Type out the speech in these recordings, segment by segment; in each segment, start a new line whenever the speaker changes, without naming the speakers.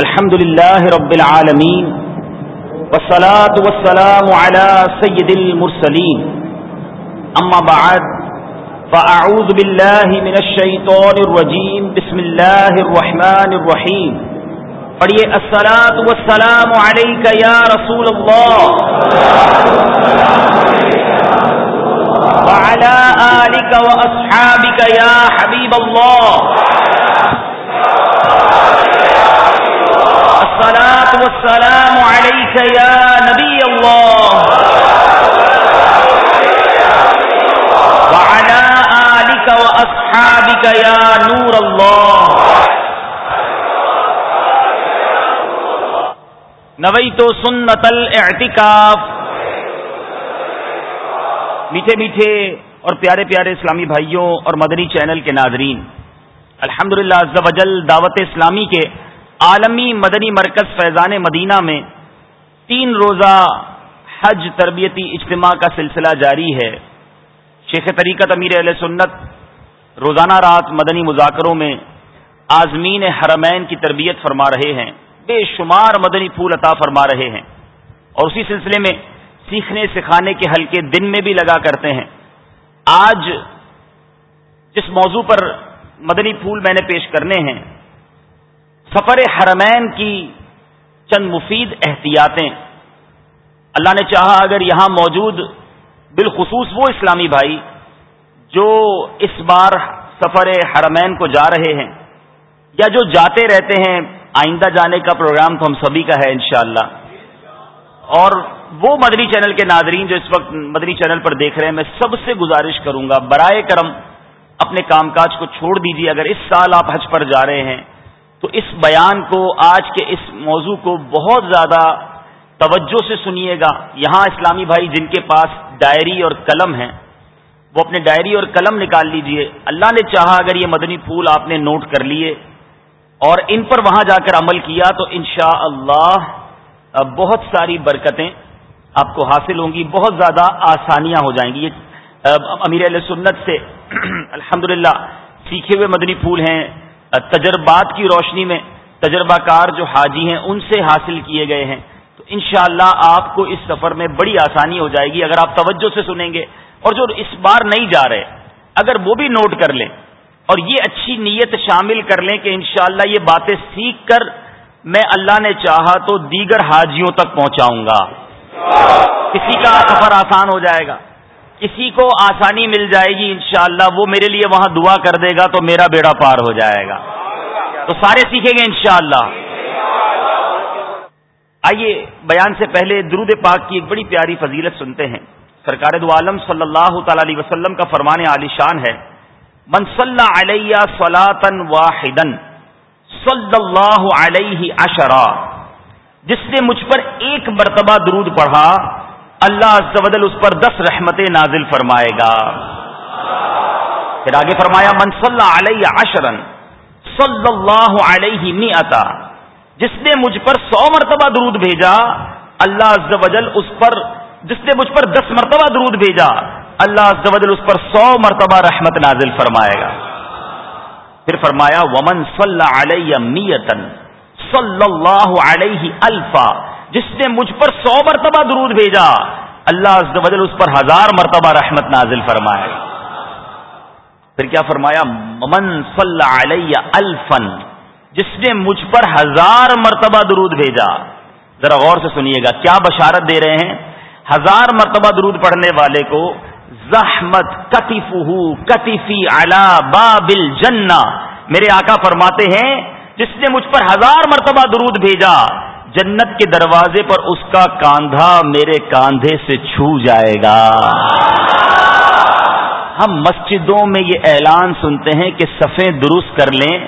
الحمد لله رب العالمين والصلاة والسلام على سيد المرسلين أما بعد فأعوذ بالله من الشيطان الرجيم بسم الله الرحمن الرحيم پڑھیے السلاۃ والسلام عليك يا رسول الله وعلى آلك وأصحابك يا حبيب الله الصلاة والسلام عليك يا نبي الله. وعلى آلك وأصحابك يا نور الله. نویت سنت الاعتکاف میٹھے میٹھے اور پیارے پیارے اسلامی بھائیوں اور مدنی چینل کے ناظرین الحمد للہ دعوت اسلامی کے عالمی مدنی مرکز فیضان مدینہ میں تین روزہ حج تربیتی اجتماع کا سلسلہ جاری ہے۔ شیخ طریقت امیر علیہ سنت روزانہ رات مدنی مذاکروں میں آزمین حرمین کی تربیت فرما رہے ہیں۔ بے شمار مدنی پھول عطا فرما رہے ہیں۔ اور اسی سلسلے میں سیکھنے سکھانے کے حلقے دن میں بھی لگا کرتے ہیں۔ آج جس موضوع پر مدنی پھول میں نے پیش کرنے ہیں سفر حرمین کی چند مفید احتیاطیں۔ اللہ نے چاہا اگر یہاں موجود بالخصوص وہ اسلامی بھائی جو اس بار سفر حرمین کو جا رہے ہیں یا جو جاتے رہتے ہیں، آئندہ جانے کا پروگرام تو ہم سبھی کا ہے انشاءاللہ۔ اور وہ مدنی چینل کے ناظرین جو اس وقت مدنی چینل پر دیکھ رہے ہیں، میں سب سے گزارش کروں گا، برائے کرم اپنے کام کاج کو چھوڑ دیجیے اگر اس سال آپ حج پر جا رہے ہیں تو اس بیان کو آج کے اس موضوع کو بہت زیادہ توجہ سے سنیے گا۔ یہاں اسلامی بھائی جن کے پاس ڈائری اور قلم ہیں، وہ اپنے ڈائری اور قلم نکال لیجیے۔ اللہ نے چاہا اگر یہ مدنی پھول آپ نے نوٹ کر لیے اور ان پر وہاں جا کر عمل کیا تو انشاء اللہ بہت ساری برکتیں آپ کو حاصل ہوں گی، بہت زیادہ آسانیاں ہو جائیں گی۔ یہ امیر علیہ سنت سے الحمدللہ سیکھے ہوئے مدنی پھول ہیں۔ تجربات کی روشنی میں تجربہ کار جو حاجی ہیں ان سے حاصل کیے گئے ہیں۔ تو انشاءاللہ اللہ آپ کو اس سفر میں بڑی آسانی ہو جائے گی۔ اگر آپ توجہ سے سنیں گے اور جو اس بار نہیں جا رہے، اگر وہ بھی نوٹ کر لیں اور یہ اچھی نیت شامل کر لیں کہ انشاءاللہ یہ باتیں سیکھ کر میں اللہ نے چاہا تو دیگر حاجیوں تک پہنچاؤں گا۔ کسی کا سفر آسان ہو جائے گا۔ کسی کو آسانی مل جائے گی انشاءاللہ، وہ میرے لیے وہاں دعا کر دے گا تو میرا بیڑا پار ہو جائے گا۔ تو سارے سیکھیں گے انشاءاللہ۔ آئیے، بیان سے پہلے درود پاک کی ایک بڑی پیاری فضیلت سنتے ہیں۔ سرکار دو عالم صلی اللہ تعالی علیہ وسلم کا فرمان عالی شان ہے۔ من صلی علیہ سلاطن واحدن صلی اللہ علیہ اشرا جس نے مجھ پر ایک مرتبہ درود پڑھا اللہ عز و جل اس پر دس رحمتیں نازل فرمائے گا۔ پھر آگے فرمایا، من صلی علیہ عشرن صلی اللہ علیہ میتا جس نے مجھ پر سو مرتبہ درود بھیجا، اللہ عز و جل اس پر، جس نے مجھ پر دس مرتبہ درود بھیجا، اللہ عز و جل اس پر سو مرتبہ رحمت نازل فرمائے گا۔ پھر فرمایا، ومن صلی علیہ میتن صلی اللہ علیہ الفا جس نے مجھ پر سو مرتبہ درود بھیجا، اللہ عز و جل اس پر ہزار مرتبہ رحمت نازل فرمائے۔ پھر کیا فرمایا؟ من صلی علیہ الفن، جس نے مجھ پر ہزار مرتبہ درود بھیجا۔ ذرا غور سے سنیے گا، کیا بشارت دے رہے ہیں؟ ہزار مرتبہ درود پڑھنے والے کو، زحمت کتف کتفی الا بابل جنا میرے آقا فرماتے ہیں، جس نے مجھ پر ہزار مرتبہ درود بھیجا جنت کے دروازے پر اس کا کاندھا میرے کاندھے سے چھو جائے گا۔ ہم مسجدوں میں یہ اعلان سنتے ہیں کہ صفیں درست کر لیں،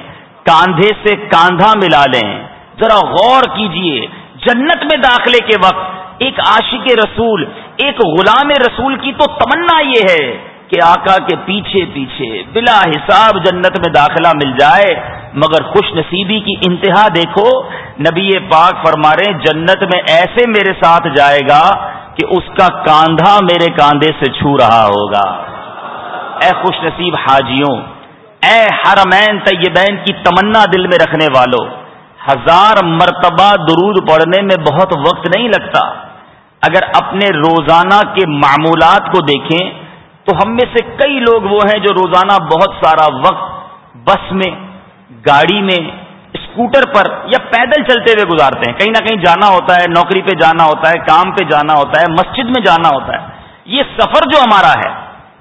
کاندھے سے کاندھا ملا لیں۔ ذرا غور کیجیے، جنت میں داخلے کے وقت ایک عاشق رسول، ایک غلام رسول کی تو تمنا یہ ہے کہ آقا کے پیچھے پیچھے بلا حساب جنت میں داخلہ مل جائے۔ مگر خوش نصیبی کی انتہا دیکھو، نبی پاک فرما رہے جنت میں ایسے میرے ساتھ جائے گا کہ اس کا کاندھا میرے کاندھے سے چھو رہا ہوگا۔ اے خوش نصیب حاجیوں، اے حرمین طیبین کی تمنا دل میں رکھنے والوں ہزار مرتبہ درود پڑھنے میں بہت وقت نہیں لگتا۔ اگر اپنے روزانہ کے معمولات کو دیکھیں، تو ہم میں سے کئی لوگ وہ ہیں جو روزانہ بہت سارا وقت بس میں گاڑی میں اسکوٹر پر یا پیدل چلتے ہوئے گزارتے ہیں۔ کہیں نہ کہیں جانا ہوتا ہے، نوکری پہ جانا ہوتا ہے، کام پہ جانا ہوتا ہے، مسجد میں جانا ہوتا ہے۔ یہ سفر جو ہمارا ہے،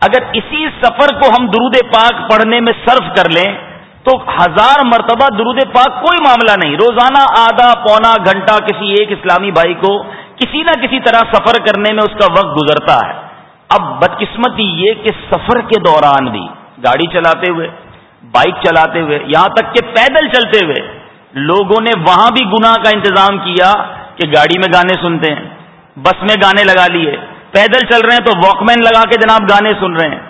اگر اسی سفر کو ہم درود پاک پڑھنے میں صرف کر لیں، تو ہزار مرتبہ درود پاک کوئی معاملہ نہیں۔ روزانہ آدھا پونا گھنٹہ کسی ایک اسلامی بھائی کو کسی نہ کسی طرح سفر کرنے میں اس کا وقت گزرتا ہے۔ اب بدقسمتی یہ کہ سفر کے دوران بھی گاڑی چلاتے ہوئے بائک چلاتے ہوئے، یہاں تک کہ پیدل چلتے ہوئے، لوگوں نے وہاں بھی گناہ کا انتظام کیا کہ گاڑی میں گانے سنتے ہیں، بس میں گانے لگا لیے۔ پیدل چل رہے ہیں تو واک مین لگا کے جناب گانے سن رہے ہیں۔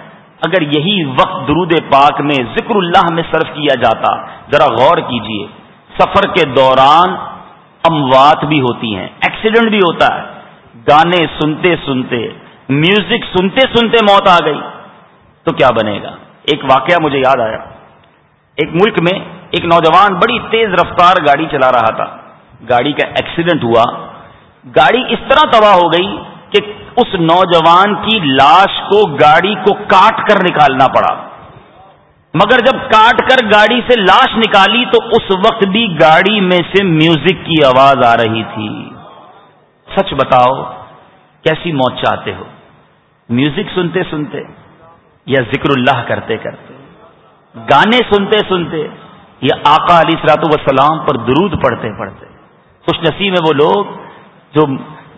اگر یہی وقت درود پاک میں ذکر اللہ میں صرف کیا جاتا، ذرا غور کیجیے۔ سفر کے دوران اموات بھی ہوتی ہیں ایکسیڈنٹ بھی ہوتا ہے۔ گانے سنتے سنتے میوزک سنتے سنتے موت آ گئی۔ تو کیا بنے گا؟ ایک واقعہ مجھے یاد آیا۔ ایک ملک میں ایک نوجوان بڑی تیز رفتار گاڑی چلا رہا تھا۔ گاڑی کا ایکسیڈنٹ ہوا۔ گاڑی اس طرح تباہ ہو گئی کہ اس نوجوان کی لاش کو گاڑی کو کاٹ کر نکالنا پڑا۔ مگر جب کاٹ کر گاڑی سے لاش نکالی تو اس وقت بھی گاڑی میں سے میوزک کی آواز آ رہی تھی۔ سچ بتاؤ، کیسی موت چاہتے ہو؟ میوزک سنتے سنتے یا ذکر اللہ کرتے کرتے؟ گانے سنتے سنتے یا آقا علی سرات وسلام پر درود پڑھتے پڑھتے، خوش نصیب ہے وہ لوگ جو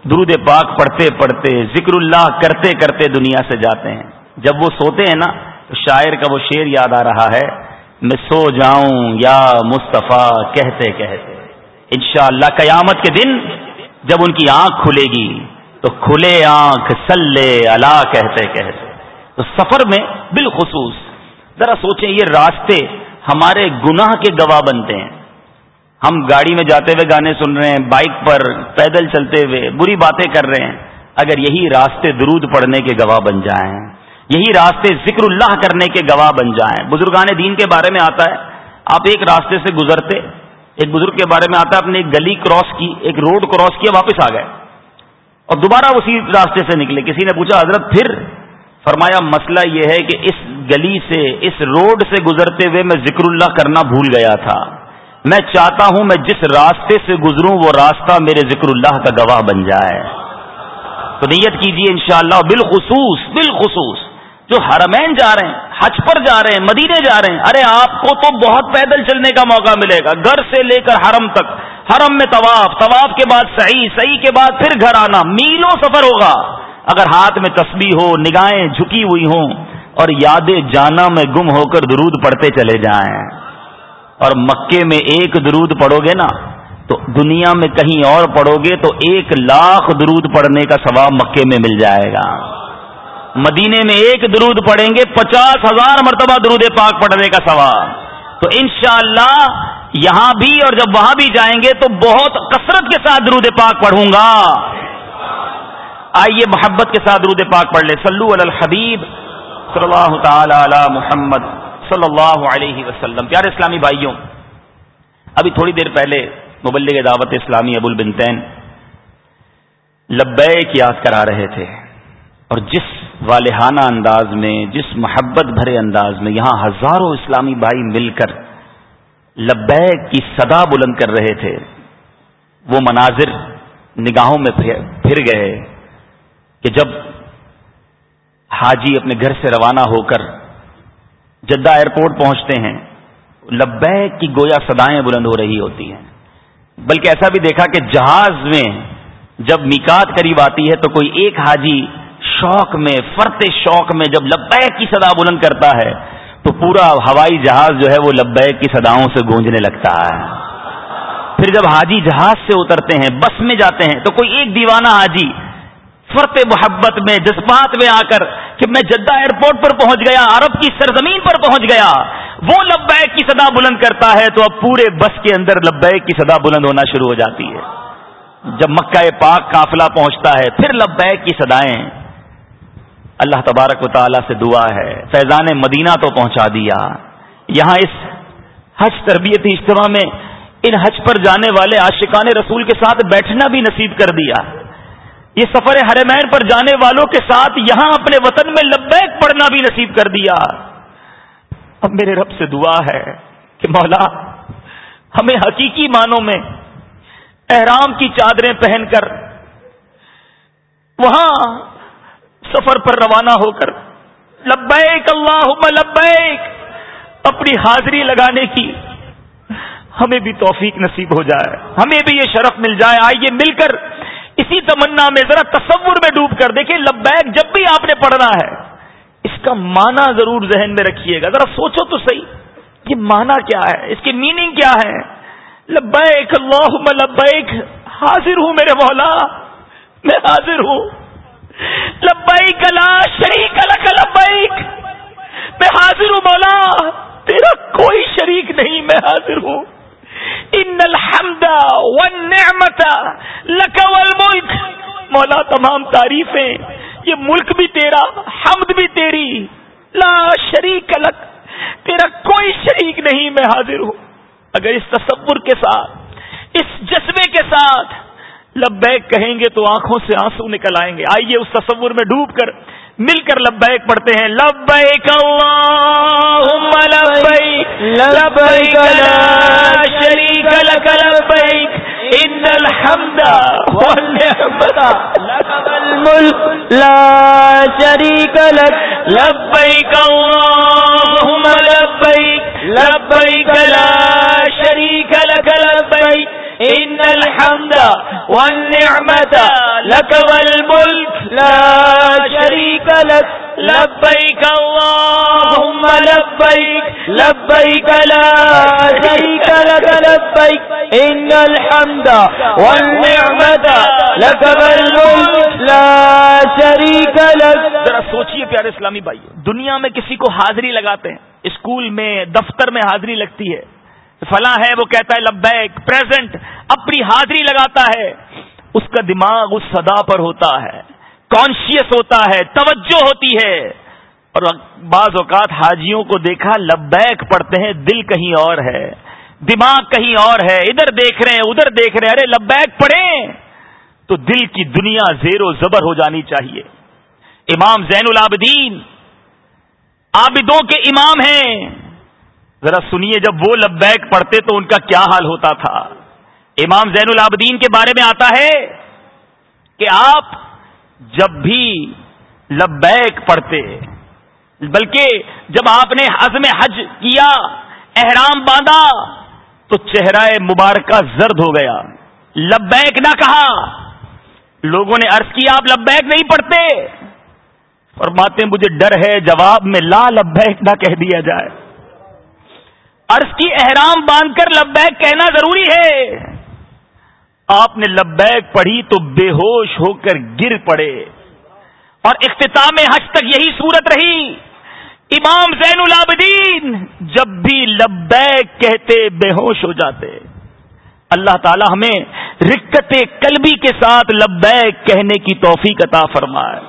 درود پاک پڑھتے پڑھتے، ذکر اللہ کرتے کرتے دنیا سے جاتے ہیں۔ جب وہ سوتے ہیں نا، تو شاعر کا وہ شعر یاد آ رہا ہے، میں سو جاؤں یا مصطفیٰ کہتے کہتے۔ انشاءاللہ اللہ قیامت کے دن جب ان کی آنکھ کھلے گی، تو کھلے آنکھ سلے اللہ کہتے کہتے۔ تو سفر میں بالخصوص ذرا سوچیں، یہ راستے ہمارے گناہ کے گواہ بنتے ہیں۔ ہم گاڑی میں جاتے ہوئے گانے سن رہے ہیں، بائک پر پیدل چلتے ہوئے بری باتیں کر رہے ہیں۔ اگر یہی راستے درود پڑھنے کے گواہ بن جائیں، یہی راستے ذکر اللہ کرنے کے گواہ بن جائیں۔ بزرگان دین کے بارے میں آتا ہے، آپ ایک راستے سے گزرتے، ایک بزرگ کے بارے میں آتا ہے، اپنے ایک گلی کراس کی، ایک روڈ کراس کیا، واپس آ گئے۔ اور دوبارہ اسی راستے سے نکلے۔ کسی نے پوچھا، حضرت، پھر فرمایا، مسئلہ یہ ہے کہ اس گلی سے، اس روڈ سے گزرتے ہوئے میں ذکر اللہ کرنا بھول گیا تھا۔ میں چاہتا ہوں میں جس راستے سے گزروں، وہ راستہ میرے ذکر اللہ کا گواہ بن جائے۔ تو نیت کیجیے انشاءاللہ، بالخصوص بالخصوص۔ جو حرمین جا رہے ہیں، حج پر جا رہے ہیں، مدینے جا رہے ہیں، ارے آپ کو تو بہت پیدل چلنے کا موقع ملے گا۔ گھر سے لے کر حرم تک۔ حرم میں طواف طواف کے بعد صحیح صحیح کے بعد پھر گھر آنا۔ میلوں سفر ہوگا۔ اگر ہاتھ میں تسبیح ہو، نگاہیں جھکی ہوئی ہوں اور یادیں جانا میں گم ہو کر درود پڑتے چلے جائیں۔ اور مکے میں ایک درود پڑھو گے نا، تو دنیا میں کہیں اور پڑھو گے تو ایک لاکھ درود پڑھنے کا ثواب مکے میں مل جائے گا۔ مدینے میں ایک درود پڑھیں گے، پچاس ہزار مرتبہ درود پاک پڑھنے کا ثواب۔ تو انشاءاللہ اللہ یہاں بھی اور جب وہاں بھی جائیں گے تو بہت کثرت کے ساتھ درود پاک پڑھوں گا۔ آئیے محبت کے ساتھ درود پاک پڑھ لے سلو الحبیب۔ صلی اللہ تعالی علی محمد صلی اللہ علیہ وسلم۔ پیارے اسلامی بھائیوں، ابھی تھوڑی دیر پہلے مبلغ دعوت اسلامی ابو البنتین لبیک یاد کرا رہے تھے اور جس والہانہ انداز میں، جس محبت بھرے انداز میں یہاں ہزاروں اسلامی بھائی مل کر لبیک کی صدا بلند کر رہے تھے، وہ مناظر نگاہوں میں پھر گئے کہ جب حاجی اپنے گھر سے روانہ ہو کر جدہ ایئرپورٹ پہنچتے ہیں، لبیک کی گویا سدائیں بلند ہو رہی ہوتی ہیں۔ بلکہ ایسا بھی دیکھا کہ جہاز میں جب میکات قریب آتی ہے تو کوئی ایک حاجی شوق میں فرت شوق میں جب لبیک کی صدا بلند کرتا ہے، تو پورا ہوائی جہاز جو ہے وہ لبیک کی صداؤں سے گونجنے لگتا ہے۔ پھر جب حاجی جہاز سے اترتے ہیں، بس میں جاتے ہیں، تو کوئی ایک دیوانہ حاجی فرت محبت میں، جذبات میں آ کر کہ میں جدہ ایئرپورٹ پر پہنچ گیا، عرب کی سرزمین پر پہنچ گیا، وہ لبیک کی صدا بلند کرتا ہے تو اب پورے بس کے اندر لبیک کی صدا بلند ہونا شروع ہو جاتی ہے۔ جب مکہ پاک قافلہ پہنچتا ہے، پھر لبیک کی صدایں اللہ تبارک و تعالی سے دعا ہے۔ فیضان مدینہ تو پہنچا دیا۔ یہاں اس حج تربیتی اجتماع میں ان حج پر جانے والے عاشقان رسول کے ساتھ بیٹھنا بھی نصیب کر دیا۔ یہ سفر حرمین پر جانے والوں کے ساتھ یہاں اپنے وطن میں لبیک پڑھنا بھی نصیب کر دیا۔ اب میرے رب سے دعا ہے کہ مولا، ہمیں حقیقی معنوں میں احرام کی چادریں پہن کر، وہاں سفر پر روانہ ہو کر لبیک اللہ لبیک اپنی حاضری لگانے کی ہمیں بھی توفیق نصیب ہو جائے۔ ہمیں بھی یہ شرف مل جائے۔ آئیے مل کر اسی تمنا میں ذرا تصور میں ڈوب کر دیکھیں، لبیک جب بھی آپ نے پڑھنا ہے، اس کا معنی ضرور ذہن میں رکھیے گا۔ ذرا سوچو تو صحیح، یہ معنی کیا ہے؟ اس کی میننگ کیا ہے؟ لبیک اللہ لبیک، حاضر ہوں میرے مولا، میں حاضر ہوں۔ لبیک لا شریک لک، لبیک میں حاضر ہوں مولا تیرا کوئی شریک نہیں میں حاضر ہوں ان الحمد والنعمت لک والملک مولا تمام تعریفیں یہ ملک بھی تیرا حمد بھی تیری لا شریک لک تیرا کوئی شریک نہیں میں حاضر ہوں اگر اس تصور کے ساتھ اس جذبے کے ساتھ لبیک کہیں گے تو آنکھوں سے آنسو نکل آئیں گے۔ آئیے اس تصور میں ڈوب کر مل کر لبیک پڑھتے ہیں۔ لبیک اللہم لبیک لبیک لا شریک لک لبیک، ان الحمد والنعمت، لک والملک لا شریک لک، لبیک اللہم لبیک لبیک لا الحمد والنعمت لك والملك، لا شريك لك. لبيك اللهم لبيك لبيك لا شريك لك، لبيك. ان الحمد والنعمت لك والملك، لا شريك لك. ذرا سوچئے پیارے اسلامی بھائی دنیا میں کسی کو حاضری لگاتے ہیں، اسکول میں، دفتر میں حاضری لگتی ہے فلاں ہے، وہ کہتا ہے، لبیک پریزنٹ اپنی حاضری لگاتا ہے۔ اس کا دماغ اس صدا پر ہوتا ہے۔ کانشیس ہوتا ہے، توجہ ہوتی ہے۔ اور بعض اوقات حاجیوں کو دیکھا، لبیک پڑھتے ہیں، دل کہیں اور ہے۔ دماغ کہیں اور ہے، ادھر دیکھ رہے ہیں، ادھر دیکھ رہے ہیں۔ ارے لبیک، پڑھیں۔ تو دل کی دنیا زیر و زبر ہو جانی چاہیے۔ امام زین العابدین، عابدوں کے امام ہیں۔ ذرا سنیے، جب وہ لبیک پڑھتے تو ان کا کیا حال ہوتا تھا؟ امام زین العابدین کے بارے میں آتا ہے کہ آپ جب بھی لبیک پڑھتے، بلکہ جب آپ نے عزم حج کیا، احرام باندھا، تو چہرہ مبارکہ زرد ہو گیا۔ لبیک نہ کہا۔ لوگوں نے عرض کیا، آپ لبیک نہیں پڑھتے۔ فرماتے مجھے ڈر ہے، جواب میں لا لبیک نہ کہہ دیا جائے۔ عرض کی احرام باندھ کر لبیک کہنا ضروری ہے۔ آپ نے لبیک پڑھی تو بے ہوش ہو کر گر پڑے۔ اور اختتام حج تک یہی صورت رہی۔ امام زین العابدین جب بھی لبیک کہتے بے ہوش ہو جاتے۔ اللہ تعالی ہمیں رکت قلبی کے ساتھ لبیک کہنے کی توفیق عطا فرمائے۔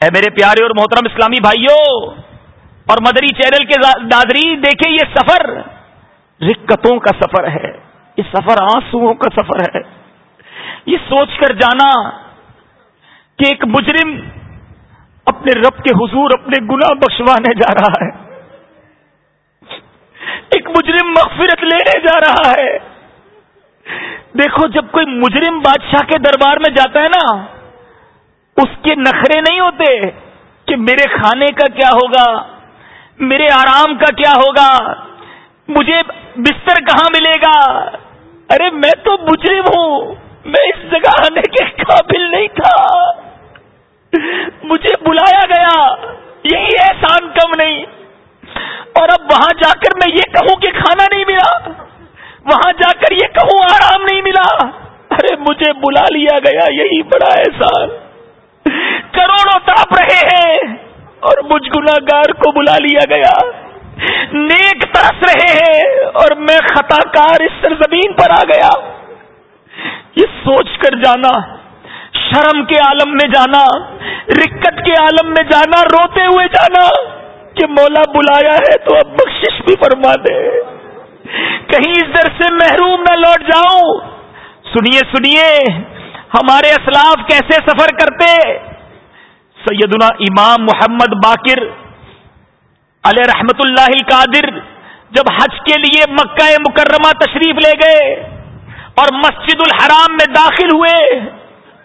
اے میرے پیارے اور محترم اسلامی بھائیوں اور مدری چینل کے دادری دیکھیں یہ سفر رکتوں کا سفر ہے۔ یہ سفر آنسو کا سفر ہے۔ یہ سوچ کر جانا کہ ایک مجرم اپنے رب کے حضور، اپنے گناہ بخشوانے جا رہا ہے۔ ایک مجرم مغفرت لینے جا رہا ہے۔ دیکھو، جب کوئی مجرم بادشاہ کے دربار میں جاتا ہے نا، اس کے نخرے نہیں ہوتے کہ میرے کھانے کا کیا ہوگا۔ میرے آرام کا کیا ہوگا؟ مجھے بستر کہاں ملے گا؟ ارے میں تو مجرم ہوں۔ میں اس جگہ آنے کے قابل نہیں تھا۔ مجھے بلایا گیا۔ یہی احسان کم نہیں۔ اور اب وہاں جا کر میں یہ کہوں کہ کھانا نہیں ملا۔ وہاں جا کر یہ کہوں آرام نہیں ملا۔ ارے مجھے بلا لیا گیا، یہی بڑا احسان۔ کروڑوں تڑپ رہے ہیں۔ اور مجھ گناگار کو بلا لیا گیا۔ نیک ترس رہے ہیں اور میں خطا کار اس سرزمین پر آ گیا۔ یہ سوچ کر جانا، شرم کے عالم میں جانا، رکت کے عالم میں جانا، روتے ہوئے جانا کہ مولا بلایا ہے تو اب بخشش بھی فرما دے۔ کہیں اس در سے محروم نہ لوٹ جاؤں۔ سنیے سنیے، ہمارے اسلاف کیسے سفر کرتے؟ سیدنا امام محمد باقر علیہ رحمت اللہ القادر جب حج کے لیے مکہ مکرمہ تشریف لے گئے اور مسجد الحرام میں داخل ہوئے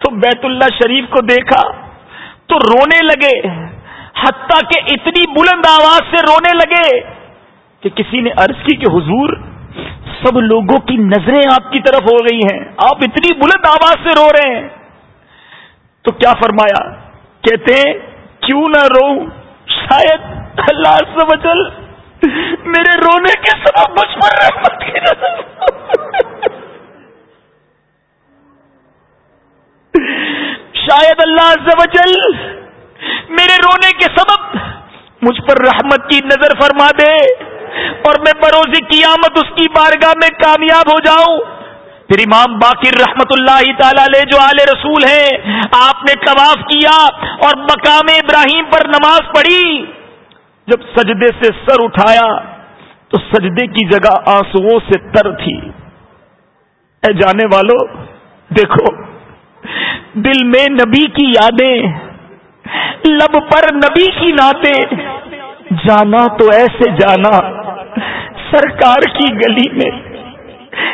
تو بیت اللہ شریف کو دیکھا تو رونے لگے، حتیٰ کہ اتنی بلند آواز سے رونے لگے کہ کسی نے عرض کی کہ حضور، سب لوگوں کی نظریں آپ کی طرف ہو گئی ہیں، آپ اتنی بلند آواز سے رو رہے ہیں۔ تو کیا فرمایا؟ کہتے ہیں، کیوں نہ رو؟ شاید اللہ سے بچل میرے رونے کے سبب مجھ پر رحمت کی نظر شاید اللہ سے بچل میرے رونے کے سبب مجھ پر رحمت کی نظر فرما دے اور میں بروزی قیامت اس کی بارگاہ میں کامیاب ہو جاؤں۔ پھر امام باقر رحمت اللہ تعالی علیہ جو آل رسول ہیں، آپ نے طواف کیا اور مقام ابراہیم پر نماز پڑھی۔ جب سجدے سے سر اٹھایا تو سجدے کی جگہ آنسو سے تر تھی۔ اے جانے والوں دیکھو، دل میں نبی کی یادیں، لب پر نبی کی نعتیں۔ جانا تو ایسے جانا، سرکار کی گلی میں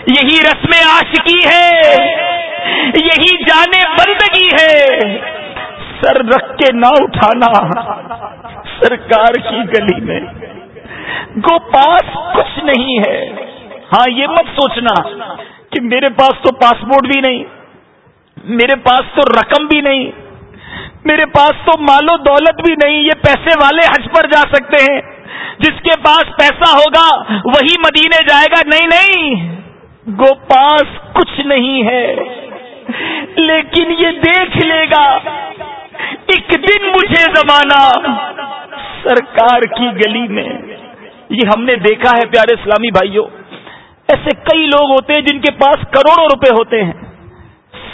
یہی رسم عاشقی ہے، یہی جانے بندگی ہے۔ سر رکھ کے نہ اٹھانا، سرکار کی گلی میں۔ گو پاس کچھ نہیں ہے۔ ہاں یہ مت سوچنا کہ میرے پاس تو پاسپورٹ بھی نہیں، میرے پاس تو رقم بھی نہیں، میرے پاس تو مال و دولت بھی نہیں۔ یہ پیسے والے حج پر جا سکتے ہیں، جس کے پاس پیسہ ہوگا، وہی مدینے جائے گا۔ نہیں نہیں۔ گو پاس کچھ نہیں ہے۔ لیکن یہ دیکھ لے گا۔ ایک دن مجھے زمانہ سرکار کی گلی میں۔ یہ ہم نے دیکھا ہے پیارے اسلامی بھائیوں۔ ایسے کئی لوگ ہوتے ہیں جن کے پاس کروڑوں روپے ہوتے ہیں۔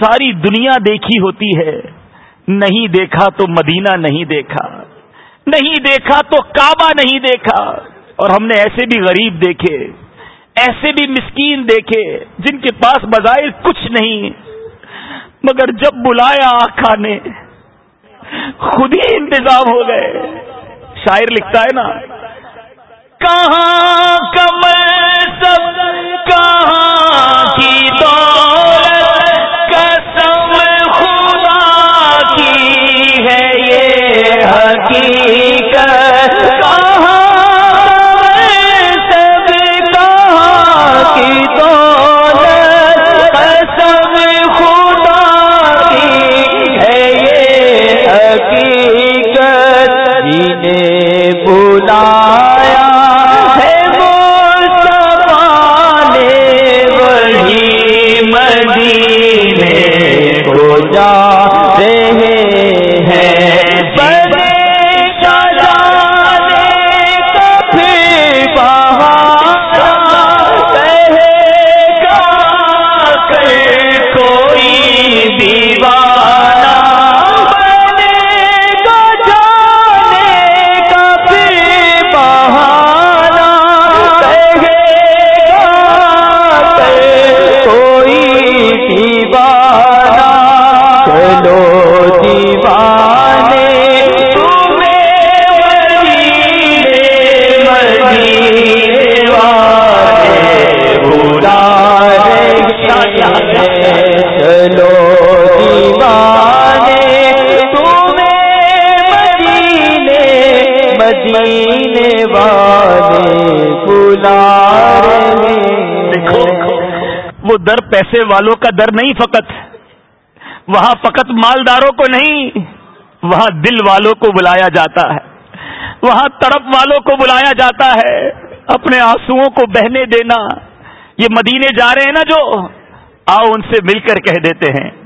ساری دنیا دیکھی ہوتی ہے۔ نہیں دیکھا تو مدینہ نہیں دیکھا۔ نہیں دیکھا تو کعبہ نہیں دیکھا۔ اور ہم نے ایسے بھی غریب دیکھے۔ ایسے بھی مسکین دیکھے جن کے پاس بظاہر کچھ نہیں، مگر جب بلایا آقا نے، خود ہی انتظام ہو گئے۔ شاعر لکھتا ہے نا، کہاں کمل بلا در پیسے والوں کا در نہیں فقط، وہاں فقط مالداروں کو نہیں، وہاں دل والوں کو بلایا جاتا ہے۔ وہاں تڑپ والوں کو بلایا جاتا ہے۔ اپنے آنسو کو بہنے دینا۔ یہ مدینے جا رہے ہیں نا جو، آؤ ان سے مل کر کہہ دیتے ہیں۔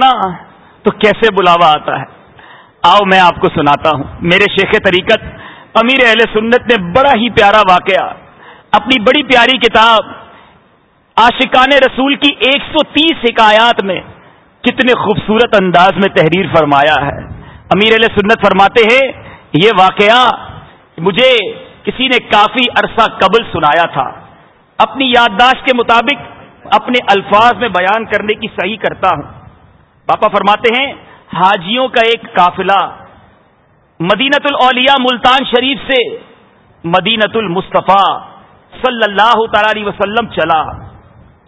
تڑپ تو کیسے بلاوا آتا ہے؟ آؤ میں آپ کو سناتا ہوں۔ میرے شیخ طریقت، امیر اہل سنت نے بڑا ہی پیارا واقعہ، اپنی بڑی پیاری کتاب آشقان رسول کی ایک سو تیس حکایات میں کتنے خوبصورت انداز میں تحریر فرمایا ہے۔ امیر اہل سنت فرماتے ہیں، یہ واقعہ مجھے کسی نے کافی عرصہ قبل سنایا تھا۔ اپنی یادداشت کے مطابق اپنے الفاظ میں بیان کرنے کی صحیح کرتا ہوں۔ پاپا فرماتے ہیں، حاجیوں کا ایک قافلہ مدینت الاولیاء ملتان شریف سے مدینت المصطفیٰ صلی اللہ تعالی علیہ وسلم چلا۔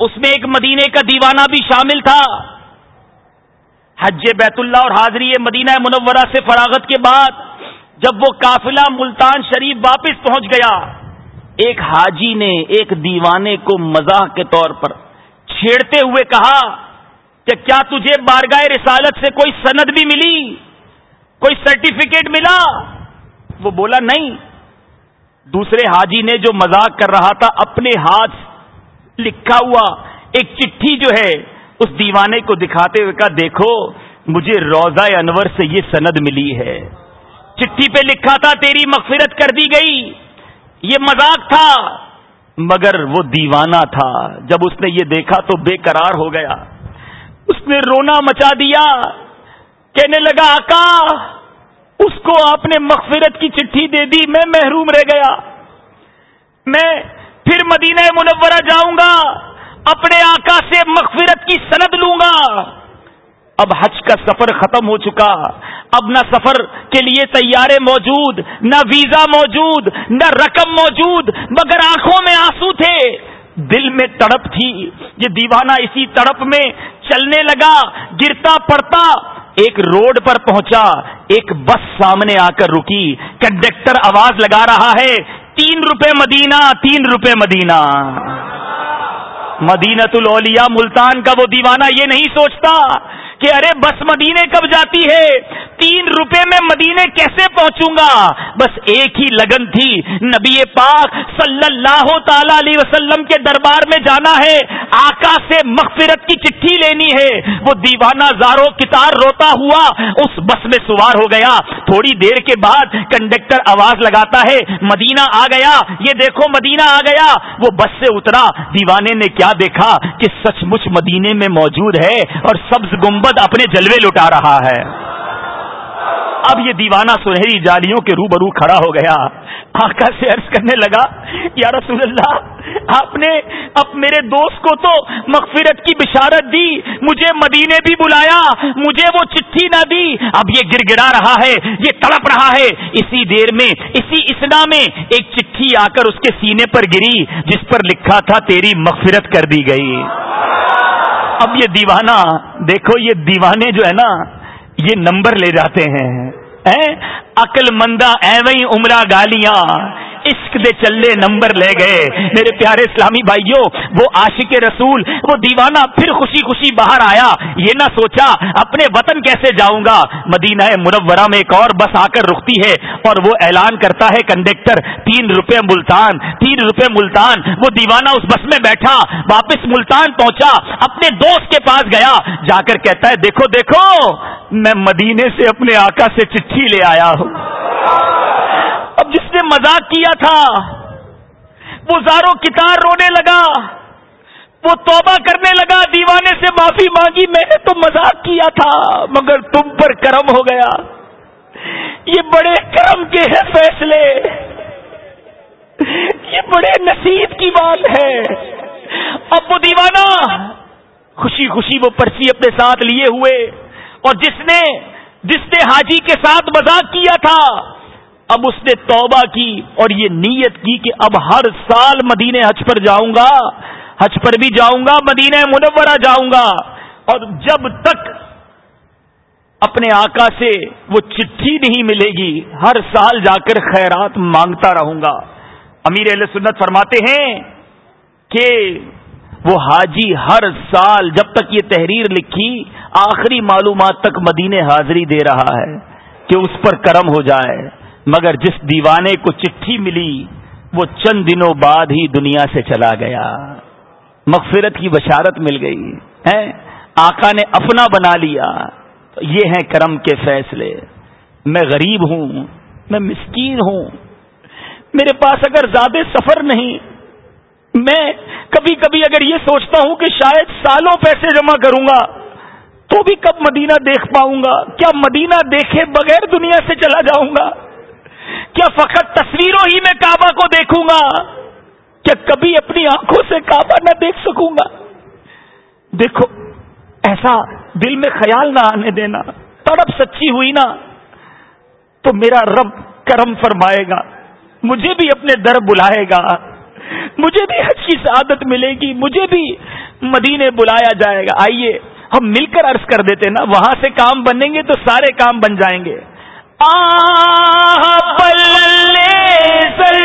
اس میں ایک مدینے کا دیوانہ بھی شامل تھا۔ حج بیت اللہ اور حاضری مدینہ منورہ سے فراغت کے بعد جب وہ قافلہ ملتان شریف واپس پہنچ گیا، ایک حاجی نے ایک دیوانے کو مزاح کے طور پر چھیڑتے ہوئے کہا کہ کیا تجھے بارگاہ رسالت سے کوئی سند بھی ملی؟ کوئی سرٹیفکیٹ ملا؟ وہ بولا نہیں۔ دوسرے حاجی نے جو مذاق کر رہا تھا، اپنے ہاتھ لکھا ہوا ایک چٹھی جو ہے، اس دیوانے کو دکھاتے ہوئے کہا، دیکھو، مجھے روزہ انور سے یہ سند ملی ہے۔ چٹھی پہ لکھا تھا، تیری مغفرت کر دی گئی۔ یہ مذاق تھا، مگر وہ دیوانہ تھا۔ جب اس نے یہ دیکھا تو بے قرار ہو گیا۔ اس نے رونا مچا دیا، کہنے لگا، آقا، اس کو آپ نے مغفرت کی چٹھی دے دی، میں محروم رہ گیا۔ میں پھر مدینہ منورہ جاؤں گا، اپنے آقا سے مغفرت کی سند لوں گا۔ اب حج کا سفر ختم ہو چکا۔ اب نہ سفر کے لیے تیارے موجود، نہ ویزا موجود، نہ رقم موجود، مگر آنکھوں میں آنسو تھے۔ دل میں تڑپ تھی۔ یہ دیوانہ اسی تڑپ میں چلنے لگا، گرتا پڑتا، ایک روڈ پر پہنچا، ایک بس سامنے آ کر رکی۔ کنڈکٹر آواز لگا رہا ہے، تین روپے مدینہ، تین روپے مدینہ۔ مدینہ الاولیاء ملتان کا وہ دیوانہ یہ نہیں سوچتا۔ کہ ارے بس مدینے کب جاتی ہے؟ تین روپے میں مدینے کیسے پہنچوں گا؟ بس ایک ہی لگن تھی۔ نبی پاک صلی اللہ تعالی علیہ وسلم کے دربار میں جانا ہے۔ آقا سے مغفرت کی چٹھی لینی ہے۔ وہ دیوانہ زارو کتار روتا ہوا اس بس میں سوار ہو گیا۔ تھوڑی دیر کے بعد کنڈکٹر آواز لگاتا ہے، مدینہ آ گیا۔ یہ دیکھو، مدینہ آ گیا۔ وہ بس سے اترا۔ دیوانے نے کیا دیکھا کہ سچ مچ مدینے میں موجود ہے اور سبز گمبد اپنے جلوے لٹا رہا ہے۔ اب یہ دیوانہ سنہری جالیوں کے روبرو کھڑا ہو گیا۔ آقا سے عرض کرنے لگا، یا رسول اللہ، آپ نے اب میرے دوست کو تو مغفرت کی بشارت دی، مجھے مدینے بھی بلایا، مجھے وہ چٹھی نہ دی۔ اب یہ گر گڑا رہا ہے، یہ تڑپ رہا ہے۔ اسی دیر میں، اسی اسنا میں ایک چٹھی آ کر اس کے سینے پر گری، جس پر لکھا تھا، تیری مغفرت کر دی گئی۔ اب یہ دیوانہ دیکھو، یہ دیوانے جو ہے نا، یہ نمبر لے جاتے ہیں۔ عقل مندہ ایویں عمرہ گالیاں۔ عشق دے چلے نمبر لے گئے۔ میرے پیارے اسلامی بھائیوں، وہ عاشق رسول، وہ دیوانہ پھر خوشی خوشی باہر آیا۔ یہ نہ سوچا اپنے وطن کیسے جاؤں گا۔ مدینہ منورہ میں ایک اور بس آ کر رکتی ہے اور وہ اعلان کرتا ہے کنڈکٹر، تین روپے ملتان، تین روپے ملتان۔ وہ دیوانہ اس بس میں بیٹھا، واپس ملتان پہنچا، اپنے دوست کے پاس گیا۔ جا کر کہتا ہے، دیکھو دیکھو، میں مدینے سے اپنے آقا سے چٹھی لے آیا ہوں۔ اب جس نے مزاق کیا تھا۔ وہ زارو کتار رونے لگا۔ وہ توبہ کرنے لگا۔ دیوانے سے معافی مانگی۔ میں نے تو مزاق کیا تھا، مگر تم پر کرم ہو گیا۔ یہ بڑے کرم کے ہیں فیصلے۔ یہ بڑے نصیب کی بات ہے۔ اب وہ دیوانہ خوشی خوشی وہ پرچی اپنے ساتھ لیے ہوئے۔ اور جس نے جس نے حاجی کے ساتھ مزاق کیا تھا اب اس نے توبہ کی اور یہ نیت کی کہ اب ہر سال مدینے حج پر جاؤں گا، حج پر بھی جاؤں گا، مدینہ منورہ جاؤں گا۔ اور جب تک اپنے آقا سے وہ چٹھی نہیں ملے گی، ہر سال جا کر خیرات مانگتا رہوں گا۔ امیر علیہ سنت فرماتے ہیں
کہ وہ حاجی ہر سال جب تک یہ تحریر لکھی، آخری معلومات تک مدینے حاضری دے رہا ہے کہ اس پر کرم ہو جائے۔ مگر جس دیوانے کو چٹھی ملی، وہ چند دنوں بعد ہی دنیا سے چلا گیا۔ مغفرت کی بشارت مل گئی ہے آقا نے اپنا بنا لیا۔ یہ ہیں کرم کے فیصلے۔ میں غریب ہوں، میں مسکین ہوں۔ میرے پاس اگر زیادہ سفر نہیں، میں کبھی کبھی اگر یہ سوچتا ہوں کہ شاید سالوں پیسے جمع کروں گا، تو بھی کب مدینہ دیکھ پاؤں گا؟ کیا مدینہ دیکھے بغیر دنیا سے چلا جاؤں گا؟ کیا فقط تصویروں ہی میں کعبہ کو دیکھوں گا؟ کیا کبھی اپنی آنکھوں سے کعبہ نہ دیکھ سکوں گا؟ دیکھو، ایسا دل میں خیال نہ آنے دینا، تڑپ سچی ہوئی نا، تو میرا رب کرم فرمائے گا، مجھے بھی اپنے در بلائے گا، مجھے بھی حج کی سعادت ملے گی، مجھے بھی مدینے بلایا جائے گا۔ آئیے، ہم مل کر عرض کر دیتے نا، وہاں سے کام بنیں گے تو سارے کام بن جائیں گے۔
بلے سر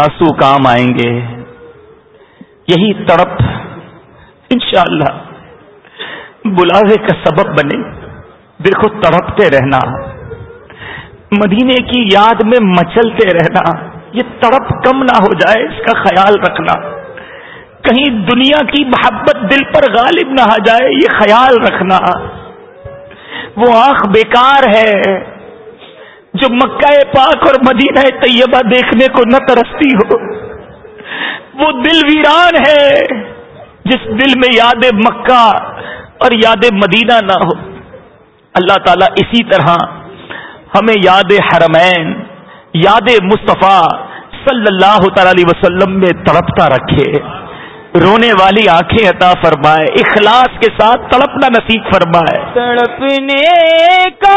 آنسو کام آئیں گے۔ یہی تڑپ انشاءاللہ بلاوے کا سبب بنے۔ دیکھو تڑپتے رہنا۔ مدینے کی یاد میں مچلتے رہنا۔ یہ تڑپ کم نہ ہو جائے اس کا خیال رکھنا۔ کہیں دنیا کی محبت دل پر غالب نہ آ جائے یہ خیال رکھنا۔ وہ آنکھ بیکار ہے۔ جو مکہ پاک اور مدینہ طیبہ دیکھنے کو نہ ترستی ہو، وہ دل ویران ہے جس دل میں یاد مکہ اور یاد مدینہ نہ ہو۔ اللہ تعالیٰ اسی طرح ہمیں یاد حرمین، یاد مصطفیٰ صلی اللہ تعالی علیہ وسلم میں تڑپتا رکھے۔ رونے والی آنکھیں عطا فرمائے، اخلاص کے ساتھ تڑپنا نصیب فرمائے۔
تڑپنے کا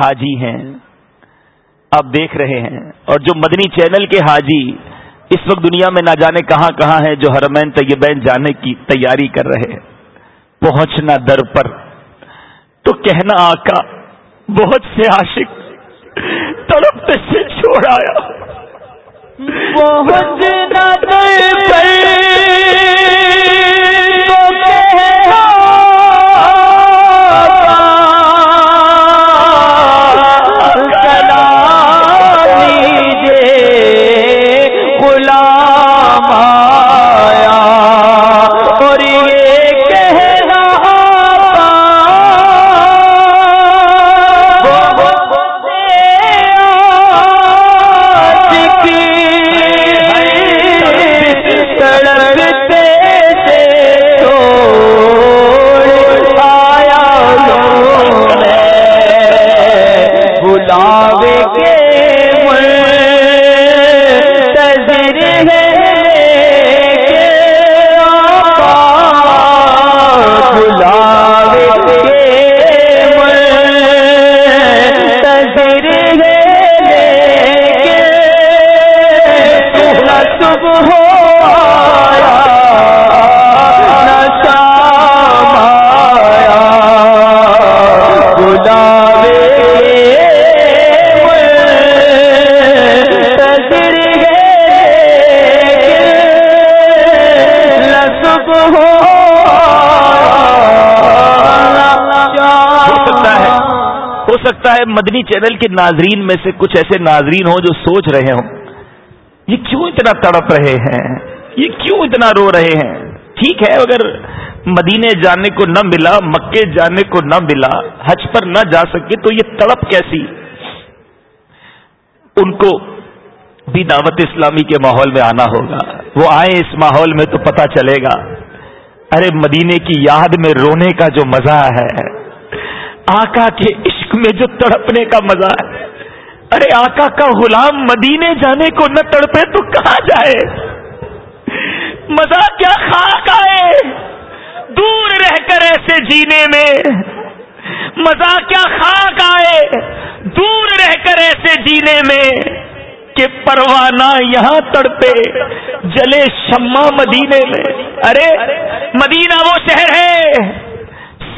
حاجی ہیں، آپ دیکھ رہے ہیں۔ اور جو مدنی چینل کے حاجی اس وقت دنیا میں نہ جانے کہاں کہاں ہیں، جو حرمین طیبین جانے کی تیاری کر رہے ہیں۔ پہنچنا در پر۔ تو کہنا آقا، بہت سے عاشق تڑپ سے چھوڑایا
پہنچنا در پر
سکتا ہے مدنی چینل کے ناظرین میں سے کچھ ایسے ناظرین ہوں جو سوچ رہے ہوں، یہ کیوں اتنا تڑپ رہے ہیں؟ یہ کیوں اتنا رو رہے ہیں؟ ٹھیک ہے، اگر مدینے جانے کو نہ ملا، مکے جانے کو نہ ملا، حج پر نہ جا سکے، تو یہ تڑپ کیسی؟ ان کو بھی دعوت اسلامی کے ماحول میں آنا ہوگا۔ وہ آئے اس ماحول میں تو پتا چلے گا۔ ارے مدینے کی یاد میں رونے کا جو مزہ ہے، آقا کے عشق میں جو تڑپنے کا مزہ ہے۔ ارے آقا کا غلام مدینے جانے کو نہ تڑپے تو کہاں جائے؟ مزہ کیا خاک آئے۔ دور رہ کر ایسے جینے میں۔ مزہ کیا خاک آئے۔ دور رہ کر ایسے جینے میں۔ کہ پروانہ یہاں تڑپے، جلے شما مدینے میں۔ ارے مدینہ وہ شہر ہے،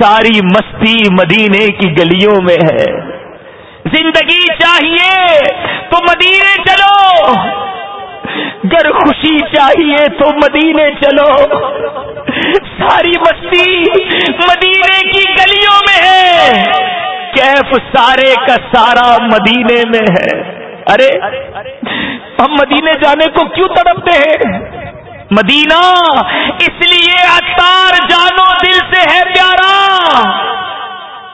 ساری مستی مدینے کی گلیوں میں ہے۔ زندگی چاہیے تو مدینے چلو۔ گر خوشی چاہیے تو مدینے چلو۔ ساری مستی مدینے کی گلیوں میں ہے۔ کیف سارے کا سارا مدینے میں ہے۔ ارے، ہم مدینے جانے کو کیوں تڑپتے ہیں؟ مدینہ، اس لیے اتار جانو دل سے ہے پیارا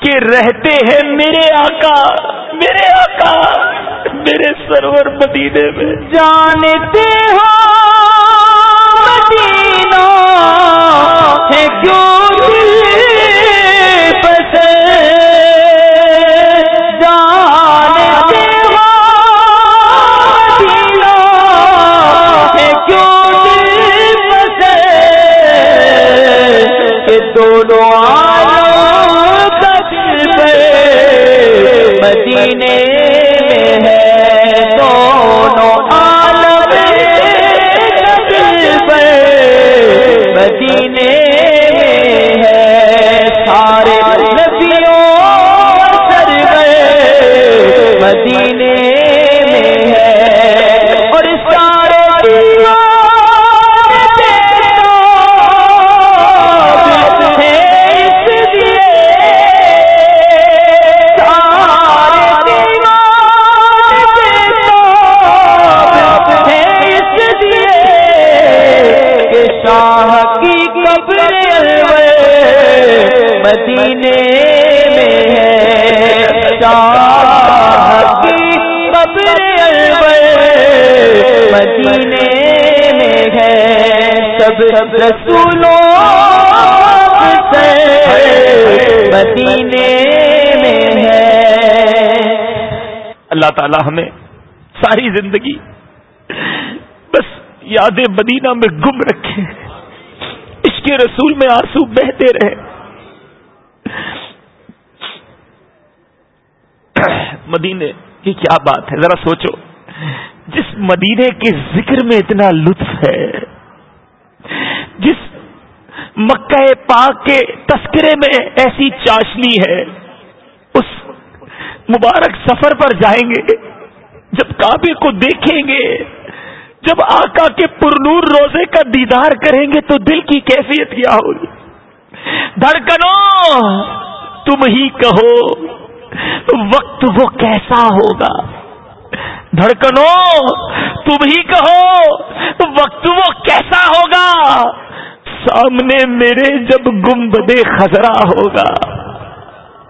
کہ رہتے ہیں میرے آقا میرے آقا، میرے سرور مدینے میں۔
جانتے ہو مدینہ ہے کیوں دونوں مدینے میں ہے۔ دونوں عالم مدینے مدینے میں ہے۔ شاہ کی قبر مدینے میں ہے۔ سب رسولوں سے مدینے میں ہے۔
اللہ تعالی ہمیں ساری زندگی بس یادیں مدینہ میں گم رکھے۔ اس کے رسول میں آنسو بہتے رہے۔ مدینے کی کیا بات ہے؟ ذرا سوچو۔ جس مدینے کے ذکر میں اتنا لطف ہے، جس مکہ پاک کے تذکرے میں ایسی چاشنی ہے، اس مبارک سفر پر جائیں گے، جب کعبے کو دیکھیں گے، جب آقا کے پرنور روزے کا دیدار کریں گے تو دل کی کیفیت کیا ہوگی؟ دھڑکنو تم ہی کہو۔ وقت وہ کیسا ہوگا؟ دھڑکنو، تم ہی کہو، وقت وہ کیسا ہوگا؟ سامنے میرے جب گمبدے خزرا ہوگا،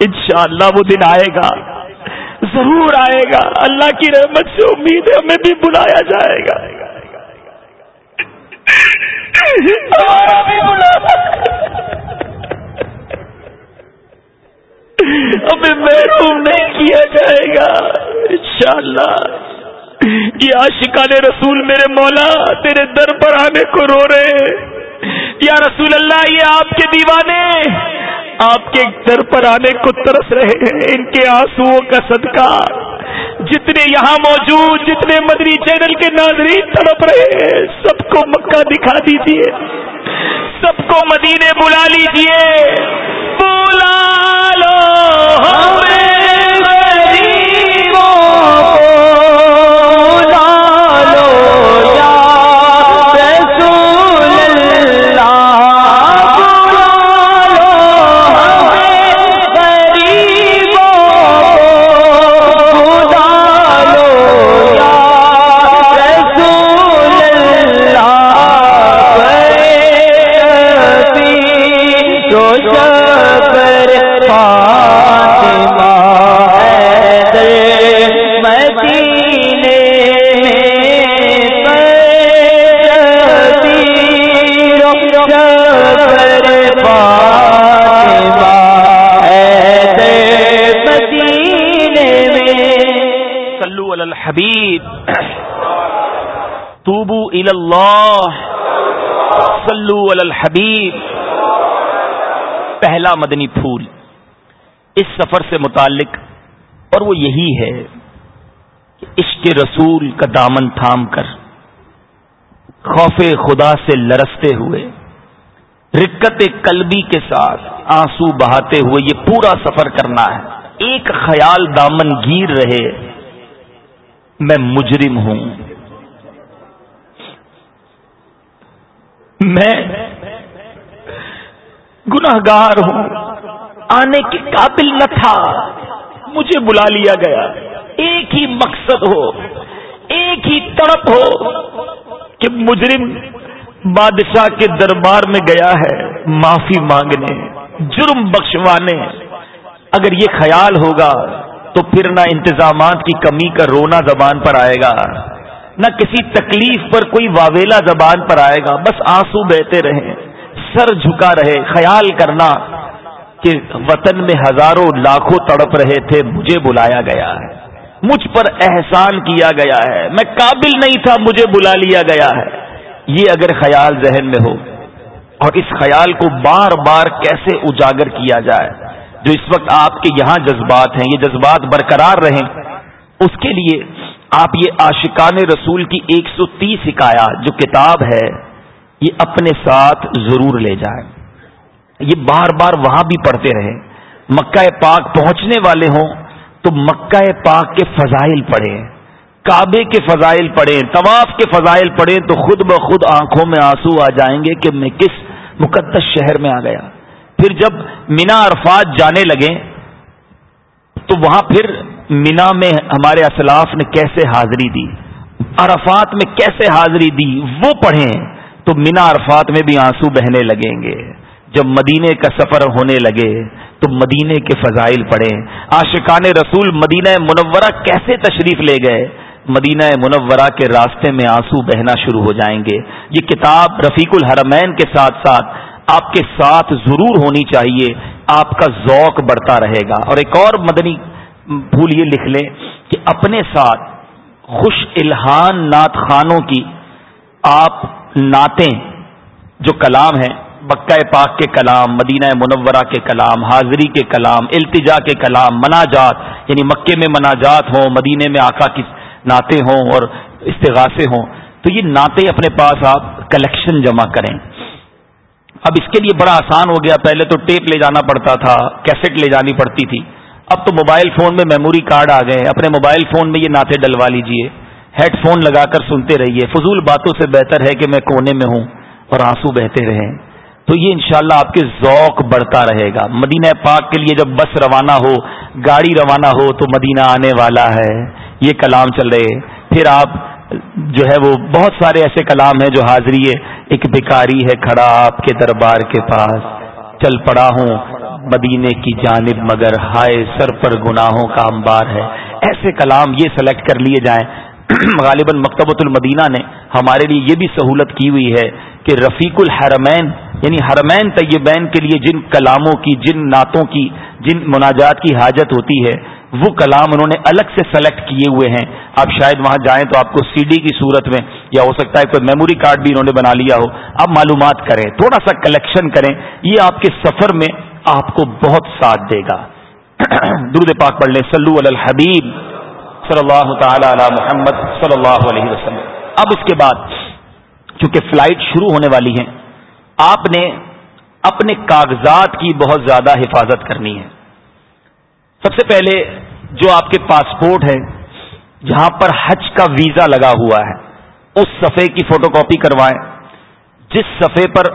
انشاءاللہ وہ دن آئے گا، ضرور آئے گا۔ اللہ کی رحمت سے امید ہے، ہمیں بھی بلایا جائے گا۔ بھی ہمیں محروم نہیں کیا جائے گا، انشاءاللہ۔ یہ عاشقان رسول میرے مولا تیرے در پر آنے کو رو رہے یا رسول اللہ، یہ آپ کے دیوانے۔ آپ کے در پر آنے کو ترس رہے ہیں، ان کے آنسو کا صدقہ۔ جتنے یہاں موجود، جتنے مدری چینل کے ناظرین تڑپ رہے ہیں، سب کو مکہ دکھا دیجیے سب کو مدینے بلا لیجیے بولا لو اللہ صلو علی الحبیب پہلا مدنی پھول. اس سفر سے متعلق اور وہ یہی ہے کہ عشق رسول کا دامن تھام کر خوف خدا سے لرستے ہوئے، رکت قلبی کے ساتھ آنسو بہاتے ہوئے یہ پورا سفر کرنا ہے۔ ایک خیال دامن گیر رہے میں مجرم ہوں۔ میں گناہ گار ہوں۔ آنے کے قابل نہ تھا۔ مجھے بلا لیا گیا۔ ایک ہی مقصد ہو۔ ایک ہی تڑپ ہو کہ مجرم بادشاہ کے دربار میں گیا ہے معافی مانگنے، جرم بخشوانے۔ اگر یہ خیال ہوگا تو پھر نہ انتظامات کی کمی کا رونا زبان پر آئے گا، نہ کسی تکلیف پر کوئی واویلا زبان پر آئے گا، بس آنسو بہتے رہے سر جھکا رہے، خیال کرنا کہ وطن میں ہزاروں لاکھوں تڑپ رہے تھے، مجھے بلایا گیا ہے، مجھ پر احسان کیا گیا ہے، میں قابل نہیں تھا، مجھے بلا لیا گیا ہے۔ یہ اگر خیال ذہن میں ہو، اور اس خیال کو بار بار کیسے اجاگر کیا جائے؟ جو اس وقت آپ کے یہاں جذبات ہیں، یہ جذبات برقرار رہیں، اس کے لیے آپ یہ عاشقان رسول کی ایک سو تیس حکایات جو کتاب ہے، یہ اپنے ساتھ ضرور لے جائیں۔ یہ بار بار وہاں بھی پڑھتے رہیں۔ مکہ پاک پہنچنے والے ہوں تو مکہ پاک کے فضائل پڑھیں۔ کعبے کے فضائل پڑھیں، طواف کے فضائل پڑھیں تو خود بخود آنکھوں میں آنسو آ جائیں گے کہ میں کس مقدس شہر میں آ گیا۔ پھر جب مینا عرفات جانے لگے، تو وہاں پھر مینا میں ہمارے اسلاف نے کیسے حاضری دی؟ عرفات میں کیسے حاضری دی؟ وہ پڑھیں تو مینا عرفات میں بھی آنسو بہنے لگیں گے۔ جب مدینے کا سفر ہونے لگے، تو مدینے کے فضائل پڑھیں۔ آشقان رسول مدینہ منورہ کیسے تشریف لے گئے؟ مدینہ منورہ کے راستے میں آنسو بہنا شروع ہو جائیں گے۔ یہ کتاب رفیق الحرمین کے ساتھ ساتھ آپ کے ساتھ ضرور ہونی چاہیے، آپ کا ذوق بڑھتا رہے گا۔ اور ایک اور مدنی پھول یہ لکھ لیں کہ اپنے ساتھ خوش الحان نعت خانوں کی آپ نعتیں جو کلام ہیں بکہ پاک کے کلام، مدینہ منورہ کے کلام، حاضری کے کلام، التجا کے کلام، مناجات یعنی مکے میں مناجات ہوں مدینے میں آقا کی نعتیں ہوں اور استغاثے ہوں، تو یہ نعتیں اپنے پاس آپ کلیکشن جمع کریں۔ اب اس کے لیے بڑا آسان ہو گیا۔ پہلے تو ٹیپ لے جانا پڑتا تھا، کیسٹ لے جانی پڑتی تھی۔ اب تو موبائل فون میں میموری کارڈ آ گئے اپنے موبائل فون میں یہ نعتیں ڈلوا لیجیے۔ ہیڈ فون لگا کر سنتے رہیے۔ فضول باتوں سے بہتر ہے کہ میں کونے میں ہوں اور آنسو بہتے رہیں۔ تو یہ انشاءاللہ شاء آپ کے ذوق بڑھتا رہے گا۔ مدینہ پاک کے لیے جب بس روانہ ہو، گاڑی روانہ ہو، تو مدینہ آنے والا ہے۔ یہ کلام چل رہے۔ پھر آپ جو ہے وہ بہت سارے ایسے کلام ہیں جو حاضری ہے، ایک بیکاری ہے کھڑا آپ کے دربار کے پاس۔ چل پڑا ہوں مدینے کی جانب، مگر ہائے سر پر گناہوں کا انبار ہے۔ ایسے کلام یہ سلیکٹ کر لیے جائیں۔ غالباً مکتبۃ المدینہ نے ہمارے لیے یہ بھی سہولت کی ہوئی ہے کہ رفیق الحرمین یعنی حرمین طیبین کے لیے جن کلاموں کی، جن نعتوں کی، جن مناجات کی حاجت ہوتی ہے وہ کلام انہوں نے الگ سے سلیکٹ کیے ہوئے ہیں۔ آپ شاید وہاں جائیں تو آپ کو سی ڈی کی صورت میں یا ہو سکتا ہے کوئی میموری کارڈ بھی انہوں نے بنا لیا ہو۔ آپ معلومات کریں، تھوڑا سا کلیکشن کریں۔ یہ آپ کے سفر میں آپ کو بہت ساتھ دے گا۔ درود پاک پڑھ لیں۔ سلو الحبیب صلی اللہ تعالی علی محمد صلی اللہ علیہ وسلم۔ اب اس کے بعد، چونکہ فلائٹ شروع ہونے والی ہیں آپ نے اپنے کاغذات کی بہت زیادہ حفاظت کرنی ہے۔ سب سے پہلے جو آپ کے پاسپورٹ ہے جہاں پر حج کا ویزا لگا ہوا ہے۔ اس صفحے کی فوٹو کاپی کروائیں۔ جس صفحے پر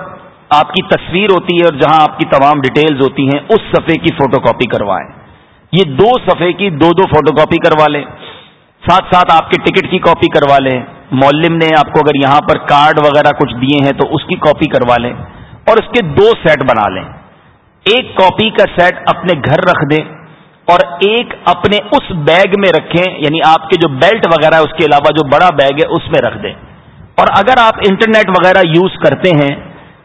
آپ کی تصویر ہوتی ہے اور جہاں آپ کی تمام ڈیٹیلز ہوتی ہیں، اس صفحے کی فوٹو کاپی کروائیں۔ یہ دو صفحے کی دو دو فوٹو کاپی کروا لیں۔ ساتھ ساتھ آپ کے ٹکٹ کی کاپی کروا لیں۔ مولم نے آپ کو اگر یہاں پر کارڈ وغیرہ کچھ دیے ہیں تو اس کی کاپی کروا لیں اور اس کے دو سیٹ بنا لیں۔ ایک کاپی کا سیٹ اپنے گھر رکھ دیں۔ اور ایک اپنے اس بیگ میں رکھیں یعنی آپ کے جو بیلٹ وغیرہ اس کے علاوہ جو بڑا بیگ ہے، اس میں رکھ دیں۔ اور اگر آپ انٹرنیٹ وغیرہ یوز کرتے ہیں،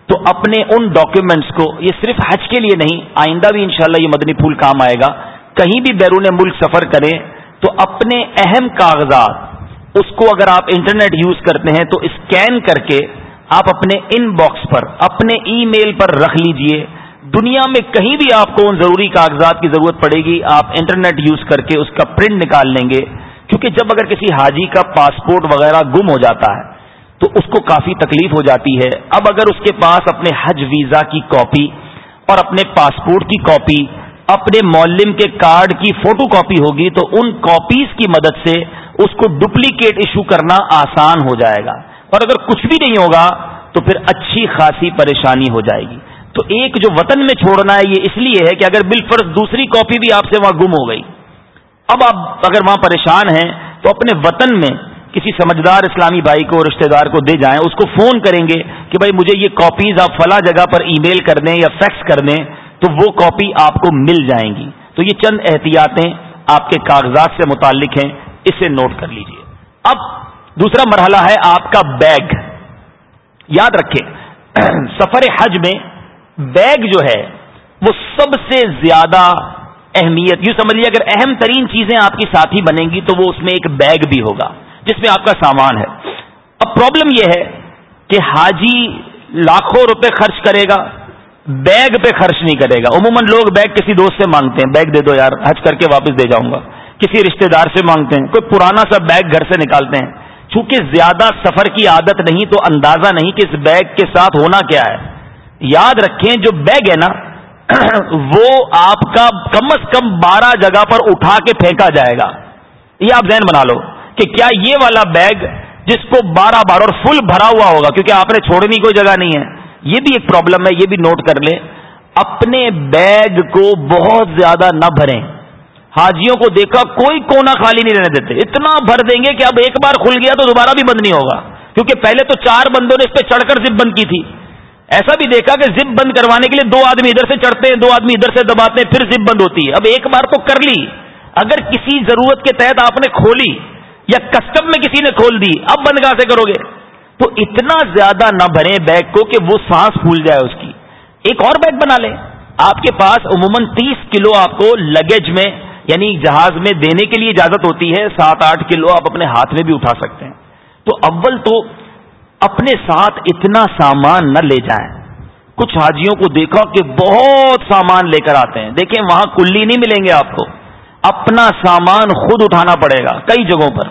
تو اپنے ان ڈاکیومنٹس کو، یہ صرف حج کے لیے نہیں، آئندہ بھی انشاءاللہ یہ مدنی پھول کام آئے گا۔ کہیں بھی بیرون ملک سفر کریں، تو اپنے اہم کاغذات، اس کو اگر آپ انٹرنیٹ یوز کرتے ہیں، تو اسکین کر کے آپ اپنے ان باکس پر، اپنے ای میل پر رکھ لیجیے۔ دنیا میں کہیں بھی آپ کو ان ضروری کاغذات کی ضرورت پڑے گی، آپ انٹرنیٹ یوز کر کے اس کا پرنٹ نکال لیں گے۔ کیونکہ جب اگر کسی حاجی کا پاسپورٹ وغیرہ گم ہو جاتا ہے، تو اس کو کافی تکلیف ہو جاتی ہے۔ اب اگر اس کے پاس اپنے حج ویزا کی کاپی اور اپنے پاسپورٹ کی کاپی، اپنے مولم کے کارڈ کی فوٹو کاپی ہوگی، تو ان کاپیز کی مدد سے اس کو ڈپلیکیٹ ایشو کرنا آسان ہو جائے گا۔ اور اگر کچھ بھی نہیں ہوگا، تو پھر اچھی خاصی پریشانی ہو جائے گی۔ تو ایک جو وطن میں چھوڑنا ہے، یہ اس لیے ہے کہ اگر بال فرض دوسری کاپی بھی آپ سے وہاں گم ہو گئی۔ اب آپ اگر وہاں پریشان ہیں، تو اپنے وطن میں کسی سمجھدار اسلامی بھائی کو، رشتہ دار کو دے جائیں، اس کو فون کریں گے کہ بھائی مجھے یہ کاپیز آپ فلاں جگہ پر ای میل کر دیں یا فیکس کر دیں، تو وہ کاپی آپ کو مل جائیں گی۔ تو یہ چند احتیاطیں آپ کے کاغذات سے متعلق ہیں، اسے نوٹ کر لیجیے۔ اب دوسرا مرحلہ ہے آپ کا بیگ یاد رکھیں، سفر حج میں بیگ جو ہے، وہ سب سے زیادہ اہمیت، یوں سمجھ لیجیے اگر اہم ترین چیزیں آپ کی ساتھی بنیں گی تو وہ اس میں ایک بیگ بھی ہوگا، جس میں آپ کا سامان ہے۔ اب پرابلم یہ ہے کہ حاجی لاکھوں روپے خرچ کرے گا، بیگ پہ خرچ نہیں کرے گا۔ عموماً لوگ بیگ کسی دوست سے مانگتے ہیں، بیگ دے دو یار، حج کر کے واپس دے جاؤں گا۔ کسی رشتہ دار سے مانگتے ہیں، کوئی پرانا سا بیگ گھر سے نکالتے ہیں۔ چونکہ زیادہ سفر کی عادت نہیں، تو اندازہ نہیں کہ اس بیگ کے ساتھ ہونا کیا ہے۔ یاد رکھیں جو بیگ ہے نا، وہ آپ کا کم از کم بارہ جگہ پر اٹھا کے پھینکا جائے گا۔ یہ آپ ذہن بنا لو کہ کیا یہ والا بیگ جس کو بارہ بار اور فل بھرا ہوا ہوگا، کیونکہ آپ نے چھوڑنے کوئی جگہ نہیں ہے۔ یہ بھی ایک پرابلم ہے، یہ بھی نوٹ کر لیں۔ اپنے بیگ کو بہت زیادہ نہ بھریں۔ حاجیوں کو دیکھا، کوئی کونا خالی نہیں رہنے دیتے۔ اتنا بھر دیں گے کہ اب ایک بار کھل گیا تو دوبارہ بھی بند نہیں ہوگا۔ کیونکہ پہلے تو چار بندوں نے اس پہ چڑھ کر زب بند کی تھی۔ ایسا بھی دیکھا کہ زب بند کروانے کے لیے دو آدمی ادھر سے چڑھتے ہیں، دو آدمی ادھر سے دباتے ہیں، پھر زب بند ہوتی ہے۔ اب ایک بار تو کر لی۔ اگر کسی ضرورت کے تحت آپ نے کھولی یا کسٹم میں کسی نے کھول دی، اب بند کہاں سے کرو گے؟ تو اتنا زیادہ نہ بھریں بیگ کو کہ وہ سانس پھول جائے اس کی۔ ایک اور بیگ بنا لیں۔ آپ کے پاس عموماً تیس کلو آپ کو لگیج میں یعنی جہاز میں دینے کے لیے اجازت ہوتی ہے۔ سات آٹھ کلو آپ اپنے ہاتھ میں بھی اٹھا سکتے ہیں۔ تو اول تو اپنے ساتھ اتنا سامان نہ لے جائیں۔ کچھ حاجیوں کو دیکھا کہ بہت سامان لے کر آتے ہیں۔ دیکھیں، وہاں کلی نہیں ملیں گے آپ کو۔ اپنا سامان خود اٹھانا پڑے گا کئی جگہوں پر،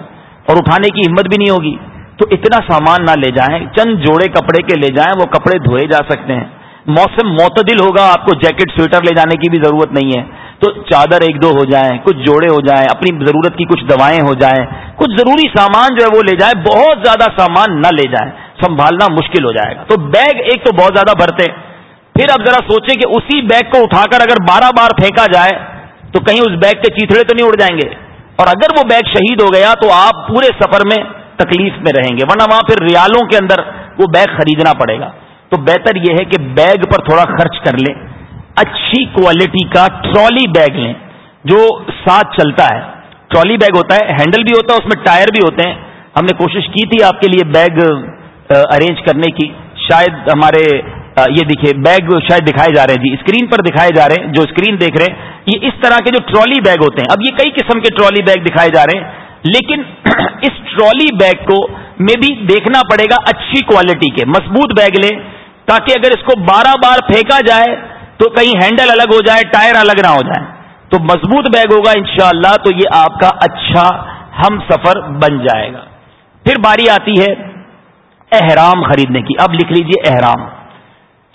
اور اٹھانے کی ہمت بھی نہیں ہوگی۔ تو اتنا سامان نہ لے جائیں۔ چند جوڑے کپڑے کے لے جائیں، وہ کپڑے دھوئے جا سکتے ہیں۔ موسم معتدل ہوگا، آپ کو جیکٹ، سویٹر لے جانے کی بھی ضرورت نہیں ہے۔ تو چادر ایک دو ہو جائیں، کچھ جوڑے ہو جائیں، اپنی ضرورت کی کچھ دوائیں ہو جائیں، کچھ ضروری سامان جو ہے وہ لے جائیں، بہت زیادہ سامان نہ لے جائیں، سنبھالنا مشکل ہو جائے گا۔ تو بیگ ایک تو بہت زیادہ بھرتے، پھر اب ذرا سوچیں کہ اسی بیگ کو اٹھا کر اگر بارہ بار پھینکا جائے تو کہیں اس بیگ کے چیتڑے تو نہیں اڑ جائیں گے۔ اور اگر وہ بیگ شہید ہو گیا تو آپ پورے سفر میں تکلیف میں رہیں گے، ورنہ وہاں پھر ریالوں کے اندر وہ بیگ خریدنا پڑے گا۔ تو بہتر یہ ہے کہ بیگ پر تھوڑا خرچ کر لیں۔ اچھی کوالٹی کا ٹرالی بیگ لیں، جو ساتھ چلتا ہے۔ ٹرالی بیگ ہوتا ہے ہینڈل بھی ہوتا ہے، اس میں ٹائر بھی ہوتے ہیں۔ ہم نے کوشش کی تھی آپ کے لیے بیگ ارینج کرنے کی۔ شاید ہمارے یہ دیکھیے بیگ شاید دکھائے جا رہے ہیں۔ جی اسکرین پر دکھائے جا رہے ہیں۔ جو اسکرین دیکھ رہے ہیں، یہ اس طرح کے جو ٹرالی بیگ ہوتے ہیں۔ اب یہ کئی قسم کے ٹرالی بیگ دکھائے جا رہے ہیں۔ لیکن اس ٹرالی بیگ کو میں بھی دیکھنا پڑے گا اچھی کوالٹی کے۔ مضبوط بیگ لیں، تاکہ اگر اس کو بارہ بار پھینکا جائے تو کہیں ہینڈل الگ ہو جائے، ٹائر الگ نہ ہو جائے۔ تو مضبوط بیگ ہوگا انشاءاللہ تو یہ آپ کا اچھا ہم سفر بن جائے گا۔ پھر باری آتی ہے احرام خریدنے کی۔ اب لکھ لیجیے احرام۔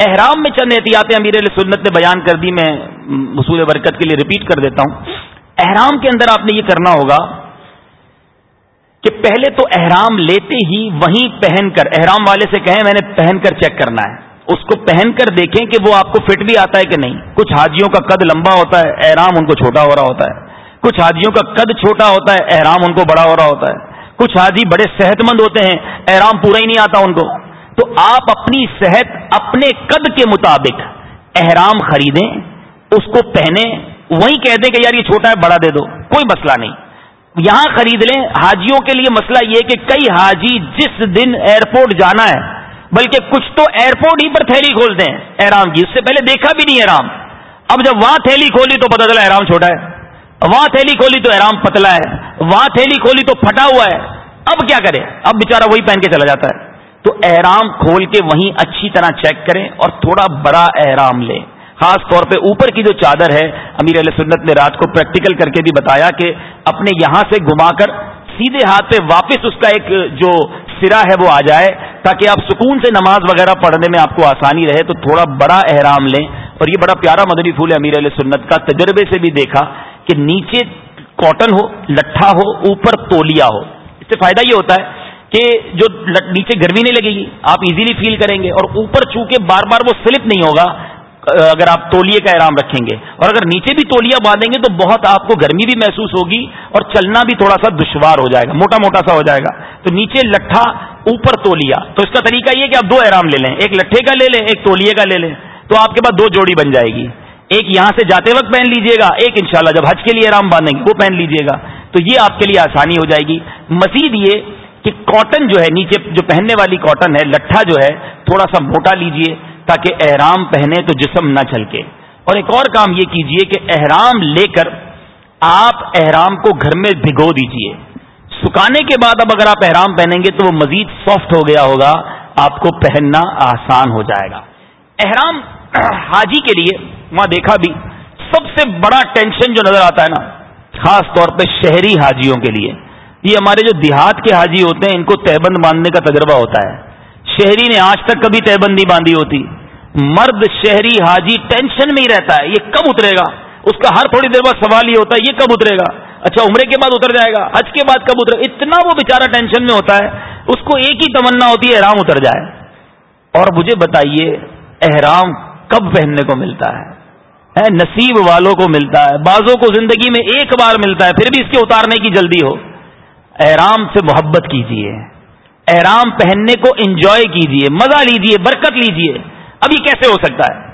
احرام میں چند احتیاطیں امیر علیہ سنت نے بیان کر دی، میں مصول برکت کے لیے ریپیٹ کر دیتا ہوں۔ احرام کے اندر آپ نے یہ کرنا ہوگا کہ پہلے تو احرام لیتے ہی وہیں پہن کر، احرام والے سے کہیں میں نے پہن کر چیک کرنا ہے۔ اس کو پہن کر دیکھیں کہ وہ آپ کو فٹ بھی آتا ہے کہ نہیں۔ کچھ حاجیوں کا قد لمبا ہوتا ہے، احرام ان کو چھوٹا ہو رہا ہوتا ہے۔ کچھ حاجیوں کا قد چھوٹا ہوتا ہے، احرام ان کو بڑا ہو رہا ہوتا ہے۔ کچھ حاجی بڑے صحت مند ہوتے ہیں، احرام پورا ہی نہیں آتا ان کو۔ تو آپ اپنی صحت اپنے قد کے مطابق احرام خریدیں، اس کو پہنے وہی کہہ دیں کہ یار یہ چھوٹا ہے، بڑا دے دو، کوئی مسئلہ نہیں۔ یہاں خرید لیں۔ حاجیوں کے لیے مسئلہ یہ کہ کئی حاجی جس دن ایئرپورٹ جانا ہے بلکہ کچھ تو ایئرپورٹ ہی پر تھیلی کھولتے ہیں۔ احرام کی۔ اس سے پہلے دیکھا بھی نہیں احرام۔ اب جب وہاں تھیلی کھولی تو پتہ چلا احرام چھوٹا ہے۔ وہاں تھیلی کھولی تو احرام پتلا ہے۔ وہاں تھیلی کھولی تو پھٹا ہوا ہے۔ اب کیا کرے؟ اب بےچارا وہی پہن کے چلا جاتا ہے۔ تو احرام کھول کے وہیں اچھی طرح چیک کریں اور تھوڑا بڑا احرام لیں۔ خاص طور پہ اوپر کی جو چادر ہے، امیر علیہ سنت نے رات کو پریکٹیکل کر کے بھی بتایا کہ اپنے یہاں سے گھما کر سیدھے ہاتھ پہ واپس اس کا ایک جو سرا ہے وہ آ جائے، تاکہ آپ سکون سے نماز وغیرہ پڑھنے میں آپ کو آسانی رہے، تو تھوڑا بڑا احرام لیں۔ اور یہ بڑا پیارا مدنی پھول ہے امیر علیہ سنت کا۔ تجربے سے بھی دیکھا کہ نیچے کاٹن ہو، لٹھا ہو، اوپر تولیا ہو۔ اس سے فائدہ یہ ہوتا ہے کہ جو نیچے گرمی نہیں لگے گی، آپ ایزیلی فیل کریں گے۔ اور اوپر چونکہ بار بار وہ سلپ نہیں ہوگا اگر آپ تولیے کا احرام رکھیں گے، اور اگر نیچے بھی تولیا باندھیں گے تو بہت آپ کو گرمی بھی محسوس ہوگی اور چلنا بھی تھوڑا سا دشوار ہو جائے گا، موٹا موٹا سا ہو جائے گا۔ تو نیچے لٹھا، اوپر تولیا تو اس کا طریقہ یہ کہ آپ دو احرام لے لیں، ایک لٹھے کا لے لیں، ایک تولیے کا لے لیں۔ تو آپ کے پاس دو جوڑی بن جائے گی۔ ایک یہاں سے جاتے وقت پہن لیجیے گا، ایک انشاءاللہ جب حج کے لیے آرام باندھیں گے، وہ پہن لیجیے گا۔ تو یہ آپ کے لیے آسانی ہو جائے گی۔ مزید یہ کہ کاٹن جو ہے، نیچے جو پہننے والی کاٹن ہے، لٹھا جو ہے، تھوڑا سا موٹا لیجیے۔ تاکہ احرام پہنے تو جسم نہ چھلکے۔ اور ایک اور کام یہ کیجیے کہ احرام لے کر آپ احرام کو گھر میں بھگو دیجیے۔ سکانے کے بعد اب اگر آپ احرام پہنیں گے تو وہ مزید سافٹ ہو گیا ہوگا، آپ کو پہننا آسان ہو جائے گا۔ احرام حاجی کے لیے وہاں دیکھا بھی سب سے بڑا ٹینشن جو نظر آتا ہے نا، خاص طور پہ شہری حاجیوں کے لیے۔ یہ ہمارے جو دیہات کے حاجی ہوتے ہیں، ان کو تہبند باندھنے کا تجربہ ہوتا ہے۔ شہری نے آج تک کبھی تہبند نہیں باندھی ہوتی۔ مرد شہری حاجی ٹینشن میں ہی رہتا ہے، یہ کب اترے گا؟ اس کا ہر تھوڑی دیر بعد سوال یہ ہوتا ہے، یہ کب اترے گا؟ اچھا عمرے کے بعد اتر جائے گا، حج کے بعد کب اترے اتنا وہ بےچارا ٹینشن میں ہوتا ہے، اس کو ایک ہی تمنا ہوتی ہے، احرام اتر جائے۔ اور مجھے بتائیے، احرام کب پہننے کو ملتا ہے؟ نصیب والوں کو ملتا ہے بعضوں کو زندگی میں ایک بار ملتا ہے، پھر بھی اس کے اتارنے کی جلدی ہو۔ احرام سے محبت کیجیے احرام پہننے کو انجوائے کیجیے مزہ لیجیے برکت لیجیے اب یہ کیسے ہو سکتا ہے؟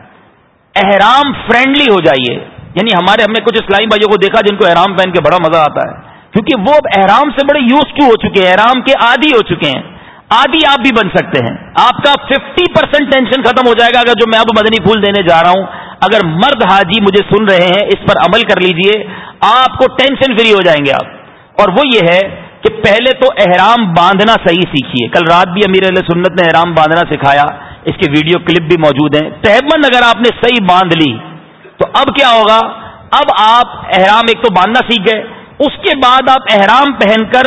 احرام فرینڈلی ہو جائیے۔ یعنی ہمارے، ہم نے کچھ اسلامی بھائیوں کو دیکھا جن کو احرام پہن کے بڑا مزہ آتا ہے۔ کیونکہ وہ اب احرام سے بڑے یوز ٹو ہو چکے ہیں، احرام کے عادی ہو چکے ہیں۔ آدھی آپ بھی بن سکتے ہیں۔ آپ کا ففٹی پرسینٹ ٹینشن ختم ہو جائے گا اگر جو میں اب مدنی پھول دینے جا رہا ہوں۔ اگر مرد حاجی مجھے سن رہے ہیں، اس پر عمل کر لیجیے۔ آپ کو ٹینشن فری ہو جائیں گے آپ۔ اور وہ یہ ہے کہ پہلے تو احرام باندھنا صحیح سیکھیے۔ کل رات بھی امیر علیہ سنت نے احرام باندھنا سکھایا۔ اس کے ویڈیو کلپ بھی موجود ہیں۔ تہمند اگر آپ نے صحیح باندھ لی تو اب کیا ہوگا؟ اب آپ احرام ایک تو باندھنا سیکھ گئے۔ اس کے بعد آپ احرام پہن کر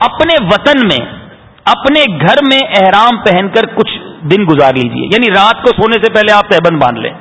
اپنے وطن میں، اپنے گھر میں احرام پہن کر کچھ دن گزار لیجیے یعنی رات کو سونے سے پہلے آپ تہبند باندھ لیں۔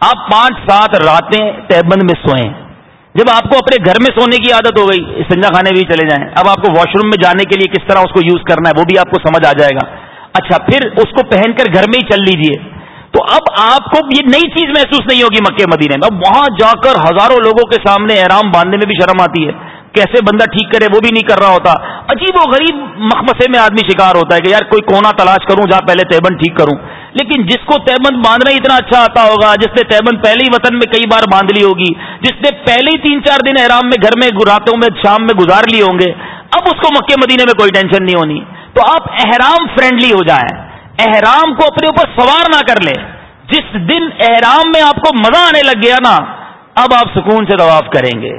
آپ پانچ سات راتیں تہبند میں سوئیں۔ جب آپ کو اپنے گھر میں سونے کی عادت ہو گئی سنجا خانے بھی چلے جائیں۔ اب آپ کو واش روم میں جانے کے لیے کس طرح اس کو یوز کرنا ہے، وہ بھی آپ کو سمجھ آ جائے گا۔ اچھا پھر اس کو پہن کر گھر میں ہی چل لیجیے تو اب آپ کو یہ نئی چیز محسوس نہیں ہوگی مکے مدینے میں۔ اب وہاں جا کر ہزاروں لوگوں کے سامنے احرام باندھنے میں بھی شرم آتی ہے۔ کیسے بندہ ٹھیک کرے، وہ بھی نہیں کر رہا ہوتا۔ عجیب و غریب مخمسے میں آدمی شکار ہوتا ہے کہ یار، کوئی کونا تلاش کروں جہاں پہلے تیبند ٹھیک کروں۔ لیکن جس کو تیبند باندھنا اتنا اچھا آتا ہوگا، جس نے تیبند پہلے ہی وطن میں کئی بار باندھ لی ہوگی، جس نے پہلے ہی تین چار دن احرام میں گھر میں راتوں میں شام میں گزار لیے ہوں گے، اب اس کو مکے مدینے میں کوئی ٹینشن نہیں ہونی۔ تو آپ احرام فرینڈلی ہو جائیں۔ احرام کو اپنے اوپر سوار نہ کر لیں۔ جس دن احرام میں آپ کو مزہ آنے لگ گیا نا، اب آپ سکون سے طواف کریں گے۔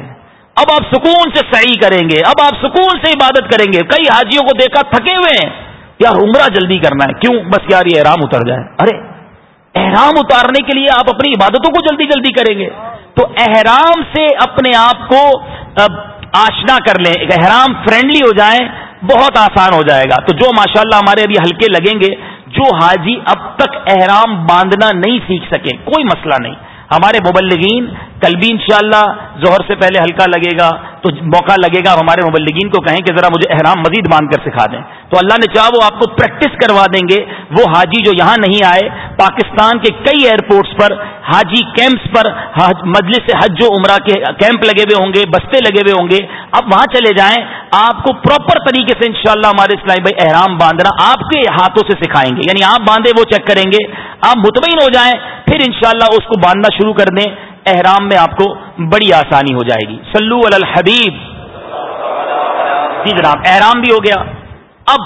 اب آپ سکون سے صحیح کریں گے۔ اب آپ سکون سے عبادت کریں گے۔ کئی حاجیوں کو دیکھا تھکے ہوئے ہیں۔ یار عمرہ جلدی کرنا ہے؟ کیوں؟ بس یار یہ احرام اتر جائے ارے، احرام اتارنے کے لیے آپ اپنی عبادتوں کو جلدی جلدی کریں گے۔ تو احرام سے اپنے آپ کو آشنا کر لیں۔ احرام فرینڈلی ہو جائیں، بہت آسان ہو جائے گا۔ تو جو ماشاءاللہ ہمارے ابھی ہلکے لگیں گے، جو حاجی اب تک احرام باندھنا نہیں سیکھ سکے کوئی مسئلہ نہیں۔ ہمارے مبلغین کل بھی انشاءاللہ ظہر سے پہلے ہلکا لگے گا، تو موقع لگے گا ہمارے مبلگین کو کہیں کہ ذرا مجھے احرام مزید باندھ کر سکھا دیں۔ تو اللہ نے چاہا وہ آپ کو پریکٹس کروا دیں گے، وہ حاجی جو یہاں نہیں آئے، پاکستان کے کئی ایئرپورٹس پر، حاجی کیمپس پر مجلس حج و عمرہ کے کیمپ لگے ہوئے ہوں گے، بستے لگے ہوئے ہوں گے۔ اب وہاں چلے جائیں، آپ کو پراپر طریقے سے انشاءاللہ ہمارے اسلامی بھائی احرام باندھنا آپ کے ہاتھوں سے سکھائیں گے۔ یعنی آپ باندھے وہ چیک کریں گے۔ آپ مطمئن ہو جائیں، پھر انشاءاللہ اس کو باندھنا شروع کر دیں۔ احرام میں آپ کو بڑی آسانی ہو جائے گی۔ سلو الحبیب۔ جی جناب، احرام بھی ہو گیا۔ اب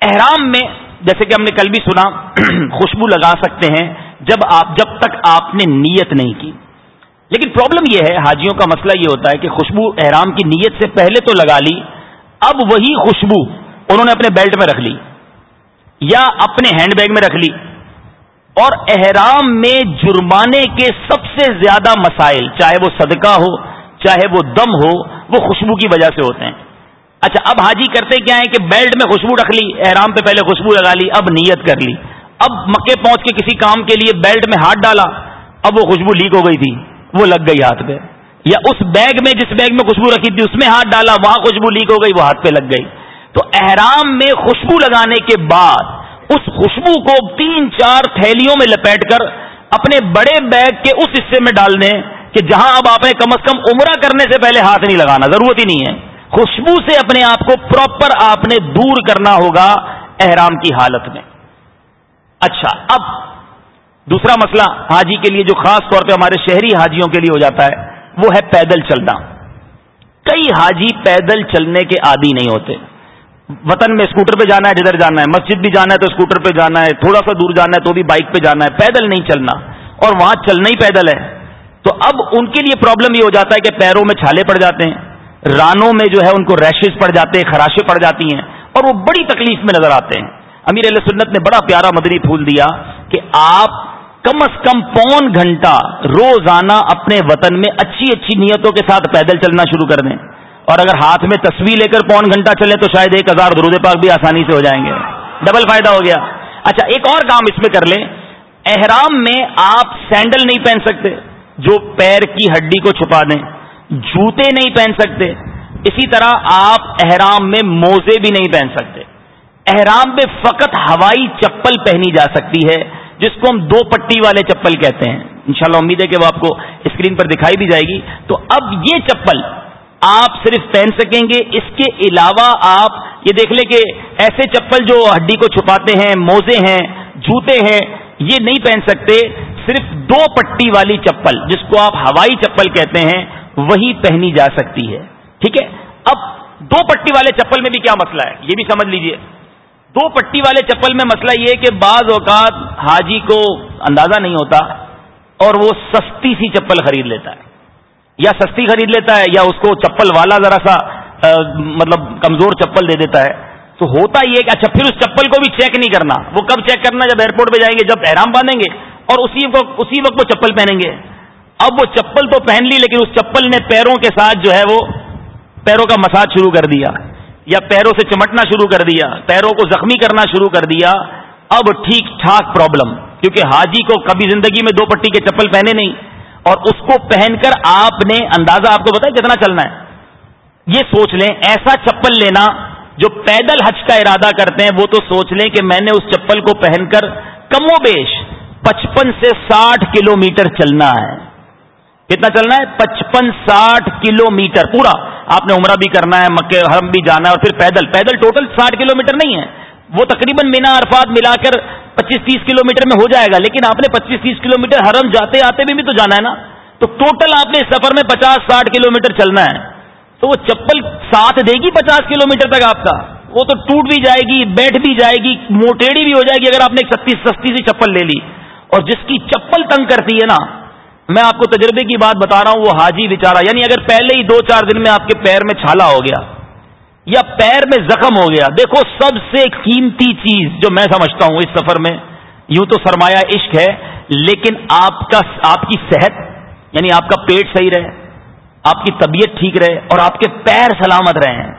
احرام میں جیسے کہ ہم نے کل بھی سنا، خوشبو لگا سکتے ہیں جب آپ، جب تک آپ نے نیت نہیں کی۔ لیکن پرابلم یہ ہے، حاجیوں کا مسئلہ یہ ہوتا ہے کہ خوشبو احرام کی نیت سے پہلے تو لگا لی، اب وہی خوشبو انہوں نے اپنے بیلٹ میں رکھ لی یا اپنے ہینڈ بیگ میں رکھ لی۔ اور احرام میں جرمانے کے سب سے زیادہ مسائل، چاہے وہ صدقہ ہو، چاہے وہ دم ہو، وہ خوشبو کی وجہ سے ہوتے ہیں۔ اچھا اب حاجی کرتے کیا ہے کہ بیلٹ میں خوشبو رکھ لی، احرام پہ پہلے خوشبو لگا لی، اب نیت کر لی۔ اب مکے پہنچ کے کسی کام کے لیے بیلٹ میں ہاتھ ڈالا، اب وہ خوشبو لیک ہو گئی تھی، وہ لگ گئی ہاتھ پہ۔ یا اس بیگ میں، جس بیگ میں خوشبو رکھی تھی، اس میں ہاتھ ڈالا، وہاں خوشبو لیک ہو گئی، وہ ہاتھ پہ لگ گئی۔ تو احرام میں خوشبو لگانے کے بعد اس خوشبو کو تین چار تھیلیوں میں لپیٹ کر اپنے بڑے بیگ کے اس حصے میں ڈال دیں کہ جہاں اب آپ نے کم از کم عمرہ کرنے سے پہلے ہاتھ نہیں لگانا، ضرورت ہی نہیں ہے۔ خوشبو سے اپنے آپ کو پراپر آپ نے دور کرنا ہوگا احرام کی حالت میں۔ اچھا اب دوسرا مسئلہ حاجی کے لیے جو خاص طور پہ ہمارے شہری حاجیوں کے لیے ہو جاتا ہے، وہ ہے پیدل چلنا۔ کئی حاجی پیدل چلنے کے عادی نہیں ہوتے۔ وطن میں اسکوٹر پہ جانا ہے، جدھر جانا ہے، مسجد بھی جانا ہے تو اسکوٹر پہ جانا ہے، تھوڑا سا دور جانا ہے تو بھی بائک پہ جانا ہے، پیدل نہیں چلنا۔ اور وہاں چلنا ہی پیدل ہے۔ تو اب ان کے لیے پرابلم یہ ہو جاتا ہے کہ پیروں میں چھالے پڑ جاتے ہیں، رانوں میں جو ہے ان کو ریشز پڑ جاتے ہیں، خراشیں پڑ جاتی ہیں، اور وہ بڑی تکلیف میں نظر آتے ہیں۔ امیر علیہ سنت نے بڑا پیارا مدنی پھول دیا کہ آپ کم از کم پون گھنٹہ روزانہ اپنے وطن میں اچھی اچھی نیتوں کے ساتھ پیدل چلنا شروع کر دیں۔ اور اگر ہاتھ میں تصویر لے کر پون گھنٹہ چلے تو شاید ایک ہزار درود پاک بھی آسانی سے ہو جائیں گے۔ ڈبل فائدہ ہو گیا۔ اچھا ایک اور کام اس میں کر لیں۔ احرام میں آپ سینڈل نہیں پہن سکتے، جو پیر کی ہڈی کو چھپا دیں۔ جوتے نہیں پہن سکتے۔ اسی طرح آپ احرام میں موزے بھی نہیں پہن سکتے۔ احرام میں فقط ہوائی چپل پہنی جا سکتی ہے، جس کو ہم دو پٹی والے چپل کہتے ہیں۔ انشاءاللہ امید ہے کہ وہ آپ کو اسکرین پر دکھائی بھی جائے گی۔ تو اب یہ چپل آپ صرف پہن سکیں گے۔ اس کے علاوہ آپ یہ دیکھ لیں کہ ایسے چپل جو ہڈی کو چھپاتے ہیں، موزے ہیں، جوتے ہیں، یہ نہیں پہن سکتے۔ صرف دو پٹی والی چپل، جس کو آپ ہوائی چپل کہتے ہیں، وہی پہنی جا سکتی ہے۔ ٹھیک ہے؟ اب دو پٹی والے چپل میں بھی کیا مسئلہ ہے؟ یہ بھی سمجھ لیجیے۔ دو پٹی والے چپل میں مسئلہ یہ کہ بعض اوقات حاجی کو اندازہ نہیں ہوتا اور وہ سستی سی چپل خرید لیتا ہے۔ یا سستی خرید لیتا ہے یا اس کو چپل والا ذرا سا مطلب کمزور چپل دے دیتا ہے، تو ہوتا یہ کہ اچھا پھر اس چپل کو بھی چیک نہیں کرنا۔ وہ کب چیک کرنا؟ جب ایئرپورٹ پہ جائیں گے، جب احرام باندھیں گے، اور اسی وقت اسی وقت وہ چپل پہنیں گے۔ اب وہ چپل تو پہن لی، لیکن اس چپل نے پیروں کے ساتھ جو ہے وہ پیروں کا مساج شروع کر دیا، یا پیروں سے چمٹنا شروع کر دیا، پیروں کو زخمی کرنا شروع کر دیا۔ اب ٹھیک ٹھاک پرابلم کیونکہ حاجی کو کبھی زندگی میں دو پٹی کے چپل پہنے نہیں۔ اور اس کو پہن کر آپ نے اندازہ آپ کو بتایا کتنا چلنا ہے۔ یہ سوچ لیں، ایسا چپل لینا جو پیدل حج کا ارادہ کرتے ہیں، وہ تو سوچ لیں کہ میں نے اس چپل کو پہن کر کم و بیش پچپن سے ساٹھ کلو میٹر چلنا ہے۔ کتنا چلنا ہے؟ پچپن ساٹھ کلو میٹر پورا آپ نے عمرہ بھی کرنا ہے مکے حرم بھی جانا ہے اور پھر پیدل۔ پیدل ٹوٹل ساٹھ کلو میٹر نہیں ہے۔ وہ تقریباً مینا عرفات ملا کر پچیس تیس کلو میٹر میں ہو جائے گا لیکن آپ نے پچیس تیس کلو میٹر حرم جاتے آتے بھی, بھی تو جانا ہے نا۔ تو ٹوٹل آپ نے اس سفر میں پچاس ساٹھ کلو میٹر چلنا ہے۔ تو وہ چپل ساتھ دے گی پچاس کلو میٹر تک آپ کا۔ وہ تو ٹوٹ بھی جائے گی بیٹھ بھی جائے گی موٹیڑی بھی ہو جائے گی اگر آپ نے ایک سستی سستی سی چپل لے لی۔ اور جس کی چپل تنگ کرتی ہے نا میں آپ کو تجربے کی بات بتا رہا ہوں وہ حاجی بےچارا یعنی اگر پہلے ہی دو چار دن میں آپ کے پیر میں چھالا ہو گیا۔ یا پیر میں زخم ہو گیا۔ دیکھو، سب سے قیمتی چیز جو میں سمجھتا ہوں اس سفر میں، یوں تو سرمایہ عشق ہے، لیکن آپ کا، آپ کی صحت یعنی آپ کا پیٹ صحیح رہے، آپ کی طبیعت ٹھیک رہے، اور آپ کے پیر سلامت رہے ہیں۔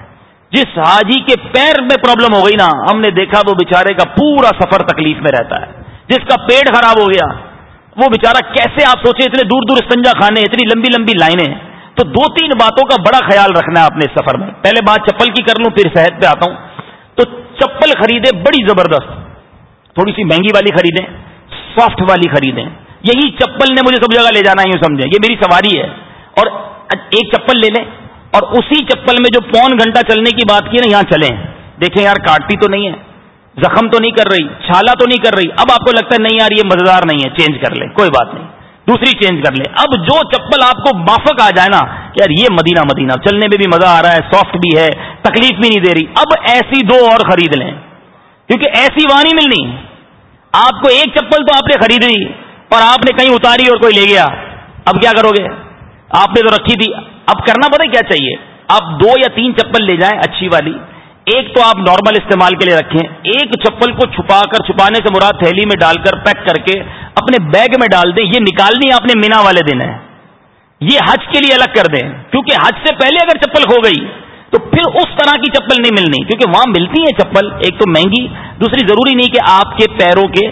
جس حاجی کے پیر میں پرابلم ہو گئی نا، ہم نے دیکھا وہ بےچارے کا پورا سفر تکلیف میں رہتا ہے۔ جس کا پیٹ خراب ہو گیا، وہ بےچارا کیسے آپ سوچے اتنے دور دور استنجا کھانے اتنی لمبی لمبی لائنیں۔ تو دو تین باتوں کا بڑا خیال رکھنا ہے اپنے سفر میں۔ پہلے بات چپل کی کر لوں، پھر صحت پہ آتا ہوں۔ تو چپل خریدے بڑی زبردست۔ تھوڑی سی مہنگی والی خریدیں سافٹ والی خریدیں۔ یہی چپل نے مجھے سب جگہ لے جانا یوں سمجھیں۔ یہ میری سواری ہے۔ اور ایک چپل لے لیں۔ اور اسی چپل میں جو پون گھنٹہ چلنے کی بات کی نا، یہاں چلیں۔ دیکھیں یار، کاٹتی تو نہیں ہے۔ زخم تو نہیں کر رہی، چھالا تو نہیں کر رہی۔ اب آپ کو لگتا ہے، نہیں یار، یہ مزیدار نہیں ہے، چینج کر لیں۔ کوئی بات نہیں۔ دوسری چینج کر لیں اب جو چپل آپ کو مافک آ جائے نا، کہ یار یہ مدینہ مدینہ چلنے میں بھی مزہ آ رہا ہے سافٹ بھی ہے، تکلیف بھی نہیں دے رہی۔ اب ایسی دو اور خرید لیں۔ کیونکہ ایسی وہاں نہیں ملنی۔ آپ کو ایک چپل تو آپ نے خریدی اور آپ نے کہیں اتاری اور کوئی لے گیا۔ اب کیا کرو گے؟ آپ نے تو رکھی تھی۔ اب کرنا پتا کیا چاہیے؟ آپ دو یا تین چپل لے جائیں، اچھی والی۔ ایک تو آپ نارمل استعمال کے لیے رکھیں، ایک چپل کو چھپا کر، چھپانے سے مراد تھیلی میں ڈال کر پیک کر کے اپنے بیگ میں ڈال دیں، یہ نکالنی آپ نے مینا والے دن ہے۔ یہ حج کے لیے الگ کر دیں۔ کیونکہ حج سے پہلے اگر چپل کھو گئی، تو پھر اس طرح کی چپل نہیں ملنی۔ کیونکہ وہاں ملتی ہے چپل، ایک تو مہنگی، دوسری ضروری نہیں کہ آپ کے پیروں کے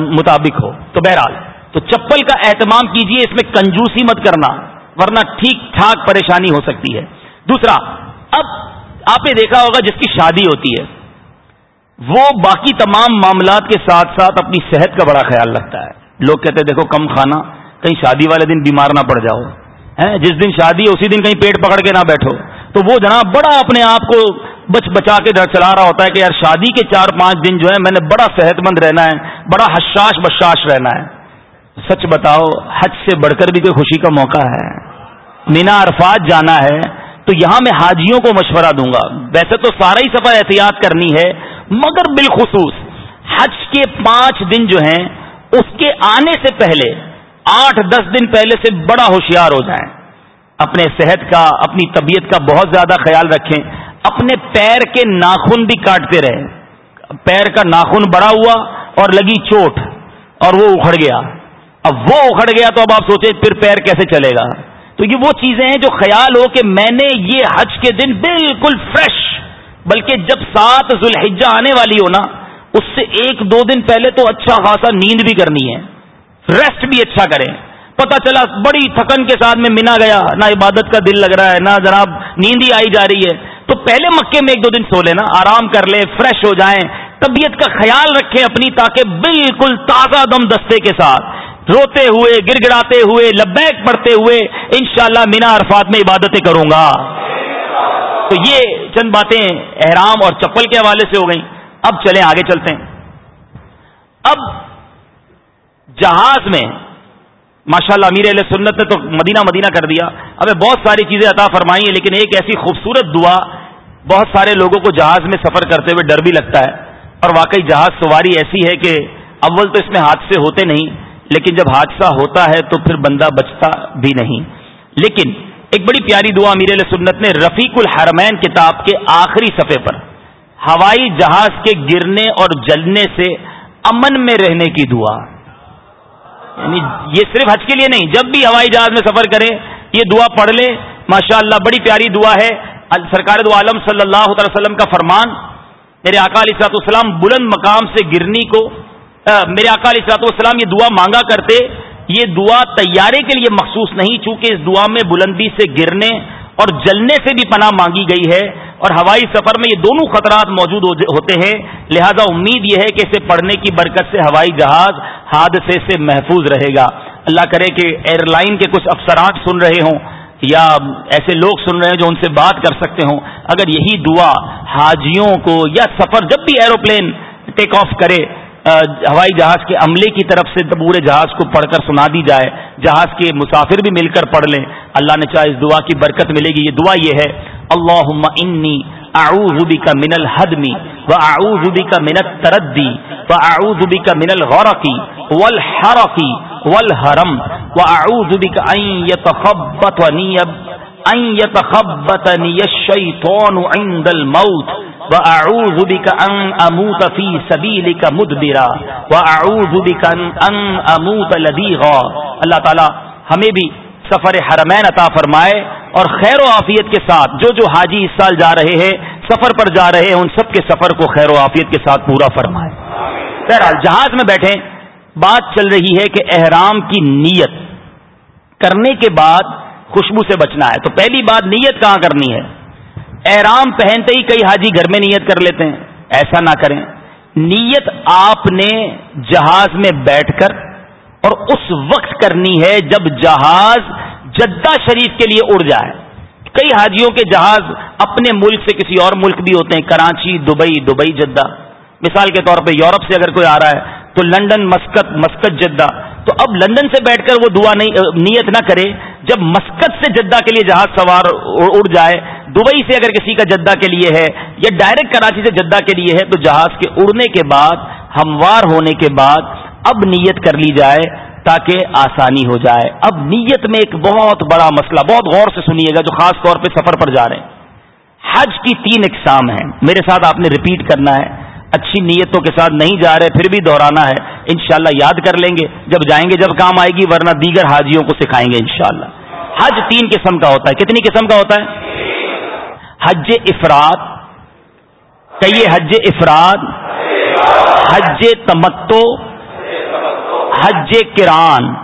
مطابق ہو۔ تو بہرحال، تو چپل کا اہتمام کیجیے اس میں کنجوسی مت کرنا، ورنہ ٹھیک ٹھاک پریشانی ہو سکتی ہے۔ دوسرا، اب آپ نے دیکھا ہوگا جس کی شادی ہوتی ہے، وہ باقی تمام معاملات کے ساتھ ساتھ اپنی صحت کا بڑا خیال رکھتا ہے۔ لوگ کہتے ہیں، دیکھو کم کھانا، کہیں شادی والے دن بیمار نہ پڑ جاؤ۔ جس دن شادی ہے، اسی دن کہیں پیٹ پکڑ کے نہ بیٹھو۔ تو وہ جناب بڑا اپنے آپ کو بچ بچا کے چلا رہا ہوتا ہے کہ یار شادی کے چار پانچ دن جو ہے میں نے بڑا صحت مند رہنا ہے، بڑا حشاش بشاش رہنا ہے۔ سچ بتاؤ، حج سے بڑھ کر بھی کوئی خوشی کا موقع ہے؟ مینا عرفات جانا ہے۔ تو یہاں میں حاجیوں کو مشورہ دوں گا۔ ویسے تو سارا ہی سفر احتیاط کرنی ہے، مگر بالخصوص حج کے پانچ دن جو ہیں، اس کے آنے سے پہلے، آٹھ دس دن پہلے سے بڑا ہوشیار ہو جائیں۔ اپنے صحت کا، اپنی طبیعت کا بہت زیادہ خیال رکھیں۔ اپنے پیر کے ناخن بھی کاٹتے رہے پیر کا ناخن بڑا ہوا اور لگی چوٹ اور وہ اکھڑ گیا۔ اب وہ اکھڑ گیا تو اب آپ سوچیں پھر پیر کیسے چلے گا؟ تو یہ وہ چیزیں ہیں جو خیال ہو کہ میں نے یہ حج کے دن بالکل فریش بلکہ جب سات ذوالحجہ آنے والی ہو نا، اس سے ایک دو دن پہلے تو اچھا خاصا نیند بھی کرنی ہے۔ ریسٹ بھی اچھا کریں۔ پتا چلا بڑی تھکن کے ساتھ میں منا گیا، نہ عبادت کا دل لگ رہا ہے، نہ جناب نیند ہی آئی جا رہی ہے۔ تو پہلے مکے میں ایک دو دن سو لینا، آرام کر لیں فریش ہو جائیں۔ طبیعت کا خیال رکھیں اپنی، تاکہ بالکل تازہ دم دستے کے ساتھ۔ روتے ہوئے گر گڑاتے ہوئے، لبیک پڑھتے ہوئے انشاءاللہ مینا عرفات میں عبادتیں کروں گا۔ تو یہ چند باتیں احرام اور چپل کے حوالے سے ہو گئیں۔ اب چلیں آگے چلتے ہیں۔ اب جہاز میں ماشاء اللہ امیر علیہ سنت نے تو مدینہ مدینہ کر دیا۔ ابھی بہت ساری چیزیں عطا فرمائی ہیں، لیکن ایک ایسی خوبصورت دعا، بہت سارے لوگوں کو جہاز میں سفر کرتے ہوئے ڈر بھی لگتا ہے۔ اور واقعی جہاز سواری ایسی ہے کہ اول تو اس میں حادثے ہوتے نہیں لیکن جب حادثہ ہوتا ہے تو پھر بندہ بچتا بھی نہیں۔ لیکن ایک بڑی پیاری دعا امیر علیہ سنت نے رفیق الحرمین کتاب کے آخری صفحے پر، ہوائی جہاز کے گرنے اور جلنے سے امن میں رہنے کی دعا۔ یعنی یہ صرف حج کے لیے نہیں، جب بھی ہوائی جہاز میں سفر کرے، یہ دعا پڑھ لے۔ ماشاء اللہ بڑی پیاری دعا ہے۔ سرکار دو عالم صلی اللہ تعالی وسلم کا فرمان، میرے علیہ صلاحت السلام بلند مقام سے گرنی کو میرے علیہ صلاحت والسلام یہ دعا مانگا کرتے، یہ دعا تیارے کے لیے مخصوص نہیں، چونکہ اس دعا میں بلندی سے گرنے اور جلنے سے بھی پناہ مانگی گئی ہے اور ہوائی سفر میں یہ دونوں خطرات موجود ہوتے ہیں۔ لہذا امید یہ ہے کہ اسے پڑھنے کی برکت سے ہوائی جہاز حادثے سے محفوظ رہے گا۔ اللہ کرے کہ ایئر لائن کے کچھ افسرات سن رہے ہوں، یا ایسے لوگ سن رہے ہیں جو ان سے بات کر سکتے ہوں۔ اگر یہی دعا حاجیوں کو یا سفر، جب بھی ایروپلین ٹیک آف کرے ہوائی جہاز کے عملے کی طرف سے پورے جہاز کو پڑھ کر سنا دی جائے، جہاز کے مسافر بھی مل کر پڑھ لیں۔ اللہ نے چاہے اس دعا کی برکت ملے گی۔ یہ دعا یہ ہے اللہ انی اعوذ بک من الحدمی و اعوذ بک من التردی و اعوذ بک من الغرقی والحرقی والحرم و اعوذ بک ان يتخبطنی ان يتخبطنی الشیطان عند الموت وَأَعُوذُ بِكَ أَن أَمُوتَ فِي سَبِيلِكَ مُدْبِرًا وَأَعُوذُ بِكَ أَن أَمُوتَ لَذِيغًا اللہ تعالی ہمیں بھی سفر حرمین عطا فرمائے اور خیر و عافیت کے ساتھ جو جو حاجی اس سال جا رہے ہیں، سفر پر جا رہے ہیں، ان سب کے سفر کو خیر و عافیت کے ساتھ پورا فرمائے۔ بہرحال جہاز میں بیٹھیں، بات چل رہی ہے کہ احرام کی نیت۔ کرنے کے بعد خوشبو سے بچنا ہے۔ تو پہلی بات نیت کہاں کرنی ہے؟ احرام پہنتے ہی کئی حاجی گھر میں نیت کر لیتے ہیں۔ ایسا نہ کریں۔ نیت آپ نے جہاز میں بیٹھ کر اور اس وقت کرنی ہے جب جہاز جدہ شریف کے لیے اڑ جائے۔ کئی حاجیوں کے جہاز اپنے ملک سے کسی اور ملک بھی ہوتے ہیں۔ Karachi, Dubai Dubai Jeddah. مثال کے طور پہ یورپ سے اگر کوئی آ رہا ہے تو لندن، مسکت مسکت جدہ۔ تو اب لندن سے بیٹھ کر وہ دعا نہیں، نیت نہ کرے۔ جب مسکت سے جدہ کے لیے جہاز سوار اڑ جائے، دبئی سے اگر کسی کا جدہ کے لیے ہے یا ڈائریکٹ کراچی سے جدہ کے لیے ہے، تو جہاز کے اڑنے کے بعد، ہموار ہونے کے بعد اب نیت کر لی جائے تاکہ آسانی ہو جائے۔ اب نیت میں ایک بہت بڑا مسئلہ، بہت غور سے سنیے گا جو خاص طور پہ سفر پر جا رہے ہیں۔ حج کی تین اقسام ہیں۔ میرے ساتھ آپ نے ریپیٹ کرنا ہے۔ اچھی نیتوں کے ساتھ نہیں جا رہے، پھر بھی دہرانا ہے۔ انشاءاللہ یاد کر لیں گے۔ جب جائیں گے، جب کام آئے گی، ورنہ دیگر حاجیوں کو سکھائیں گے انشاءاللہ۔ حج تین قسم کا ہوتا ہے۔ کتنی قسم کا ہوتا ہے؟ حج افراد۔ کہیے حج افراد۔ حج تمتو حج کران۔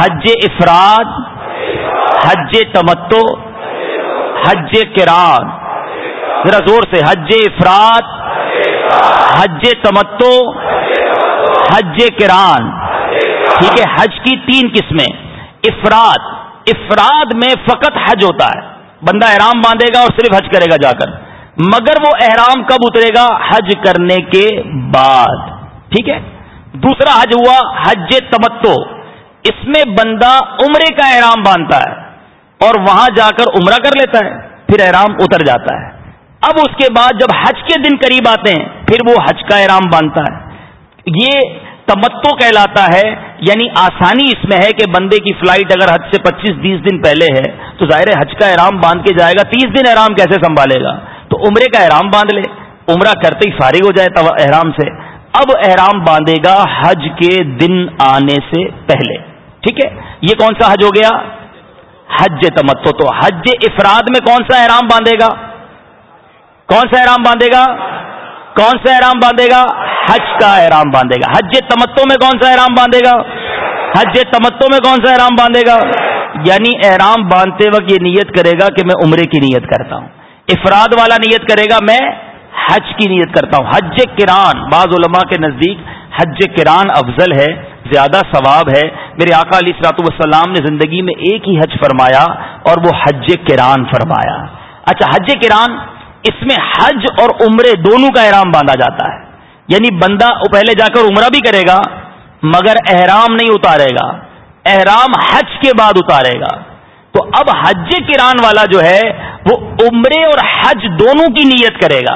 حج افراد۔ حج تمتو حج کران۔ ذرا زور سے۔ حج افراد۔ حج تمتو، حج کران، ٹھیک ہے، حج کی تین قسمیں، افراد افراد میں فقط حج ہوتا ہے، بندہ احرام باندھے گا اور صرف حج کرے گا جا کر، مگر وہ احرام کب اترے گا؟ حج کرنے کے بعد، ٹھیک ہے؟ دوسرا حج ہوا حج تمتو، اس میں بندہ عمرے کا احرام باندھتا ہے اور وہاں جا کر عمرہ کر لیتا ہے، پھر احرام اتر جاتا ہے۔ اب اس کے بعد جب حج کے دن قریب آتے ہیں پھر وہ حج کا احرام باندھتا ہے۔ یہ تمتو کہلاتا ہے یعنی آسانی اس میں ہے کہ بندے کی فلائٹ اگر حج سے پچیس بیس دن پہلے ہے، تو ظاہر حج کا احرام باندھ کے جائے گا، تیس دن احرام کیسے سنبھالے گا؟ تو عمرے کا احرام باندھ لے، عمرہ کرتے ہی فارغ ہو جائے احرام سے۔ اب احرام باندھے گا حج کے دن آنے سے پہلے۔ ٹھیک ہے؟ یہ کون سا حج ہو گیا؟ حج تمتو۔ تو حج افراد میں کون سا احرام باندھے گا؟ کون سا احرام باندھے گا؟ کون سا احرام باندھے گا؟ حج کا احرام باندھے گا۔ حج تمتو میں کون سا احرام باندھے گا؟ حج تمتو میں کون سا احرام باندھے گا؟ یعنی احرام باندھتے وقت یہ نیت کرے گا کہ میں عمرے کی نیت کرتا ہوں۔ افراد والا نیت کرے گا، میں حج کی نیت کرتا ہوں۔ حج کران، بعض علماء کے نزدیک حج کران افضل ہے، زیادہ ثواب ہے۔ میرے آقا علی سرات والسلام نے زندگی میں ایک ہی حج فرمایا اور وہ حج کران فرمایا۔ اچھا حج کران اس میں حج اور عمرے دونوں کا احرام باندھا جاتا ہے۔ یعنی بندہ پہلے جا کر عمرہ بھی کرے گا، مگر احرام نہیں اتارے گا۔ احرام حج کے بعد اتارے گا۔ تو اب حج کران والا جو ہے، وہ عمرے اور حج دونوں کی نیت کرے گا۔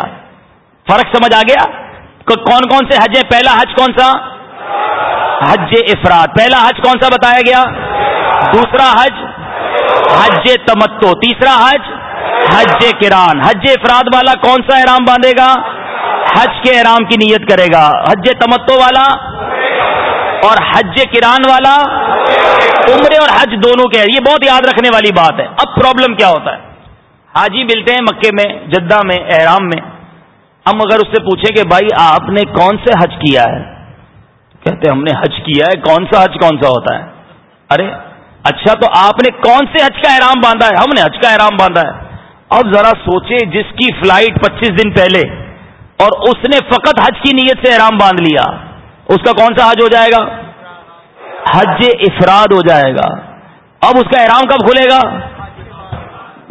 فرق سمجھ آ گیا؟ کون کون سے حج ہیں؟ پہلا حج کون سا؟ حج افراد۔ پہلا حج کون سا بتایا گیا؟ دوسرا حج حج تمتو۔ تیسرا حج حج کران. حج افراد والا کون سا احرام باندھے گا؟ حج کے احرام کی نیت کرے گا. حج تمتو والا اور حج کران والا عمرے اور حج دونوں کے یہ بہت یاد رکھنے والی بات ہے. اب پرابلم کیا ہوتا ہے؟ حاجی ملتے ہیں مکے میں، جدہ میں، احرام میں. ہم اگر اس سے پوچھیں کہ بھائی آپ نے کون سے حج کیا ہے؟ کہتے ہم نے حج کیا ہے، کون سا حج کون سا ہوتا ہے؟ ارے اچھا تو آپ نے کون سے حج کا احرام باندھا ہے؟ ہم نے حج کا احرام باندھا ہے۔ اب ذرا سوچے جس کی فلائٹ پچیس دن پہلے اور اس نے فقط حج کی نیت سے احرام باندھ لیا، اس کا کون سا حج ہو جائے گا؟ حج افراد ہو جائے گا۔ اب اس کا احرام کب کھلے گا؟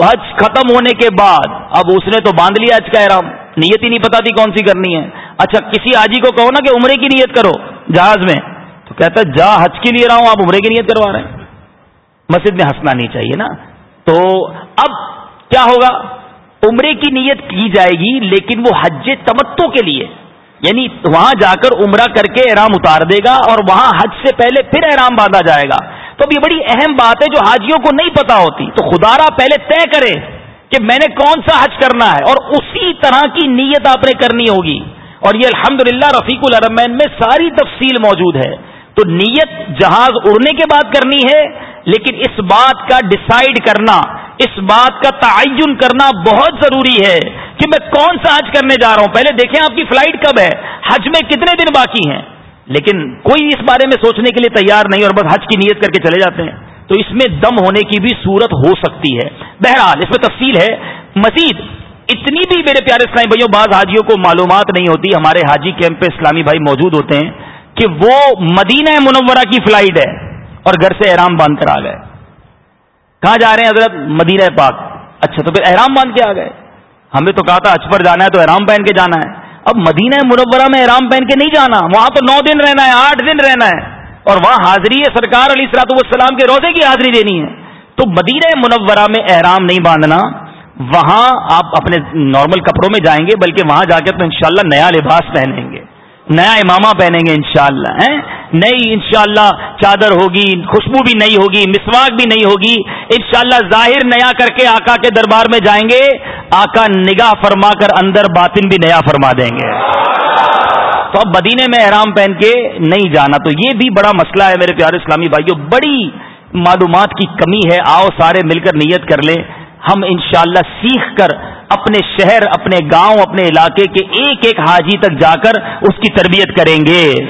حج ختم ہونے کے بعد۔ اب اس نے تو باندھ لیا حج کا احرام، نیت ہی نہیں پتا تھی کون سی کرنی ہے۔ اچھا کسی حاجی کو کہو نا کہ عمرے کی نیت کرو جہاز میں۔ تو کہتا ہے، جا، حج کے لیے رہا ہوں، آپ عمرے کی نیت کروا رہے ہیں۔ مسجد میں ہنسنا نہیں چاہیے نا۔ تو اب کیا ہوگا؟ عمرے کی نیت کی جائے گی، لیکن وہ حج تمتو کے لیے یعنی وہاں جا کر عمرہ کر کے احرام اتار دے گا اور وہاں حج سے پہلے پھر احرام باندھا جائے گا۔ تو اب یہ بڑی اہم بات ہے جو حاجیوں کو نہیں پتا ہوتی۔ تو خدارا پہلے طے کرے کہ میں نے کون سا حج کرنا ہے اور اسی طرح کی نیت آپ نے کرنی ہوگی۔ اور یہ الحمد للہ رفیق الرمین میں ساری تفصیل موجود ہے۔ تو نیت جہاز اڑنے کے بعد کرنی ہے، لیکن اس بات کا ڈسائڈ کرنا اس بات کا تعین کرنا بہت ضروری ہے کہ میں کون سا حج کرنے جا رہا ہوں۔ پہلے دیکھیں آپ کی فلائٹ کب ہے۔ حج میں کتنے دن باقی ہیں؟ لیکن کوئی اس بارے میں سوچنے کے لیے تیار نہیں اور بس حج کی نیت کر کے چلے جاتے ہیں۔ تو اس میں دم ہونے کی بھی صورت ہو سکتی ہے۔ بہرحال اس میں تفصیل ہے۔ مزید اتنی بھی میرے پیارے اسلامی بھائیوں، بعض حاجیوں کو معلومات نہیں ہوتی۔ ہمارے حاجی کیمپ پہ اسلامی بھائی موجود ہوتے ہیں کہ وہ مدینہ منورہ کی فلائٹ ہے اور گھر سے احرام باندھ کر آ گئے۔ کہاں جا رہے ہیں حضرت؟ مدینہ پاک۔ اچھا تو پھر احرام باندھ کے آ گئے۔ ہمیں تو کہا تھا اچ پر جانا ہے تو احرام پہن کے جانا ہے۔ اب مدینہ منورہ میں احرام پہن کے نہیں جانا، وہاں تو نو دن رہنا ہے، آٹھ دن رہنا ہے۔ اور وہاں حاضری ہے، سرکار علی سرات والسلام کے روزے کی حاضری دینی ہے۔ تو مدینہ منورہ میں احرام نہیں باندھنا، وہاں آپ اپنے نارمل کپڑوں میں جائیں گے، بلکہ وہاں جا کے تو انشاءاللہ نیا لباس پہنیں گے۔ نیا امامہ پہنیں گے انشاءاللہ، ہیں؟ نئی انشاءاللہ چادر ہوگی، خوشبو بھی نئی ہوگی، مسواک بھی نہیں ہوگی، انشاءاللہ ظاہر نیا کر کے آقا کے دربار میں جائیں گے، آقا نگاہ فرما کر اندر باطن بھی نیا فرما دیں گے۔ تو اب مدینے میں احرام پہن کے نہیں جانا، تو یہ بھی بڑا مسئلہ ہے میرے پیارے اسلامی بھائیوں بڑی معلومات کی کمی ہے، آؤ سارے مل کر نیت کر لیں، ہم انشاءاللہ سیکھ کر اپنے شہر، اپنے گاؤں، اپنے علاقے کے ایک ایک حاجی تک جا کر اس کی تربیت کریں گے۔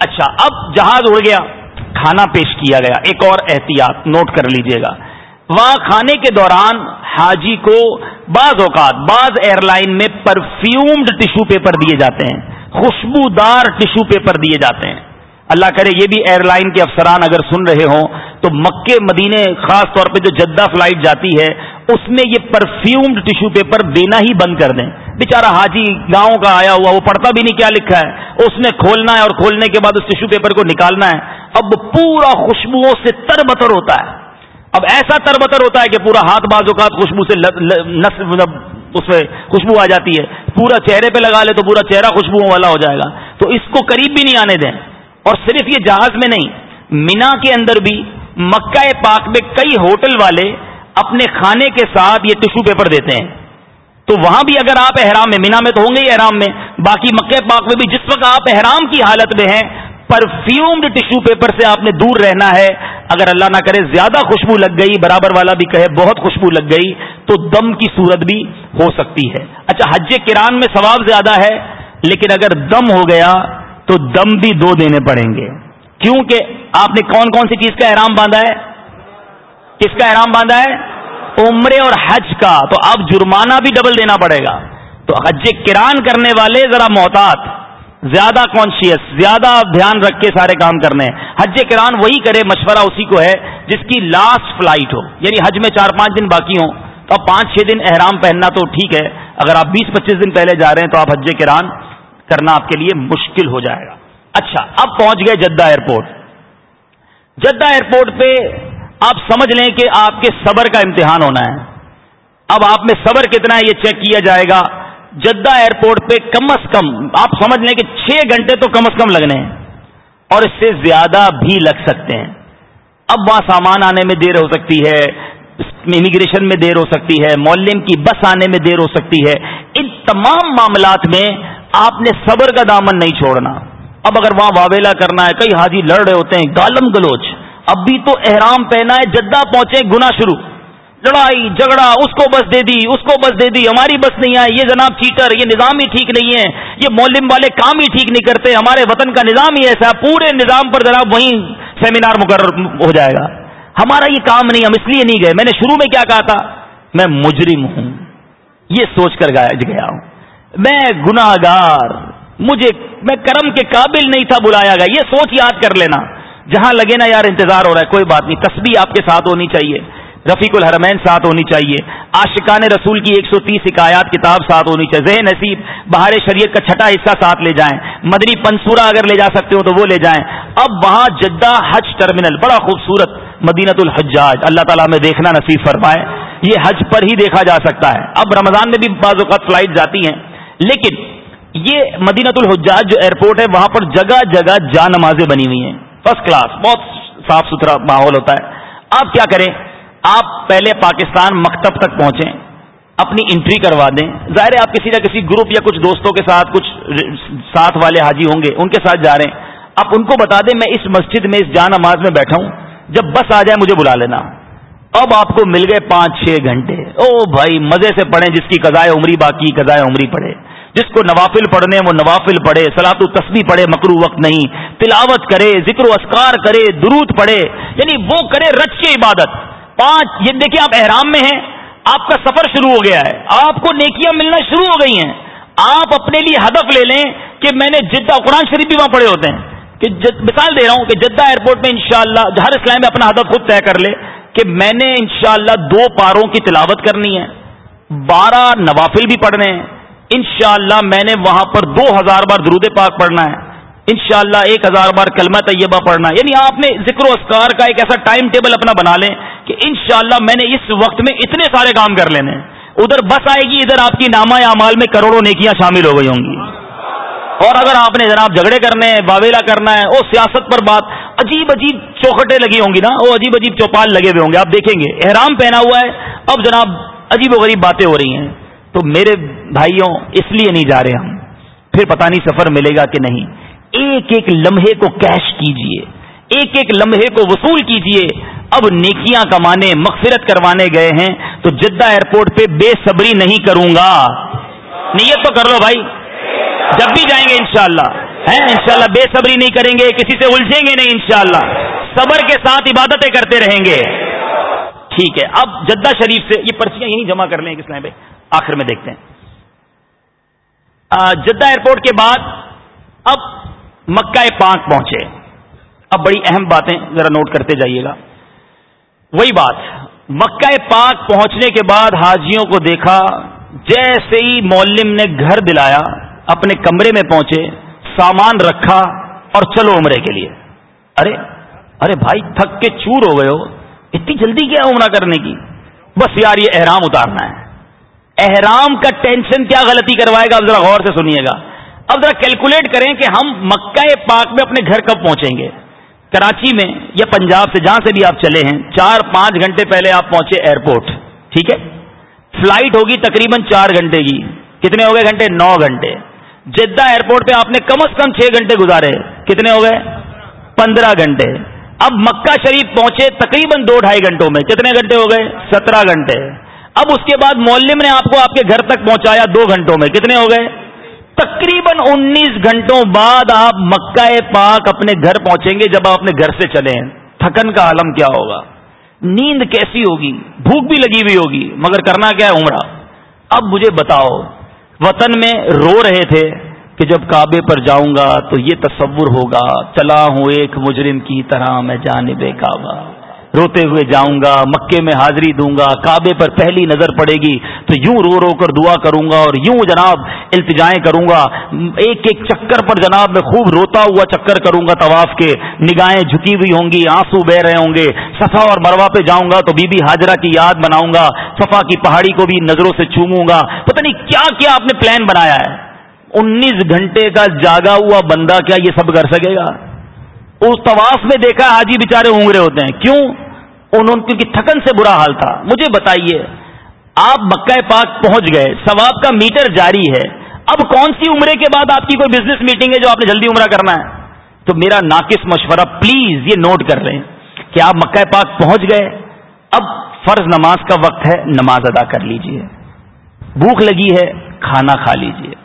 اچھا اب جہاز اڑ گیا، کھانا پیش کیا گیا۔ ایک اور احتیاط، نوٹ کر لیجیے گا۔ وہاں کھانے کے دوران حاجی کو بعض اوقات، بعض ایئر لائن میں پرفیومڈ ٹشو پیپر دیے جاتے ہیں، خوشبودار ٹشو پیپر دیے جاتے ہیں۔ اللہ کرے یہ بھی ایئر لائن کے افسران اگر سن رہے ہوں، تو مکے مدینے خاص طور پہ جو جدہ فلائٹ جاتی ہے، اس میں یہ پرفیومڈ ٹشو پیپر دینا ہی بند کر دیں۔ بےچارا حاجی گاؤں کا آیا ہوا، وہ پڑھتا بھی نہیں کیا لکھا ہے۔ اس نے کھولنا ہے اور کھولنے کے بعد اس ٹشو پیپر کو نکالنا ہے۔ اب پورا خوشبوؤں سے تر بتر ہوتا ہے۔ اب ایسا تر بتر ہوتا ہے کہ پورا ہاتھ باز اوقات خوشبو سے مطلب اس میں خوشبو آ جاتی ہے۔ پورا چہرے پہ لگا لے تو پورا چہرہ خوشبو والا ہو جائے گا۔ تو اس کو قریب بھی نہیں آنے دیں۔ اور صرف یہ جہاز میں نہیں، مینا کے اندر بھی مکہ پاک میں کئی ہوٹل والے اپنے کھانے کے ساتھ یہ ٹشو پیپر دیتے ہیں۔ تو وہاں بھی اگر آپ احرام میں، مینا میں تو ہوں گے ہی احرام میں، باقی مکہ پاک میں بھی جس وقت آپ احرام کی حالت میں ہیں پرفیومڈ ٹشو پیپر سے آپ نے دور رہنا ہے۔ اگر اللہ نہ کرے، زیادہ خوشبو لگ گئی، برابر والا بھی کہے، بہت خوشبو لگ گئی، تو دم کی صورت بھی ہو سکتی ہے۔ اچھا حج کران میں ثواب زیادہ ہے، لیکن اگر دم ہو گیا تو دم بھی دو دینے پڑیں گے۔ کیونکہ آپ نے کون کون سی چیز کا احرام باندھا ہے؟ کس کا احرام باندھا ہے؟ عمرے اور حج کا۔ تو اب جرمانہ بھی ڈبل دینا پڑے گا۔ تو حج کران کرنے والے ذرا محتاط، زیادہ کانشیس زیادہ دھیان رکھ کے سارے کام کرنے۔ ہیں حج کران وہی کرے، مشورہ اسی کو ہے جس کی لاسٹ فلائٹ ہو۔ یعنی حج میں چار پانچ دن باقی ہوں۔ تو اب پانچ چھ دن احرام پہننا تو ٹھیک ہے۔ اگر آپ بیس پچیس دن پہلے جا رہے ہیں تو آپ حج کران کرنا آپ کے لیے مشکل ہو جائے گا۔ اچھا اب پہنچ گئے جدہ ایئرپورٹ۔ جدہ ایئرپورٹ پہ آپ سمجھ لیں کہ آپ کے صبر کا امتحان ہونا ہے۔ اب آپ میں صبر کتنا ہے یہ چیک کیا جائے گا۔ جدہ ایئرپورٹ پہ کم از کم، آپ سمجھ لیں کہ چھ گھنٹے تو کم از کم لگنے ہیں۔ اور اس سے زیادہ بھی لگ سکتے ہیں۔ اب وہاں سامان آنے میں دیر ہو سکتی ہے امیگریشن میں دیر ہو سکتی ہے مولم کی بس آنے میں دیر ہو سکتی ہے۔ ان تمام معاملات میں آپ نے صبر کا دامن نہیں چھوڑنا۔ اب اگر وہاں واویلا کرنا ہے، کئی حاجی لڑ رہے ہوتے ہیں، گالم گلوچ۔ اب بھی تو احرام پہنا ہے، جدہ پہنچے گنا شروع۔ لڑائی، جھگڑا، اس کو بس دے دی، اس کو بس دے دی، ہماری بس نہیں آئی، یہ جناب چیٹر، یہ نظام ہی ٹھیک نہیں ہے، یہ مولم والے کام ہی ٹھیک نہیں کرتے، ہمارے وطن کا نظام ہی ایسا پورے نظام پر جناب وہیں سیمینار مقرر ہو جائے گا۔ ہمارا یہ کام نہیں، ہم اس لیے نہیں گئے۔ میں نے شروع میں کیا کہا تھا؟ میں مجرم ہوں۔ یہ سوچ کر گیا ہوں۔ میں گناہ گار مجھے، میں کرم کے قابل نہیں تھا بلایا گیا، یہ سوچ یاد کر لینا۔ جہاں لگے نا یار انتظار ہو رہا ہے، کوئی بات نہیں، تسبیح آپ کے ساتھ ہونی چاہیے۔ رفیق الحرمین ساتھ ہونی چاہیے۔ آشقان رسول کی ایک سو تیس حکایات کتاب ساتھ ہونی چاہیے۔ ذہن نصیب، بہار شریعت کا چھٹا حصہ ساتھ لے جائیں۔ مدنی پنسورا اگر لے جا سکتے ہو تو وہ لے جائیں۔ اب وہاں جدہ حج ٹرمینل، بڑا خوبصورت مدینت الحجاج۔ اللہ تعالیٰ میں دیکھنا نصیب فرمائے۔ یہ حج پر ہی دیکھا جا سکتا ہے۔ اب رمضان میں بھی بعض اوقات فلائٹ جاتی ہیں۔ لیکن یہ مدینت الحجاج جو ایئرپورٹ ہے، وہاں پر جگہ جگہ جا نمازیں بنی ہوئی ہیں۔ فرسٹ کلاس بہت صاف ستھرا ماحول ہوتا ہے۔ آپ کیا کریں؟ آپ پہلے پاکستان مکتب تک پہنچیں، اپنی انٹری کروا دیں۔ ظاہر ہے آپ کسی نہ کسی گروپ یا کچھ دوستوں کے ساتھ، کچھ ساتھ والے حاجی ہوں گے، ان کے ساتھ جا رہے ہیں۔ آپ ان کو بتا دیں، میں اس مسجد میں، اس جان نماز میں بیٹھا ہوں۔ جب بس آ جائے، مجھے بلا لینا۔ اب آپ کو مل گئے پانچ چھ گھنٹے۔ او بھائی، مزے سے پڑھیں، جس کی قضائے عمری باقی قضائے عمری پڑھے۔ جس کو نوافل پڑھنے وہ نوافل پڑھے سلاط و تسبیح پڑھے مکرو وقت نہیں۔ تلاوت کرے، ذکر و اسکار کرے، درود پڑھے یعنی وہ کرے رچ کے عبادت۔ پانچ، یہ دیکھیں آپ احرام میں ہیں، آپ کا سفر شروع ہو گیا ہے، آپ کو نیکیاں ملنا شروع ہو گئی ہیں۔ آپ اپنے لیے ہدف لے لیں کہ میں نے جدہ قرآن شریف بھی وہاں پڑے ہوتے ہیں۔ کہ مثال دے رہا ہوں کہ جدہ ایئرپورٹ میں انشاءاللہ ہر اسلام میں اپنا ہدف خود طے کر لے کہ میں نے انشاءاللہ دو پاروں کی تلاوت کرنی ہے۔ بارہ نوافل بھی پڑھنے ہیں۔ انشاءاللہ میں نے وہاں پر دو ہزار بار درود پاک پڑھنا ہے۔ انشاءاللہ ایک ہزار بار کلمہ طیبہ پڑھنا ہے۔ یعنی آپ نے ذکر و اسکار کا ایک ایسا ٹائم ٹیبل اپنا بنا لیں کہ انشاءاللہ میں نے اس وقت میں اتنے سارے کام کر لینے ادھر بس آئے گی، ادھر آپ کی نامہ یا مال میں کروڑوں نیکیاں شامل ہو گئی ہوں گی۔ اور اگر آپ نے جناب جھگڑے کرنے ہیں باویلا کرنا ہے وہ سیاست پر بات عجیب عجیب چوکھٹے لگی ہوں گی نا وہ عجیب عجیب چوپال لگے ہوئے ہوں گے۔ آپ دیکھیں گے، احرام پہنا ہوا ہے، اب جناب عجیب و غریب باتیں ہو رہی ہیں۔ تو میرے بھائیوں، اس لیے نہیں جا رہے ہم۔ پھر پتہ نہیں سفر ملے گا کہ نہیں۔ ایک ایک لمحے کو کیش کیجیے۔ ایک ایک لمحے کو وصول کیجیے۔ اب نیکیاں کمانے، مغفرت کروانے گئے ہیں، تو جدہ ایئرپورٹ پہ بے صبری نہیں کروں گا۔ نیت تو کر لو بھائی۔ جب بھی جائیں گے انشاءاللہ۔ ہیں، انشاءاللہ بے صبری نہیں کریں گے، کسی سے الجھیں گے نہیں انشاءاللہ۔ صبر کے ساتھ عبادتیں کرتے رہیں گے۔ ٹھیک ہے، اب جدہ شریف سے یہ پرچیاں یہیں جمع کر لیں اسلام پہ آخر میں دیکھتے ہیں۔ جدہ ایئرپورٹ کے بعد اب مکہ پاک پہنچے۔ اب بڑی اہم باتیں ذرا نوٹ کرتے جائیے گا۔ وہی بات، مکہ پاک پہنچنے کے بعد حاجیوں کو دیکھا، جیسے ہی مولم نے گھر دلایا، اپنے کمرے میں پہنچے، سامان رکھا اور چلو عمرے کے لیے۔ ارے ارے بھائی، تھک کے چور ہو گئے ہو۔ اتنی جلدی کیا عمرہ کرنے کی؟ بس یار، یہ احرام اتارنا ہے۔ احرام کا ٹینشن کیا غلطی کروائے گا؟ اب ذرا غور سے سنیے گا۔ اب ذرا کیلکولیٹ کریں کہ ہم مکہ پاک میں اپنے گھر کب پہنچیں گے؟ کراچی میں یا پنجاب سے جہاں سے بھی آپ چلے ہیں، چار پانچ گھنٹے پہلے آپ پہنچے ایئرپورٹ ٹھیک ہے؟ فلائٹ ہوگی تقریباً چار گھنٹے کی۔ کتنے ہو گئے گھنٹے؟ نو گھنٹے۔ جدہ ایئرپورٹ پہ آپ نے کم از کم چھ گھنٹے گزارے، کتنے ہو گئے؟ پندرہ گھنٹے۔ اب مکہ شریف پہنچے تقریباً دو ڈھائی گھنٹوں میں، کتنے گھنٹے ہو گئے؟ سترہ گھنٹے۔ اب اس کے بعد مولم نے آپ کو آپ کے گھر تک پہنچایا دو گھنٹوں میں کتنے ہو گئے تقریباً انیس گھنٹوں بعد آپ مکہ پاک اپنے گھر پہنچیں گے جب آپ اپنے گھر سے چلیں تھکن کا عالم کیا ہوگا نیند کیسی ہوگی؟ بھوک بھی لگی ہوئی ہوگی، مگر کرنا کیا ہے عمرہ؟ اب مجھے بتاؤ، وطن میں رو رہے تھے کہ جب کعبے پر جاؤں گا تو یہ تصور ہوگا، چلا ہوں ایک مجرم کی طرح میں جانب کعبہ۔ روتے ہوئے جاؤں گا، مکے میں حاضری دوں گا، کعبے پر پہلی نظر پڑے گی، تو یوں رو رو کر دعا کروں گا اور یوں جناب التجائیں کروں گا۔ ایک ایک چکر پر جناب میں خوب روتا ہوا چکر کروں گا طواف کے۔ نگاہیں جھکی ہوئی ہوں گی، آنسو بہ رہے ہوں گے۔ صفا اور مروا پہ جاؤں گا تو بی بی حاجرہ کی یاد بناؤں گا۔ صفا کی پہاڑی کو بھی نظروں سے چوموں گا۔ پتہ نہیں کیا کیا آپ نے پلان بنایا ہے۔ انیس گھنٹے کا جاگا ہوا بندہ کیا یہ سب کر سکے گا؟ اس طواف میں دیکھا حاجی بےچارے اونگرے ہوتے ہیں۔ کیوں؟ انہوں کی تھکن سے برا حال تھا۔ مجھے بتائیے، آپ مکہ پاک پہنچ گئے، ثواب کا میٹر جاری ہے۔ اب کون سی عمرے کے بعد آپ کی کوئی بزنس میٹنگ ہے جو آپ نے جلدی عمرہ کرنا ہے؟ تو میرا ناقص مشورہ پلیز یہ نوٹ کر لیں کہ آپ مکہ پاک پہنچ گئے۔ اب فرض نماز کا وقت ہے، نماز ادا کر لیجیے۔ بھوک لگی ہے، کھانا کھا لیجیے۔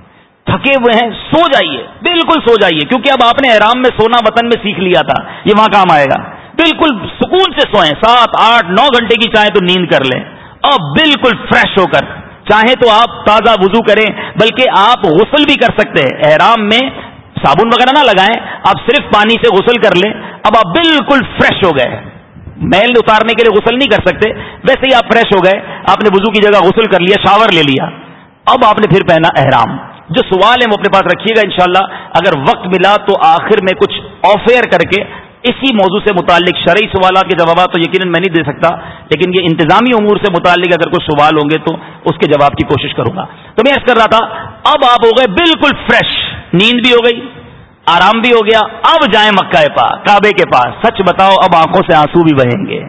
تھکے ہوئے ہیں، سو جائیے، بالکل سو جائیے، کیونکہ اب آپ نے احرام میں سونا وطن میں سیکھ لیا تھا، یہ وہاں کام آئے گا۔ بالکل سکون سے سوئیں، سات، آٹھ، نو گھنٹے کی چاہیں تو نیند کر لیں۔ اور بالکل فریش ہو کر، چاہیں تو آپ تازہ وضو کریں، بلکہ آپ غسل بھی کر سکتے ہیں۔ احرام میں صابن وغیرہ نہ لگائیں، آپ صرف پانی سے غسل کر لیں۔ اب آپ بالکل فریش ہو گئے میل اتارنے کے لیے غسل نہیں کر سکتے، ویسے ہی آپ فریش ہو گئے، آپ نے وضو کی جگہ غسل کر لیا شاور لے لیا۔ اب آپ نے پھر پہنا احرام۔ جو سوال ہے وہ اپنے پاس رکھیے گا انشاءاللہ، اگر وقت ملا تو آخر میں کچھ آفیئر کر کے اسی موضوع سے متعلق شرعی سوالات کے جوابات تو یقیناً میں نہیں دے سکتا، لیکن یہ انتظامی امور سے متعلق اگر کوئی سوال ہوں گے تو اس کے جواب کی کوشش کروں گا۔ تو میں ایسا کر رہا تھا، اب آپ ہو گئے بالکل فریش نیند بھی ہو گئی، آرام بھی ہو گیا، اب جائیں مکہ پاس کعبے کے پاس۔ سچ بتاؤ، اب آنکھوں سے آنسو بھی بہیں گے۔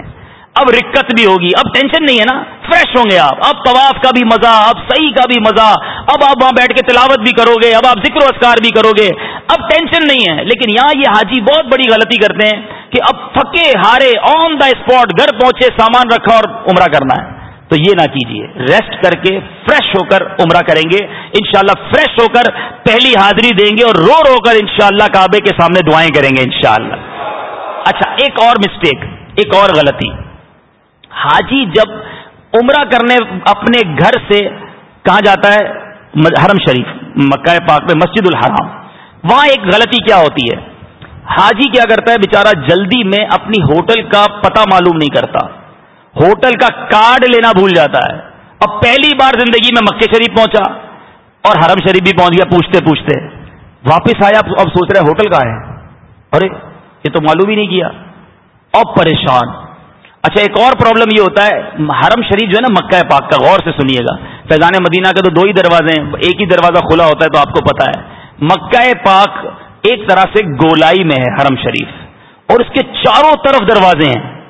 اب رکت بھی ہوگی، اب ٹینشن نہیں ہے نا؟ فریش ہوں گے آپ۔ اب طواف کا بھی مزہ، اب صحیح کا بھی مزہ۔ اب آپ وہاں بیٹھ کے تلاوت بھی کرو گے، اب آپ ذکر و اسکار بھی کرو گے۔ اب ٹینشن نہیں ہے، لیکن یہاں یہ حاجی بہت بڑی غلطی کرتے ہیں کہ اب تھکے ہارے آن دا اسپاٹ گھر پہنچے، سامان رکھا اور عمرہ کرنا ہے۔ تو یہ نہ کیجیے ریسٹ کر کے فریش ہو کر عمرہ کریں گے۔ انشاءاللہ فریش ہو کر پہلی حاضری دیں گے اور رو رو کر انشاءاللہ کعبے کے سامنے دعائیں کریں گے انشاءاللہ۔ اچھا ایک اور مسٹیک ایک اور غلطی۔ حاجی جب عمرہ کرنے اپنے گھر سے کہاں جاتا ہے؟ حرم شریف، مکہ پاک میں مسجد الحرام۔ وہاں ایک غلطی کیا ہوتی ہے؟ حاجی کیا کرتا ہے؟ بےچارا جلدی میں اپنی ہوٹل کا پتہ معلوم نہیں کرتا۔ ہوٹل کا کارڈ لینا بھول جاتا ہے۔ اب پہلی بار زندگی میں مکے شریف پہنچا اور حرم شریف بھی پہنچ گیا پوچھتے پوچھتے۔ واپس آیا، اب سوچ رہے ہوٹل کا ہے؟ ارے، یہ تو معلوم ہی نہیں کیا۔ اب پریشان۔ اچھا ایک اور پرابلم یہ ہوتا ہے، حرم شریف جو ہے نا، مکہ پاک کا، غور سے سنیے گا۔ فیضان مدینہ کے تو دو ہی دروازے ہیں، ایک ہی دروازہ کھلا ہوتا ہے تو آپ کو پتا ہے۔ مکہ پاک ایک طرح سے گولائی میں ہے، حرم شریف۔ اور اس کے چاروں طرف دروازے ہیں۔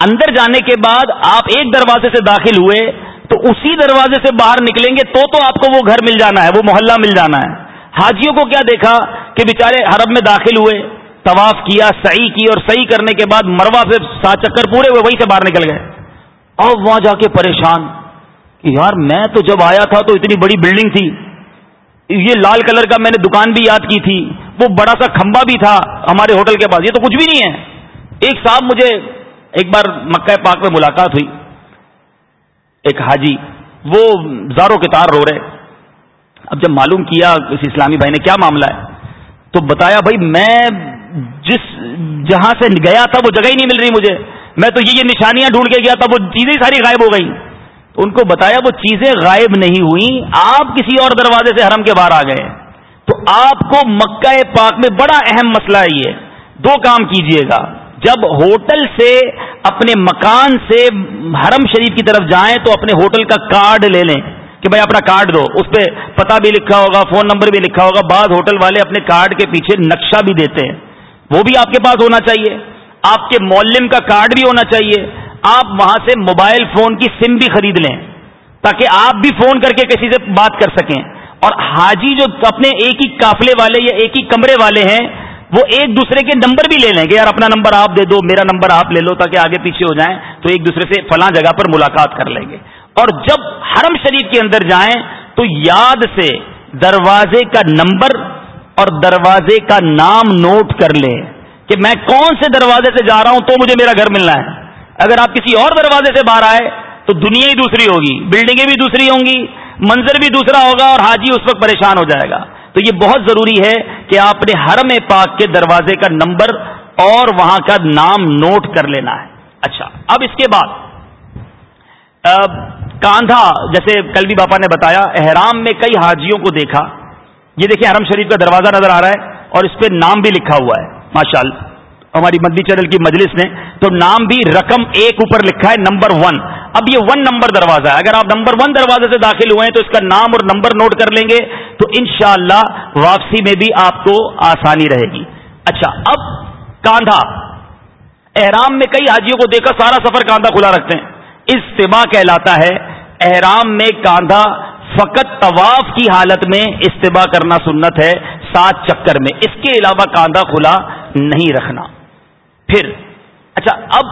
اندر جانے کے بعد آپ ایک دروازے سے داخل ہوئے، تو اسی دروازے سے باہر نکلیں گے، تو تو آپ کو وہ گھر مل جانا ہے، وہ محلہ مل جانا ہے۔ حاجیوں کو کیا دیکھا کہ بےچارے حرم میں داخل ہوئے۔ طواف کیا صحیح کی اور صحیح کرنے کے بعد مروا سے سات چکر پورے ہوئے، وہیں سے باہر نکل گئے۔ اور وہاں جا کے پریشان کہ یار میں تو جب آیا تھا تو اتنی بڑی بلڈنگ تھی۔ یہ لال کلر کا میں نے دکان بھی یاد کی تھی۔ وہ بڑا سا کھمبا بھی تھا ہمارے ہوٹل کے پاس۔ یہ تو کچھ بھی نہیں ہے۔ ایک صاحب مجھے ایک بار مکہ پاک میں ملاقات ہوئی۔ ایک حاجی، وہ زاروں کے تار رو رہے۔ اب جب معلوم کیا کسی اسلامی بھائی نے کیا معاملہ ہے، تو بتایا، بھائی میں جس جہاں سے گیا تھا وہ جگہ ہی نہیں مل رہی مجھے۔ میں تو یہ نشانیاں ڈھونڈ کے گیا تھا، وہ چیزیں ساری غائب ہو گئی ان کو بتایا وہ چیزیں غائب نہیں ہوئی آپ کسی اور دروازے سے حرم کے باہر آ گئے۔ تو آپ کو مکہ پاک میں بڑا اہم مسئلہ ہے یہ۔ دو کام کیجیے گا۔ جب ہوٹل سے اپنے مکان سے حرم شریف کی طرف جائیں تو اپنے ہوٹل کا کارڈ لے لیں کہ بھائی اپنا کارڈ دو۔ اس پہ پتا بھی لکھا ہوگا، فون نمبر بھی لکھا ہوگا۔ بعض ہوٹل والے اپنے کارڈ کے پیچھے نقشہ بھی دیتے ہیں۔ وہ بھی آپ کے پاس ہونا چاہیے۔ آپ کے مولم کا کارڈ بھی ہونا چاہیے۔ آپ وہاں سے موبائل فون کی سم بھی خرید لیں تاکہ آپ بھی فون کر کے کسی سے بات کر سکیں۔ اور حاجی جو اپنے ایک ہی قافلے والے یا ایک ہی کمرے والے ہیں، وہ ایک دوسرے کے نمبر بھی لے لیں گے یار اپنا نمبر آپ دے دو، میرا نمبر آپ لے لو تاکہ آگے پیچھے ہو جائیں، تو ایک دوسرے سے فلاں جگہ پر ملاقات کر لیں گے۔ اور جب حرم شریف کے اندر جائیں، تو یاد سے دروازے کا نمبر اور دروازے کا نام نوٹ کر لیں کہ میں کون سے دروازے سے جا رہا ہوں تو مجھے میرا گھر ملنا ہے۔ اگر آپ کسی اور دروازے سے باہر آئے تو دنیا ہی دوسری ہوگی بلڈنگیں بھی دوسری ہوں گی، منظر بھی دوسرا ہوگا اور حاجی اس وقت پریشان ہو جائے گا۔ تو یہ بہت ضروری ہے کہ آپ نے حرم پاک کے دروازے کا نمبر اور وہاں کا نام نوٹ کر لینا ہے۔ اچھا اب اس کے بعد کاندھا، جیسے کلبی باپا نے بتایا، احرام میں کئی حاجیوں کو دیکھا۔ یہ دیکھیں حرم شریف کا دروازہ نظر آ رہا ہے اور اس پہ نام بھی لکھا ہوا ہے ماشاء اللہ ہماری مدی چینل کی مجلس نے تو نام بھی رقم ایک اوپر لکھا ہے، نمبر ون۔ اب یہ ون نمبر دروازہ ہے۔ اگر آپ نمبر ون دروازے سے داخل ہوئے ہیں تو اس کا نام اور نمبر نوٹ کر لیں گے تو انشاءاللہ واپسی میں بھی آپ کو آسانی رہے گی۔ اچھا اب کاندھا۔ احرام میں کئی حاجیوں کو دیکھا، سارا سفر کاندھا کھلا رکھتے ہیں۔ استباع کہلاتا ہے، احرام میں کاندھا فقط طواف کی حالت میں استباع کرنا سنت ہے سات چکر میں۔ اس کے علاوہ کاندھا کھلا نہیں رکھنا۔ پھر اچھا اب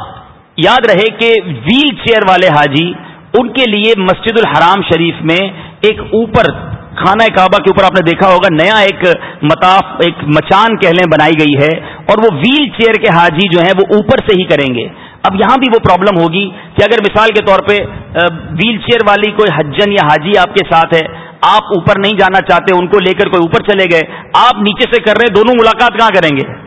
یاد رہے کہ ویل چیئر والے حاجی، ان کے لیے مسجد الحرام شریف میں ایک اوپر خانہ کعبہ کے اوپر آپ نے دیکھا ہوگا، نیا ایک متاف ایک مچان کہلیں بنائی گئی ہے۔ اور وہ ویل چیئر کے حاجی جو ہیں، وہ اوپر سے ہی کریں گے۔ اب یہاں بھی وہ پرابلم ہوگی کہ اگر مثال کے طور پہ ویل چیئر والی کوئی حجن یا حاجی آپ کے ساتھ ہے، آپ اوپر نہیں جانا چاہتے، ان کو لے کر کوئی اوپر چلے گئے، آپ نیچے سے کر رہے دونوں ملاقات کہاں کریں گے؟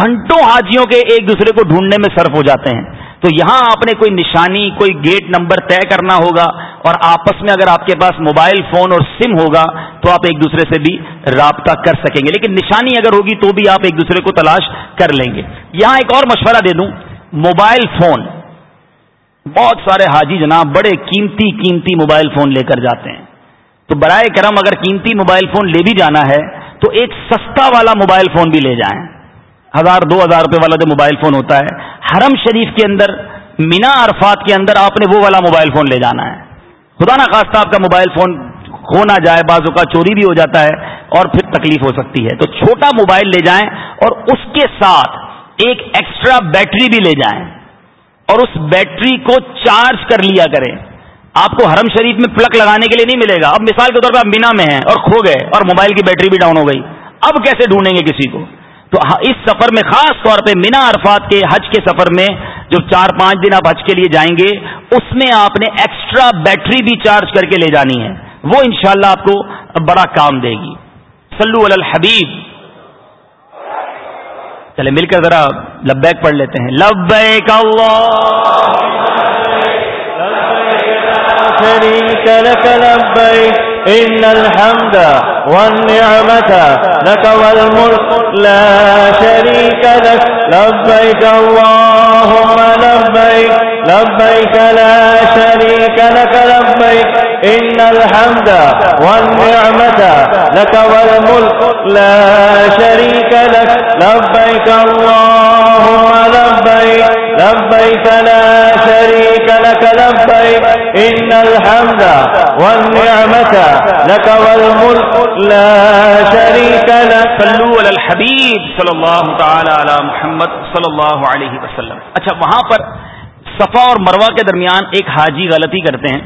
گھنٹوں حاجیوں کے ایک دوسرے کو ڈھونڈنے میں صرف ہو جاتے ہیں۔ تو یہاں آپ نے کوئی نشانی، کوئی گیٹ نمبر طے کرنا ہوگا اور آپس میں اگر آپ کے پاس موبائل فون اور سم ہوگا تو آپ ایک دوسرے سے بھی رابطہ کر سکیں گے۔ لیکن نشانی اگر ہوگی تو بھی آپ ایک دوسرے کو تلاش کر لیں گے۔ یہاں ایک اور مشورہ دے دوں۔ Mobile phone. بہت سارے حاجی جناب بڑے قیمتی قیمتی موبائل فون لے کر جاتے ہیں۔ تو برائے کرم اگر قیمتی موبائل فون لے بھی جانا ہے، تو ایک سستا والا موبائل فون بھی لے جائیں۔ ہزار، دو ہزار روپے والا جو موبائل فون ہوتا ہے، حرم شریف کے اندر، مینا عرفات کے اندر آپ نے وہ والا موبائل فون لے جانا ہے۔ خدا نہ خواستہ آپ کا موبائل فون کھو نہ جائے بازو کا چوری بھی ہو جاتا ہے اور پھر تکلیف ہو سکتی ہے۔ تو چھوٹا موبائل لے جائیں اور اس کے ساتھ ایک ایکسٹرا بیٹری بھی لے جائیں اور اس بیٹری کو چارج کر لیا کریں۔ آپ کو حرم شریف میں پلک لگانے کے لیے نہیں ملے گا۔ اب مثال کے طور پر آپ مینا میں ہیں اور کھو گئے اور موبائل کی بیٹری بھی ڈاؤن ہو گئی۔ اب کیسے ڈھونڈیں گے کسی کو؟ تو ہاں، اس سفر میں خاص طور پہ مینا عرفات کے حج کے سفر میں جو چار پانچ دن آپ حج کے لیے جائیں گے، اس میں آپ نے ایکسٹرا بیٹری بھی چارج کر کے لے جانی ہے۔ وہ انشاءاللہ آپ کو بڑا کام دے گی۔ سلو الحبیب۔ چلے مل کر ذرا لبیک پڑھ لیتے ہیں۔ لبیک
لبیک إن الحمد والنعمة لك والملك لا شريك لك لبيك اللهم لبيك لبيك لا شريك لك لبيك إن الحمد والنعمة لك والملك لا شريك لك لبيك اللهم لبيك لبيك لا شريك لك لبيك إن الحمد والنعمة لك والملك لا شريك لك
صلو علی الحبیب صلی اللہ تعالی علی محمد صلی اللہ علیہ وسلم۔ اچھا وہاں پر صفا اور مروہ کے درمیان ایک حاجی غلطی کرتے ہیں۔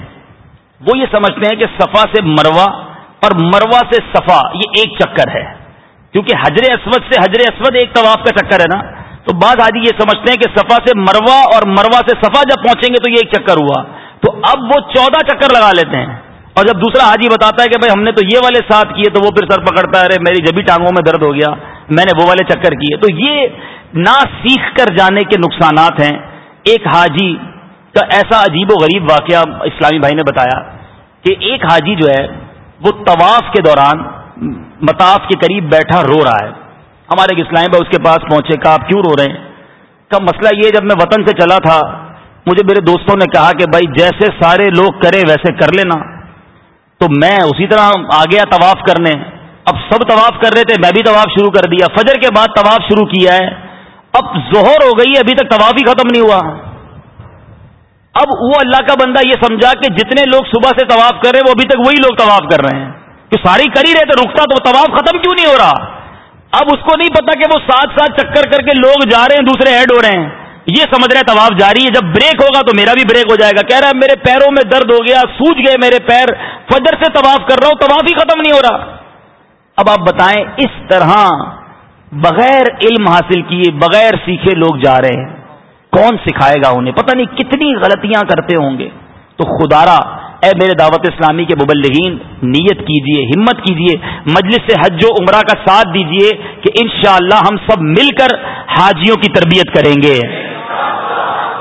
وہ یہ سمجھتے ہیں کہ صفا سے مروہ اور مروہ سے صفا یہ ایک چکر ہے۔ کیونکہ حجر اسود سے حجر اسود ایک طواف کا چکر ہے نا۔ تو بعض حاجی یہ سمجھتے ہیں کہ سفا سے مروا اور مروا سے سفا جب پہنچیں گے تو یہ ایک چکر ہوا۔ تو اب وہ چودہ چکر لگا لیتے ہیں۔ اور جب دوسرا حاجی بتاتا ہے کہ بھائی ہم نے تو یہ والے ساتھ کیے تو وہ پھر سر پکڑتا ہے، ارے میری جبھی ٹانگوں میں درد ہو گیا، میں نے وہ والے چکر کیے۔ تو یہ نہ سیکھ کر جانے کے نقصانات ہیں۔ ایک حاجی کا ایسا عجیب و غریب واقعہ اسلامی بھائی نے بتایا کہ ایک حاجی جو ہے، وہ طواف کے دوران متاف کے قریب بیٹھا رو رہا ہے۔ ہمارے ایک بھائی اس کے پاس پہنچے، کہا، آپ کیوں رو رہے ہیں؟ کا مسئلہ یہ جب میں وطن سے چلا تھا، مجھے میرے دوستوں نے کہا کہ بھائی، جیسے سارے لوگ کرے ویسے کر لینا۔ تو میں اسی طرح آ گیا طواف کرنے۔ اب سب طواف کر رہے تھے، میں بھی طواف شروع کر دیا۔ فجر کے بعد طواف شروع کیا ہے۔ اب زہر ہو گئی ابھی تک طواف ہی ختم نہیں ہوا۔ اب وہ اللہ کا بندہ یہ سمجھا کہ جتنے لوگ صبح سے طواف کر رہے ہیں، وہ ابھی تک وہی لوگ طواف کر رہے ہیں۔ کہ ساری کر ہی رہے تھے رکتا تو طواف ختم کیوں نہیں ہو رہا؟ اب اس کو نہیں پتا کہ وہ ساتھ ساتھ چکر کر کے لوگ جا رہے ہیں، دوسرے ایڈ ہو رہے ہیں۔ یہ سمجھ رہے طواف جاری ہے، جب بریک ہوگا تو میرا بھی بریک ہو جائے گا۔ کہہ رہا ہے، میرے پیروں میں درد ہو گیا، سوج گئے میرے پیر، فجر سے طواف کر رہا ہوں، طواف ہی ختم نہیں ہو رہا۔ اب آپ بتائیں، اس طرح بغیر علم حاصل کیے، بغیر سیکھے لوگ جا رہے ہیں۔ کون سکھائے گا انہیں؟ پتہ نہیں کتنی غلطیاں کرتے ہوں گے۔ تو خدارا، اے میرے دعوت اسلامی کے مبلغین، نیت کیجیے، ہمت کیجیے، مجلس سے حج و عمرہ کا ساتھ دیجیے کہ انشاءاللہ ہم سب مل کر حاجیوں کی تربیت کریں گے۔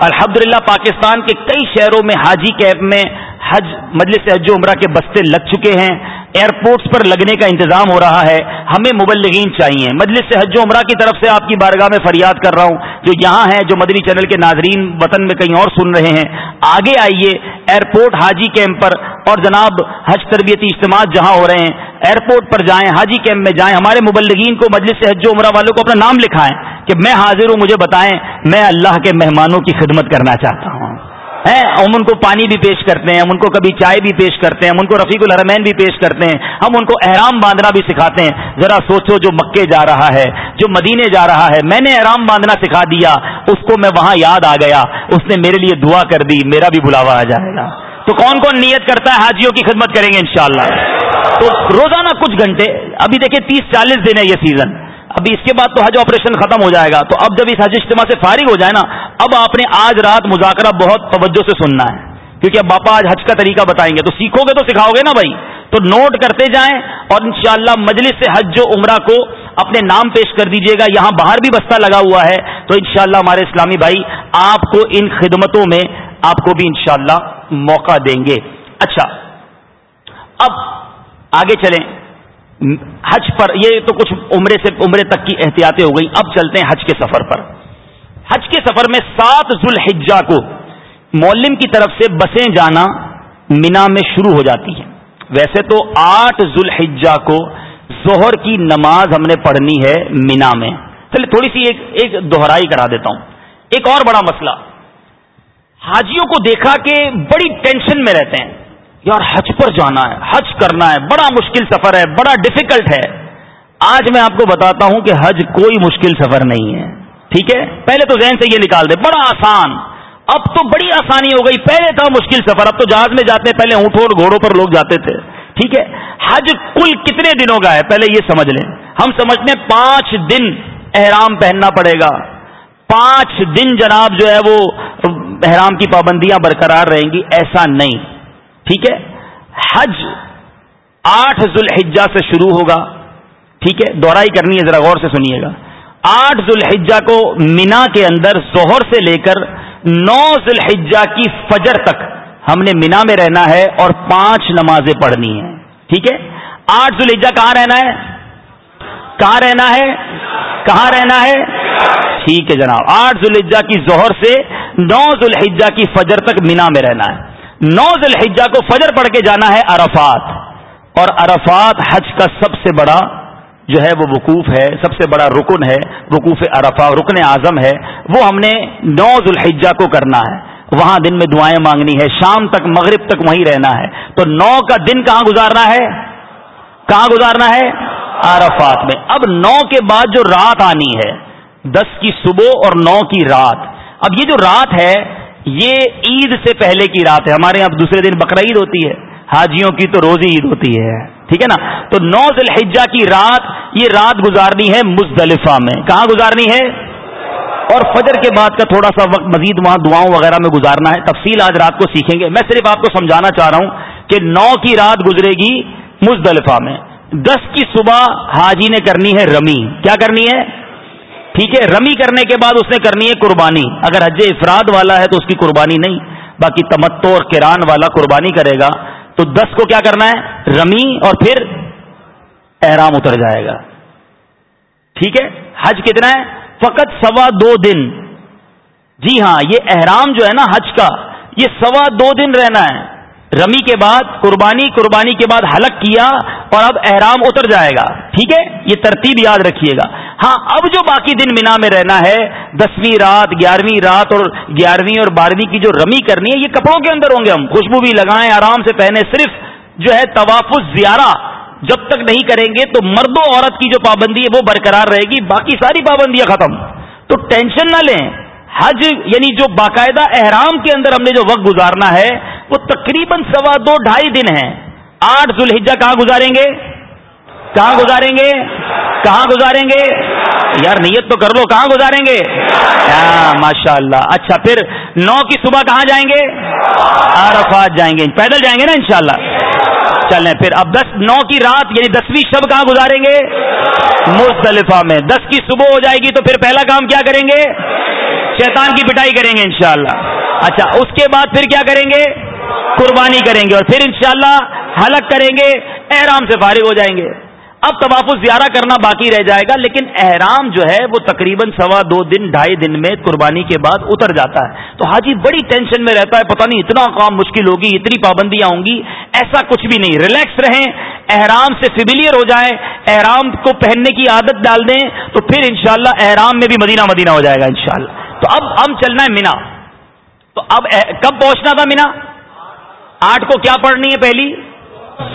الحمدللہ، پاکستان کے کئی شہروں میں حاجی کیمپ میں حج مجلس حج و عمرہ کے بستے لگ چکے ہیں۔ ایئرپورٹس پر لگنے کا انتظام ہو رہا ہے۔ ہمیں مبلغین چاہیے۔ مجلس حج و عمرہ کی طرف سے آپ کی بارگاہ میں فریاد کر رہا ہوں۔ جو یہاں ہیں، جو مدنی چینل کے ناظرین وطن میں کہیں اور سن رہے ہیں۔ آگے آئیے۔ ایئرپورٹ حاجی کیمپ پر۔ اور جناب، حج تربیتی اجتماع جہاں ہو رہے ہیں۔ ایئرپورٹ پر جائیں، حاجی کیمپ میں جائیں۔ ہمارے مبلغین کو مجلس حج و عمرہ والوں کو اپنا نام لکھائیں کہ میں حاضر ہوں، مجھے بتائیں۔ میں اللہ کے مہمانوں کی خدمت کرنا چاہتا ہوں۔ ہم ان کو پانی بھی پیش کرتے ہیں، ہم ان کو کبھی چائے بھی پیش کرتے ہیں، ہم ان کو رفیق الرمین بھی پیش کرتے ہیں، ہم ان کو احرام باندھنا بھی سکھاتے ہیں۔ ذرا سوچو جو مکے جا رہا ہے، جو مدینے جا رہا ہے، میں نے احرام باندھنا سکھا دیا، اس کو میں وہاں یاد آ گیا، اس نے میرے لیے دعا کر دی، میرا بھی بلاوا آ جائے گا۔ تو کون کون نیت کرتا ہے حاجیوں کی خدمت کریں گے انشاءاللہ؟ تو روزانہ کچھ گھنٹے، ابھی دیکھیں تیس چالیس دن ہے یہ سیزن ابھی اس کے بعد تو حج آپریشن ختم ہو جائے گا۔ تو اب جب اس حج اجتماع سے فارغ ہو جائے نا، اب آپ نے آج رات مذاکرہ بہت توجہ سے سننا ہے۔ کیونکہ اب باپا آج حج کا طریقہ بتائیں گے۔ تو سیکھو گے تو سکھاؤ گے نا بھائی۔ تو نوٹ کرتے جائیں اور انشاءاللہ مجلس سے حج و عمرہ کو اپنے نام پیش کر دیجیے گا۔ یہاں باہر بھی بستہ لگا ہوا ہے۔ تو انشاءاللہ ہمارے اسلامی بھائی آپ کو ان خدمتوں میں آپ کو بھی انشاءاللہ موقع دیں گے۔ اچھا اب آگے چلیں۔ حج پر، یہ تو کچھ عمرے سے، عمرے تک کی احتیاطیں ہو گئی اب چلتے ہیں حج کے سفر پر۔ حج کے سفر میں سات ذوالحجہ کو مولم کی طرف سے بسیں جانا مینا میں شروع ہو جاتی ہیں۔ ویسے تو آٹھ ذوالحجہ کو ظہر کی نماز ہم نے پڑھنی ہے مینا میں۔ چلیے تھوڑی سی ایک ایک دوہرائی کرا دیتا ہوں۔ ایک اور بڑا مسئلہ۔ حاجیوں کو دیکھا کہ بڑی ٹینشن میں رہتے ہیں۔ یار حج پر جانا ہے، حج کرنا ہے، بڑا مشکل سفر ہے، بڑا ڈفیکلٹ ہے۔ آج میں آپ کو بتاتا ہوں کہ حج کوئی مشکل سفر نہیں ہے۔ ٹھیک ہے؟ پہلے تو ذہن سے یہ نکال دے، بڑا آسان۔ اب تو بڑی آسانی ہو گئی۔ پہلے تھا مشکل سفر، اب تو جہاز میں جاتے ہیں، پہلے اونٹوں اور گھوڑوں پر لوگ جاتے تھے۔ ٹھیک ہے؟ حج کل کتنے دنوں کا ہے؟ پہلے یہ سمجھ لیں۔ ہم سمجھتے ہیں پانچ دن احرام پہننا پڑے گا۔ پانچ دن جناب جو ہے وہ احرام کی پابندیاں برقرار رہیں گی، ایسا نہیں۔ ٹھیک ہے؟ حج آٹھ ذوالحجہ سے شروع ہوگا، ٹھیک ہے؟ دوہرائی کرنی ہے، ذرا غور سے سنیے گا۔ آٹھ ذوالحجہ کو مینا کے اندر زہر سے لے کر نو ذوالحجہ کی فجر تک ہم نے مینا میں رہنا ہے اور پانچ نمازیں پڑھنی ہیں۔ ٹھیک ہے؟ آٹھ ذوالحجہ کہاں رہنا ہے؟ کہاں رہنا ہے؟ کہاں رہنا ہے؟ ٹھیک ہے جناب، آٹھ ذوالحجہ کی زہر سے نو ذوالحجہ کی فجر تک مینا میں رہنا ہے۔ نو ذوالحجہ کو فجر پڑھ کے جانا ہے عرفات۔ اور عرفات حج کا سب سے بڑا جو ہے وہ وقوف ہے، سب سے بڑا رکن ہے، وقوف عرفہ، رکن اعظم ہے۔ وہ ہم نے نو ذوالحجہ کو کرنا ہے۔ وہاں دن میں دعائیں مانگنی ہے، شام تک، مغرب تک وہیں رہنا ہے۔ تو نو کا دن کہاں گزارنا ہے؟ کہاں گزارنا ہے؟ عرفات میں۔ اب نو کے بعد جو رات آنی ہے، دس کی صبح اور نو کی رات۔ اب یہ جو رات ہے یہ عید سے پہلے کی رات ہے۔ ہمارے یہاں دوسرے دن بقرا عید ہوتی ہے۔ حاجیوں کی تو روزی عید ہوتی ہے۔ ٹھیک ہے نا؟ تو نو ذوالحجہ کی رات، یہ رات گزارنی ہے مزدلفہ میں۔ کہاں گزارنی ہے؟ اور فجر کے بعد کا تھوڑا سا وقت مزید وہاں دعاؤں وغیرہ میں گزارنا ہے۔ تفصیل آج رات کو سیکھیں گے۔ میں صرف آپ کو سمجھانا چاہ رہا ہوں کہ نو کی رات گزرے گی مزدلفہ میں۔ دس کی صبح حاجی نے کرنی ہے رمی۔ کیا کرنی ہے؟ ٹھیک ہے، رمی کرنے کے بعد اس نے کرنی ہے قربانی۔ اگر حج افراد والا ہے تو اس کی قربانی نہیں، باقی تمتو اور کران والا قربانی کرے گا۔ تو دس کو کیا کرنا ہے؟ رمی اور پھر احرام اتر جائے گا۔ ٹھیک ہے؟ حج کتنا ہے؟ فقط سوا دو دن۔ جی ہاں یہ احرام جو ہے نا حج کا، یہ سوا دو دن رہنا ہے۔ رمی کے بعد، قربانی قربانی کے بعد حلق کیا اور اب احرام اتر جائے گا۔ ٹھیک ہے؟ یہ ترتیب یاد رکھیے گا۔ ہاں اب جو باقی دن مینا میں رہنا ہے، دسویں رات، گیارہویں رات اور گیارہویں اور بارہویں کی جو رمی کرنی ہے، یہ کپڑوں کے اندر ہوں گے ہم۔ خوشبو بھی لگائیں، آرام سے پہنے، صرف جو ہے طواف زیارہ جب تک نہیں کریں گے تو مرد و عورت کی جو پابندی ہے وہ برقرار رہے گی، باقی ساری پابندیاں ختم۔ تو ٹینشن نہ لیں۔ حج یعنی جو باقاعدہ احرام کے اندر ہم نے جو وقت گزارنا ہے، وہ تقریباً سوا دو ڈھائی دن ہے آٹھ ذوالحجہ کہاں گزاریں گے؟ کہاں گزاریں گے؟ کہاں گزاریں گے؟ یار نیت تو کر لو، کہاں گزاریں گے؟ ہاں ماشاء اللہ اچھا پھر نو کی صبح کہاں جائیں گے؟ عرفات جائیں گے۔ پیدل جائیں گے نا، انشاءاللہ۔ چلیں، پھر اب دس، نو کی رات یعنی دسویں شب کہاں گزاریں گے؟ مستلفہ میں۔ دس کی صبح ہو جائے گی تو پھر پہلا کام کیا کریں گے؟ شیطان کی پٹائی کریں گے انشاءاللہ۔ اچھا اس کے بعد پھر کیا کریں گے؟ قربانی کریں گے اور پھر انشاءاللہ حلق کریں گے، احرام سے فارغ ہو جائیں گے۔ اب طواف زیارہ کرنا باقی رہ جائے گا، لیکن احرام جو ہے وہ تقریباً سوا دو دن، ڈھائی دن میں قربانی کے بعد اتر جاتا ہے۔ تو حاجی بڑی ٹینشن میں رہتا ہے، پتہ نہیں اتنا کام مشکل ہوگی، اتنی پابندیاں ہوں گی، ایسا کچھ بھی نہیں۔ ریلیکس رہیں، احرام سے فیبلیئر ہو جائیں، احرام کو پہننے کی عادت ڈال دیں، تو پھر انشاءاللہ احرام میں بھی مدینہ مدینہ ہو جائے گا انشاءاللہ۔ تو اب ہم چلنا ہے مینا۔ تو اب کب پہنچنا تھا مینا؟ آٹھ کو کیا پڑھنی ہے پہلی؟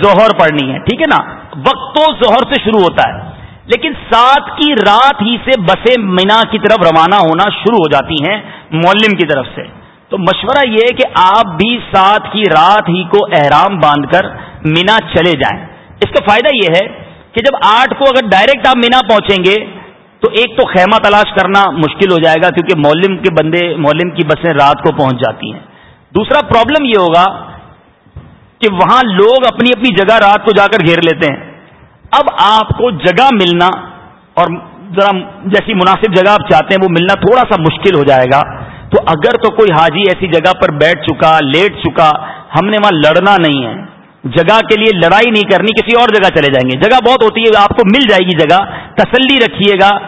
زہر پڑھنی ہے، ٹھیک ہے نا؟ وقت تو ظہر سے شروع ہوتا ہے۔ لیکن سات کی رات ہی سے بسیں مینا کی طرف روانہ ہونا شروع ہو جاتی ہیں مولم کی طرف سے۔ تو مشورہ یہ ہے کہ آپ بھی سات کی رات ہی کو احرام باندھ کر مینا چلے جائیں۔ اس کا فائدہ یہ ہے کہ جب آٹھ کو اگر ڈائریکٹ آپ مینا پہنچیں گے تو ایک تو خیمہ تلاش کرنا مشکل ہو جائے گا کیونکہ مولم کے بندے مولم کی بسیں رات کو پہنچ جاتی ہیں۔ دوسرا پرابلم یہ ہوگا کہ وہاں لوگ اپنی اپنی جگہ رات کو جا کر گھیر لیتے ہیں۔ اب آپ کو جگہ ملنا اور ذرا جیسی مناسب جگہ آپ چاہتے ہیں، وہ ملنا تھوڑا سا مشکل ہو جائے گا۔ تو اگر تو کوئی حاجی ایسی جگہ پر بیٹھ چکا، لیٹ چکا، ہم نے وہاں لڑنا نہیں ہے۔ جگہ کے لیے لڑائی نہیں کرنی، کسی اور جگہ چلے جائیں گے۔ جگہ بہت ہوتی ہے، آپ کو مل جائے گی جگہ۔ تسلی رکھیے گا،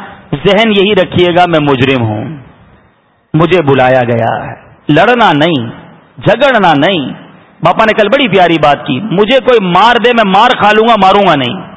ذہن یہی رکھیے گا، میں مجرم ہوں۔ مجھے بلایا گیا ہے۔ لڑنا نہیں، جھگڑنا نہیں۔ باپا نے کل بڑی پیاری بات کی، مجھے کوئی مار دے، میں مار کھا لوں گا، ماروں گا نہیں۔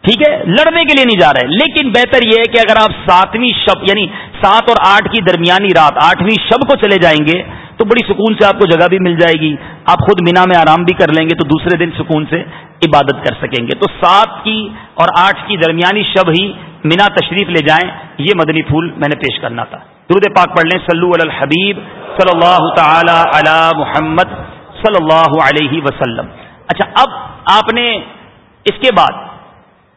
ٹھیک ہے، لڑنے کے لیے نہیں جا رہے۔ لیکن بہتر یہ ہے کہ اگر آپ ساتویں شب یعنی سات اور آٹھ کی درمیانی رات، آٹھویں شب کو چلے جائیں گے تو بڑی سکون سے آپ کو جگہ بھی مل جائے گی۔ آپ خود مینا میں آرام بھی کر لیں گے تو دوسرے دن سکون سے عبادت کر سکیں گے۔ تو سات کی اور آٹھ کی درمیانی شب ہی مینا تشریف لے جائیں، یہ مدنی پھول میں نے پیش کرنا تھا۔ درود پاک پڑھ لیں۔ سلو الحبیب صلی اللہ تعالی علی محمد صلی اللہ علیہ وسلم۔ اچھا اب آپ نے اس کے بعد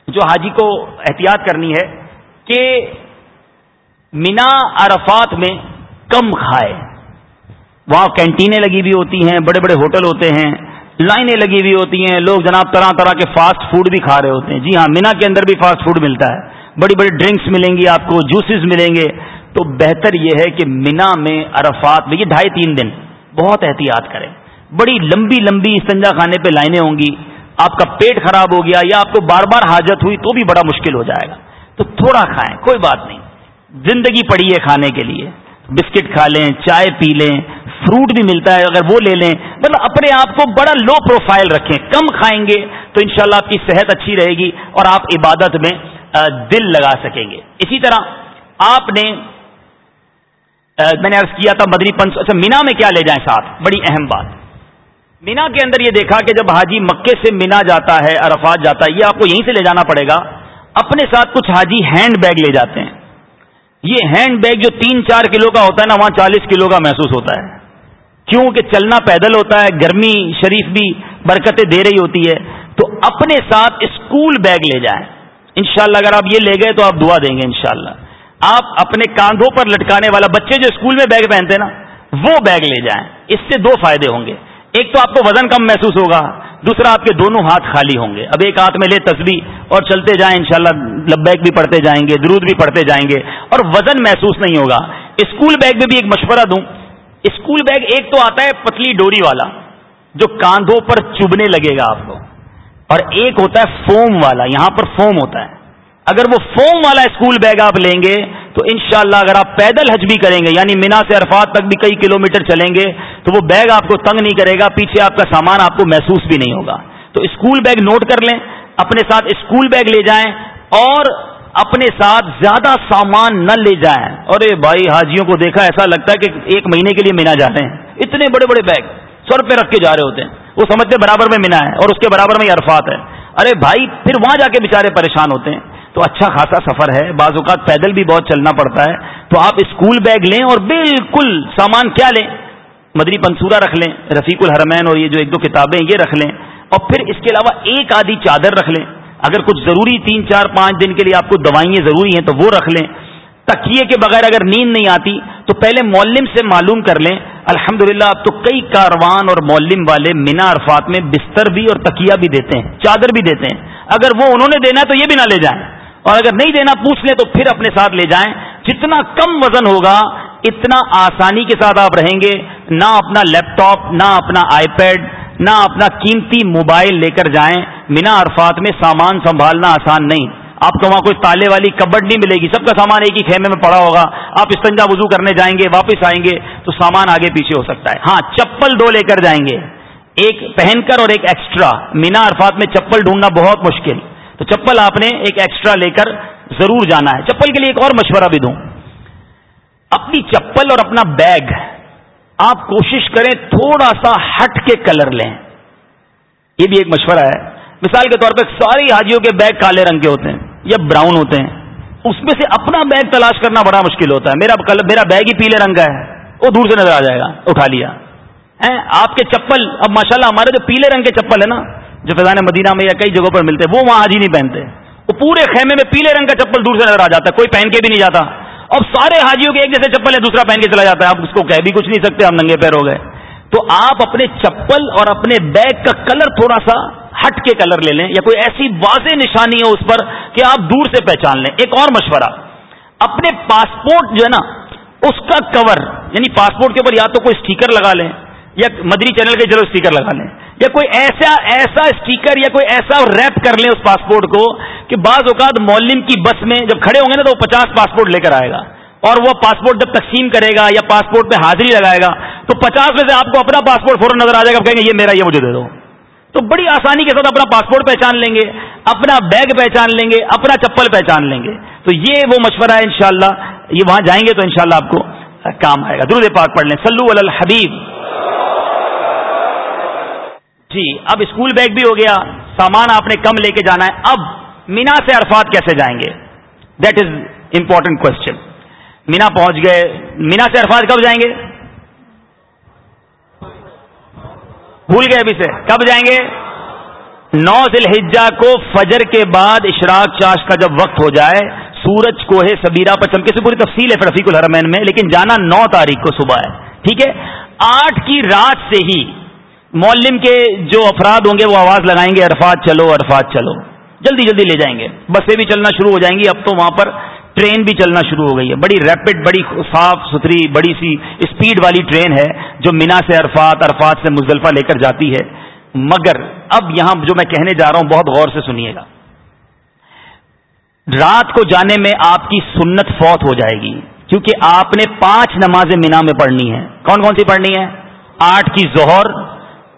جو حاجی کو احتیاط کرنی ہے کہ مینا عرفات میں کم کھائے۔ وہاں کینٹینیں لگی ہوئی ہوتی ہیں، بڑے بڑے ہوٹل ہوتے ہیں، لائنیں لگی ہوئی ہوتی ہیں، لوگ جناب طرح طرح کے فاسٹ فوڈ بھی کھا رہے ہوتے ہیں۔ جی ہاں مینا کے اندر بھی فاسٹ فوڈ ملتا ہے۔ بڑی بڑی ڈرنکس ملیں گی آپ کو، جوسز ملیں گے۔ تو بہتر یہ ہے کہ مینا میں عرفات میں یہ ڈھائی تین دن، بہت احتیاط کریں۔ بڑی لمبی لمبی استنجا خانے پہ لائنیں ہوں گی۔ آپ کا پیٹ خراب ہو گیا یا آپ کو بار بار حاجت ہوئی تو بھی بڑا مشکل ہو جائے گا۔ تو تھوڑا کھائیں، کوئی بات نہیں۔ زندگی پڑی ہے کھانے کے لیے۔ بسکٹ کھا لیں، چائے پی لیں۔ فروٹ بھی ملتا ہے، اگر وہ لے لیں۔ مطلب اپنے آپ کو بڑا لو پروفائل رکھیں۔ کم کھائیں گے تو انشاءاللہ شاء آپ کی صحت اچھی رہے گی اور آپ عبادت میں دل لگا سکیں گے۔ اسی طرح آپ نے میں نے عرض کیا تھا مدنی پنچ اچھا مینا میں کیا لے جائیں ساتھ؟ بڑی اہم بات۔ مینا کے اندر یہ دیکھا کہ جب حاجی مکے سے مینا جاتا ہے، عرفات جاتا ہے، یہ آپ کو یہیں سے لے جانا پڑے گا۔ اپنے ساتھ کچھ حاجی ہینڈ بیگ لے جاتے ہیں۔ یہ ہینڈ بیگ جو تین چار کلو کا ہوتا ہے نا، وہاں چالیس کلو کا محسوس ہوتا ہے۔ کیوں کہ چلنا پیدل ہوتا ہے، گرمی، شریف بھی برکتیں دے رہی ہوتی ہے، تو اپنے ساتھ اسکول بیگ لے جائیں۔ انشاءاللہ اگر آپ یہ لے گئے تو آپ دعا دیں گے انشاءاللہ۔ آپ اپنے کاندھوں پر لٹکانے والا بچے جو اسکول میں بیگ پہنتے ہیں نا، وہ بیگ لے جائیں۔ اس سے دو فائدے ہوں گے۔ ایک تو آپ کو وزن کم محسوس ہوگا، دوسرا آپ کے دونوں ہاتھ خالی ہوں گے۔ اب ایک ہاتھ میں لے تصویر اور چلتے جائیں، انشاءاللہ لبیک بھی پڑھتے جائیں گے، درود بھی پڑھتے جائیں گے۔ اور وزن محسوس نہیں ہوگا۔ اسکول بیگ میں بھی ایک مشورہ دوں۔ اسکول بیگ ایک تو آتا ہے پتلی ڈوری والا، جو کاندھوں پر چبنے لگے گا آپ کو۔ اور ایک ہوتا ہے فوم والا، یہاں پر فوم ہوتا ہے۔ اگر وہ فوم والا اسکول بیگ آپ لیں گے، تو انشاءاللہ اگر آپ پیدل حج بھی کریں گے یعنی مینا سے عرفات تک بھی کئی کلومیٹر چلیں گے، تو وہ بیگ آپ کو تنگ نہیں کرے گا، پیچھے آپ کا سامان آپ کو محسوس بھی نہیں ہوگا۔ تو اسکول بیگ نوٹ کر لیں، اپنے ساتھ اسکول بیگ لے جائیں اور اپنے ساتھ زیادہ سامان نہ لے جائیں۔ ارے بھائی، حاجیوں کو دیکھا، ایسا لگتا ہے کہ ایک مہینے کے لیے مینا جا رہے ہیں۔ اتنے بڑے بڑے بیگ سر پہ رکھ کے جا رہے ہوتے ہیں۔ وہ سمجھتے برابر میں مینا ہے اور اس کے برابر میں عرفات ہے۔ ارے بھائی، پھر وہاں جا کے بےچارے پریشان ہوتے ہیں۔ تو اچھا خاصا سفر ہے۔ بعض اوقات پیدل بھی بہت چلنا پڑتا ہے۔ تو آپ اسکول بیگ لیں اور بالکل سامان کیا لیں؟ مدری پنسورا رکھ لیں، رفیق الحرمین اور یہ جو ایک دو کتابیں، یہ رکھ لیں۔ اور پھر اس کے علاوہ ایک آدھی چادر رکھ لیں۔ اگر کچھ ضروری تین چار پانچ دن کے لیے آپ کو دوائیں ضروری ہیں تو وہ رکھ لیں۔ تکیے کے بغیر اگر نیند نہیں آتی تو پہلے مولم سے معلوم کر لیں۔ الحمد اب تو کئی کاروان اور مولم والے مینا عرفات میں بستر بھی اور تکیا بھی دیتے ہیں، چادر بھی دیتے ہیں۔ اگر وہ انہوں نے دینا ہے تو یہ بھی نہ لے جائیں۔ اور اگر نہیں دینا، پوچھ لیں تو پھر اپنے ساتھ لے جائیں۔ جتنا کم وزن ہوگا، اتنا آسانی کے ساتھ آپ رہیں گے۔ نہ اپنا لیپ ٹاپ، نہ اپنا آئی پیڈ نہ اپنا قیمتی موبائل لے کر جائیں، مینا عرفات میں سامان سنبھالنا آسان نہیں۔ آپ کو وہاں کوئی تالے والی کبڈ نہیں ملے گی۔ سب کا سامان ایک ہی خیمے میں پڑا ہوگا۔ آپ استنجا وضو کرنے جائیں گے، واپس آئیں گے، تو سامان آگے پیچھے ہو سکتا ہے۔ ہاں چپل دو لے کر جائیں گے۔ ایک پہن کر اور ایک ایکسٹرا۔ مینا عرفات میں چپل ڈھونڈنا بہت مشکل۔ تو چپل آپ نے ایک ایکسٹرا لے کر ضرور جانا ہے۔ چپل کے لیے ایک اور مشورہ بھی دوں۔ اپنی چپل اور اپنا بیگ۔ آپ کوشش کریں تھوڑا سا ہٹ کے کلر لیں۔ یہ بھی ایک مشورہ ہے۔ مثال کے طور پہ ساری حاجیوں کے بیگ کالے رنگ کے ہوتے ہیں یا براؤن ہوتے ہیں۔ اس میں سے اپنا بیگ تلاش کرنا بڑا مشکل ہوتا ہے۔ میرا میرا بیگ ہی پیلے رنگ کا ہے۔ وہ دور سے نظر آ جائے گا۔ اٹھا لیا۔ آپ کے چپل، اب ماشاءاللہ ہمارے جو پیلے رنگ کے چپل ہے نا، جو فضان مدینہ میں یا کئی جگہوں پر ملتے ہیں وہ وہاں حاجی نہیں پہنتے۔ وہ پورے خیمے میں پیلے رنگ کا چپل دور سے نظر آ جاتا ہے۔ کوئی پہن کے بھی نہیں جاتا۔ اب سارے حاجیوں کے ایک جیسے چپل ہے، دوسرا پہن کے چلا جاتا ہے۔ آپ اس کو کہہ بھی کچھ نہیں سکتے، ہم ننگے پیر ہو گئے۔ تو آپ اپنے چپل اور اپنے بیگ کا کلر تھوڑا سا ہٹ کے کلر لے لیں، یا کوئی ایسی واضح نشانی ہو اس پر کہ آپ دور سے پہچان لیں۔ ایک اور مشورہ، اپنے پاسپورٹ جو ہے نا، اس کا کور یعنی پاسپورٹ کے اوپر یا تو کوئی اسٹیکر لگا لیں، یا مدری چینل کے چلو اسٹیکر لگا لیں۔ یا کوئی ایسا ایسا اسٹیکر یا کوئی ایسا ریپ کر لیں اس پاسپورٹ کو کہ بعض اوقات مولم کی بس میں جب کھڑے ہوں گے نا تو وہ پچاس پاسپورٹ لے کر آئے گا اور وہ پاسپورٹ جب تقسیم کرے گا یا پاسپورٹ پہ حاضری لگائے گا تو پچاس میں سے آپ کو اپنا پاسپورٹ فوراً نظر آ جائے گا کہیں گے یہ میرا یہ مجھے دے دو۔ تو بڑی آسانی کے ساتھ اپنا پاسپورٹ پہچان لیں گے، اپنا بیگ پہچان لیں گے، اپنا چپل پہچان لیں گے۔ تو یہ وہ مشورہ ہے انشاءاللہ، یہ وہاں جائیں گے تو انشاءاللہ آپ کو کام آئے گا۔ درود پاک پڑھ لیں۔ سلو الحبیب۔ جی اب اسکول بیگ بھی ہو گیا۔ سامان آپ نے کم لے کے جانا ہے۔ اب مینا سے عرفات کیسے جائیں گے؟ That is important question Mina پہنچ گئے۔ مینا سے عرفات کب جائیں گے؟ بھول گئے ابھی سے۔ کب جائیں گے؟ نو ذی الحجہ کو فجر کے بعد اشراق چاش کا جب وقت ہو جائے، سورج کو ہے سبیرا پر چمکے سے پوری تفصیل ہے رفیق الحرمین میں، لیکن جانا نو تاریخ کو صبح ہے۔ ٹھیک ہے؟ آٹھ کی رات سے ہی مولم کے جو افراد ہوں گے وہ آواز لگائیں گے، عرفات چلو عرفات چلو۔ جلدی جلدی لے جائیں گے۔ بسیں بھی چلنا شروع ہو جائیں گی۔ اب تو وہاں پر ٹرین بھی چلنا شروع ہو گئی ہے۔ بڑی ریپڈ بڑی صاف ستھری، بڑی سی اسپیڈ والی ٹرین ہے جو مینا سے عرفات عرفات سے مزدلفہ لے کر جاتی ہے۔ مگر اب یہاں جو میں کہنے جا رہا ہوں، بہت غور سے سنیے گا۔ رات کو جانے میں آپ کی سنت فوت ہو جائے گی۔ کیونکہ آپ نے پانچ نمازیں مینا میں پڑھنی ہے کون کون سی پڑھنی ہے آٹھ کی زہر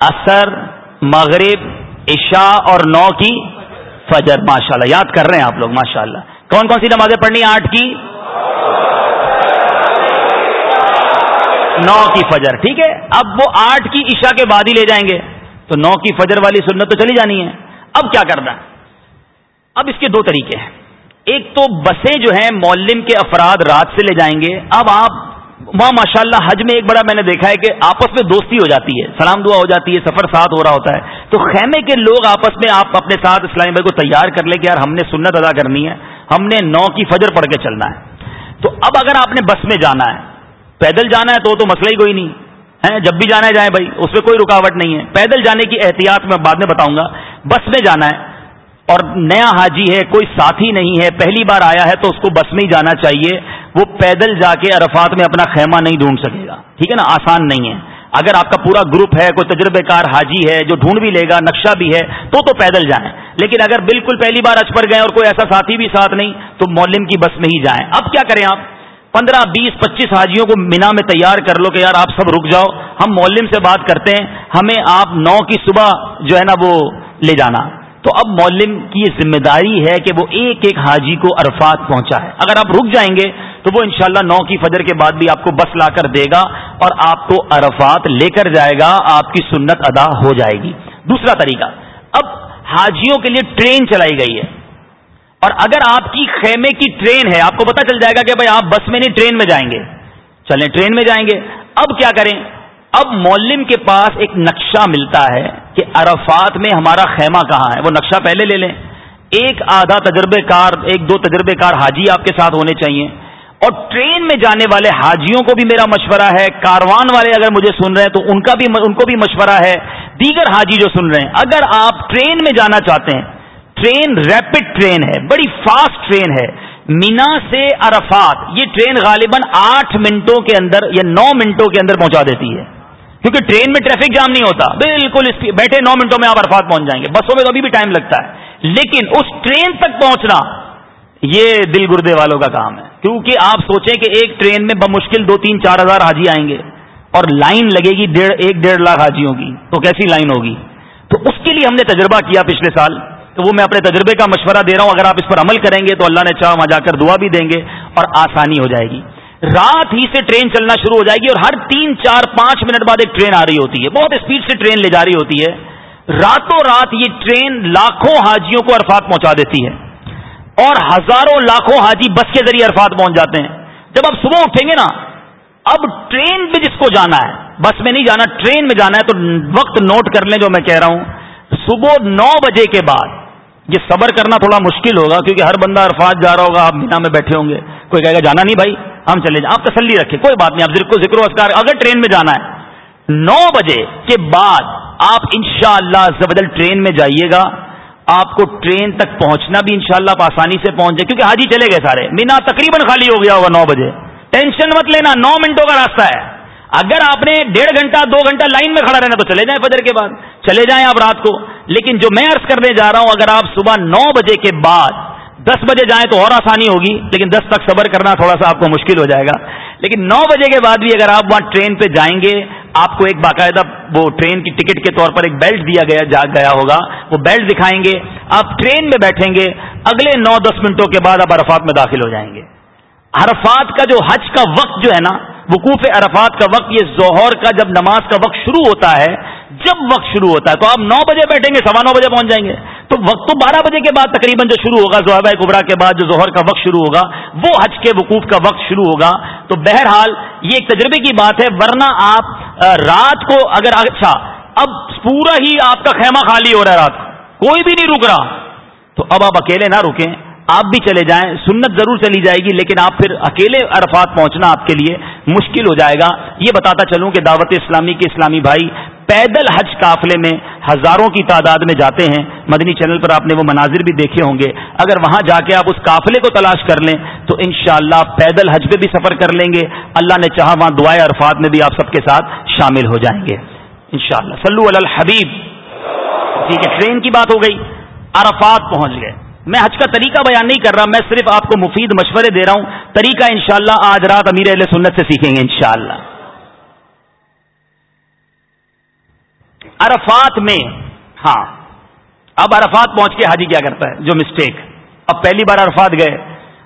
اثر، مغرب، عشاء اور نو کی فجر۔ ماشاءاللہ، یاد کر رہے ہیں آپ لوگ، ماشاءاللہ۔ کون کون سی نمازیں پڑھنی آٹھ کی؟ نو کی فجر، ٹھیک ہے؟ اب وہ آٹھ کی عشاء کے بعد ہی لے جائیں گے۔ تو نو کی فجر والی سنت تو چلی جانی ہے۔ اب کیا کرنا؟ ہے اب اس کے دو طریقے ہیں۔ ایک تو بسیں جو ہیں، مولم کے افراد رات سے لے جائیں گے۔ اب آپ وہاں ماشاء اللہ حج میں ایک بڑا میں نے دیکھا ہے کہ آپس میں دوستی ہو جاتی ہے، سلام دعا ہو جاتی ہے، سفر ساتھ ہو رہا ہوتا ہے۔ تو خیمے کے لوگ آپس میں آپ اپنے ساتھ اسلامی بھائی کو تیار کر لیں کہ یار ہم نے سنت ادا کرنی ہے، ہم نے نو کی فجر پڑھ کے چلنا ہے۔ تو اب اگر آپ نے بس میں جانا ہے، پیدل جانا ہے تو تو مسئلہ ہی کوئی نہیں۔ ہے جب بھی جانا ہے جائیں بھائی، اس میں کوئی رکاوٹ نہیں ہے۔ پیدل جانے کی احتیاط میں بعد میں بتاؤں گا، بس میں جانا ہے۔ اور نیا حاجی ہے، کوئی ساتھی نہیں ہے، پہلی بار آیا ہے تو اس کو بس میں ہی جانا چاہیے۔ وہ پیدل جا کے عرفات میں اپنا خیمہ نہیں ڈھونڈ سکے گا۔ ٹھیک ہے نا؟ آسان نہیں ہے۔ اگر آپ کا پورا گروپ ہے، کوئی تجربے کار حاجی ہے جو ڈھونڈ بھی لے گا، نقشہ بھی ہے، تو تو پیدل جائیں۔ لیکن اگر بالکل پہلی بار اچ پر گئے اور کوئی ایسا ساتھی بھی ساتھ نہیں، تو مولم کی بس میں ہی جائیں۔ اب کیا کریں آپ؟ پندرہ، بیس، پچیس حاجیوں کو مینا میں تیار کر لو کہ یار آپ سب رک جاؤ۔ ہم مولم سے بات کرتے ہیں۔ ہمیں آپ نو کی صبح جو ہے نا وہ لے جانا۔ تو اب مولم کی یہ ذمہ داری ہے کہ وہ ایک ایک حاجی کو عرفات پہنچا ہے اگر آپ رک جائیں گے تو وہ انشاءاللہ نو کی فجر کے بعد بھی آپ کو بس لا کر دے گا اور آپ کو عرفات لے کر جائے گا، آپ کی سنت ادا ہو جائے گی۔ دوسرا طریقہ، اب حاجیوں کے لیے ٹرین چلائی گئی ہے۔ اور اگر آپ کی خیمے کی ٹرین ہے، آپ کو پتا چل جائے گا کہ بھائی آپ بس میں نہیں ٹرین میں جائیں گے۔ چلیں ٹرین میں جائیں گے۔ اب کیا کریں؟ اب مولم کے پاس ایک نقشہ ملتا ہے کہ عرفات میں ہمارا خیمہ کہاں ہے؟ وہ نقشہ پہلے لے لیں۔ ایک آدھا تجربے کار، ایک دو تجربے کار حاجی آپ کے ساتھ ہونے چاہیے۔ اور ٹرین میں جانے والے حاجیوں کو بھی میرا مشورہ ہے۔ کاروان والے اگر مجھے سن رہے ہیں تو ان کا بھی ان کو بھی مشورہ ہے۔ دیگر حاجی جو سن رہے ہیں، اگر آپ ٹرین میں جانا چاہتے ہیں، ٹرین ریپڈ ٹرین ہے، بڑی فاسٹ ٹرین ہے۔ مینا سے عرفات، یہ ٹرین غالباً آٹھ منٹوں کے اندر یا نو منٹوں کے اندر پہنچا دیتی ہے۔ کیونکہ ٹرین میں ٹریفک جام نہیں ہوتا۔ بالکل بیٹھے نو منٹوں میں آپ عرفات پہنچ جائیں گے۔ بسوں میں تو ابھی بھی ٹائم لگتا ہے۔ لیکن اس ٹرین تک پہنچنا یہ دل گردے والوں کا کام ہے۔ کیونکہ آپ سوچیں کہ ایک ٹرین میں بمشکل دو تین چار ہزار حاجی آئیں گے اور لائن لگے گی ڈیڑھ ایک ڈیڑھ لاکھ حاجیوں کی۔ تو کیسی لائن ہوگی؟ تو اس کے لیے ہم نے تجربہ کیا پچھلے سال۔ تو وہ میں اپنے تجربے کا مشورہ دے رہا ہوں۔ اگر آپ اس پر عمل کریں گے تو اللہ نے چاہ وہاں جا کر دعا بھی دیں گے اور آسانی ہو جائے گی۔ رات ہی سے ٹرین چلنا شروع ہو جائے گی اور ہر تین چار پانچ منٹ بعد ایک ٹرین آ رہی ہوتی ہے۔ بہت اسپیڈ سے ٹرین لے جا رہی ہوتی ہے۔ راتوں رات یہ ٹرین لاکھوں حاجیوں کو عرفات پہنچا دیتی ہے۔ اور ہزاروں لاکھوں حاجی بس کے ذریعے عرفات پہنچ جاتے ہیں۔ جب آپ صبح اٹھیں گے نا، اب ٹرین پہ جس کو جانا ہے، بس میں نہیں جانا، ٹرین میں جانا ہے، تو وقت نوٹ کر لیں جو میں کہہ رہا ہوں۔ صبح نو بجے کے بعد یہ صبر کرنا تھوڑا مشکل ہوگا، کیونکہ ہر بندہ عرفات جا رہا ہوگا، آپ مینا میں بیٹھے ہوں گے۔ کوئی کہے گا، جانا نہیں بھائی۔ ہم چلے جائیں۔ آپ تسلی رکھیں، کوئی بات نہیں، آپ ذکر و اسکار اگر ٹرین میں جانا ہے۔ نو بجے کے بعد آپ ان شاء اللہ ٹرین میں جائیے گا۔ آپ کو ٹرین تک پہنچنا بھی انشاءاللہ شاء آسانی سے پہنچ جائے، کیونکہ حاجی چلے گئے سارے۔ مینا تقریباً خالی ہو گیا ہوگا نو بجے۔ ٹینشن مت لینا، نو منٹوں کا راستہ ہے۔ اگر آپ نے ڈیڑھ گھنٹہ، دو گھنٹہ لائن میں کھڑا رہنا تو چلے جائیں فجر کے بعد۔ چلے جائیں آپ رات کو۔ لیکن جو میں عرض کرنے جا رہا ہوں، اگر آپ صبح نو بجے کے بعد دس بجے جائیں تو اور آسانی ہوگی، لیکن دس تک صبر کرنا تھوڑا سا آپ کو مشکل ہو جائے گا۔ لیکن نو بجے کے بعد بھی اگر آپ وہاں ٹرین پہ جائیں گے، آپ کو ایک باقاعدہ وہ ٹرین کی ٹکٹ کے طور پر ایک بیلٹ دیا گیا، جا گیا ہوگا۔ وہ بیلٹ دکھائیں گے۔ آپ ٹرین میں بیٹھیں گے۔ اگلے نو دس منٹوں کے بعد آپ عرفات میں داخل ہو جائیں گے۔ عرفات کا جو حج کا وقت جو ہے نا، وقوف عرفات کا وقت، یہ ظہر کا جب نماز کا وقت شروع ہوتا ہے جب وقت شروع ہوتا ہے تو آپ نو بجے بیٹھیں گے، سوا نو بجے پہنچ جائیں گے۔ تو وقت تو بارہ بجے کے بعد تقریباً جو شروع ہوگا زہبہ کبرا کے بعد جو ظہر کا وقت شروع ہوگا، وہ حج کے وقوف کا وقت شروع ہوگا۔ تو بہرحال یہ ایک تجربے کی بات ہے، ورنہ آپ رات کو اگر اچھا اب پورا ہی آپ کا خیمہ خالی ہو رہا ہے رات کو کوئی بھی نہیں رک رہا۔ تو اب آپ اکیلے نہ رکیں، آپ بھی چلے جائیں، سنت ضرور چلی جائے گی، لیکن آپ پھر اکیلے عرفات پہنچنا آپ کے لیے مشکل ہو جائے گا۔ یہ بتاتا چلوں کہ دعوت اسلامی کے اسلامی بھائی پیدل حج قافلے میں ہزاروں کی تعداد میں جاتے ہیں۔ مدنی چینل پر آپ نے وہ مناظر بھی دیکھے ہوں گے۔ اگر وہاں جا کے آپ اس قافلے کو تلاش کر لیں تو انشاءاللہ اللہ پیدل حج پہ بھی سفر کر لیں گے۔ اللہ نے چاہا وہاں دعائیں عرفات میں بھی آپ سب کے ساتھ شامل ہو جائیں گے۔ انشاءاللہ۔ شاء اللہ الحبیب۔ جی، ٹھیک ہے ٹرین کی بات ہو گئی۔ عرفات پہنچ گئے۔ میں حج کا طریقہ بیان نہیں کر رہا، میں صرف آپ کو مفید مشورے دے رہا ہوں۔ طریقہ انشاءاللہ آج رات امیر علیہ سنت سے سیکھیں گے انشاءاللہ۔ عرفات میں ہاں اب عرفات پہنچ کے حاجی کیا کرتا ہے؟ جو مسٹیک اب پہلی بار عرفات گئے.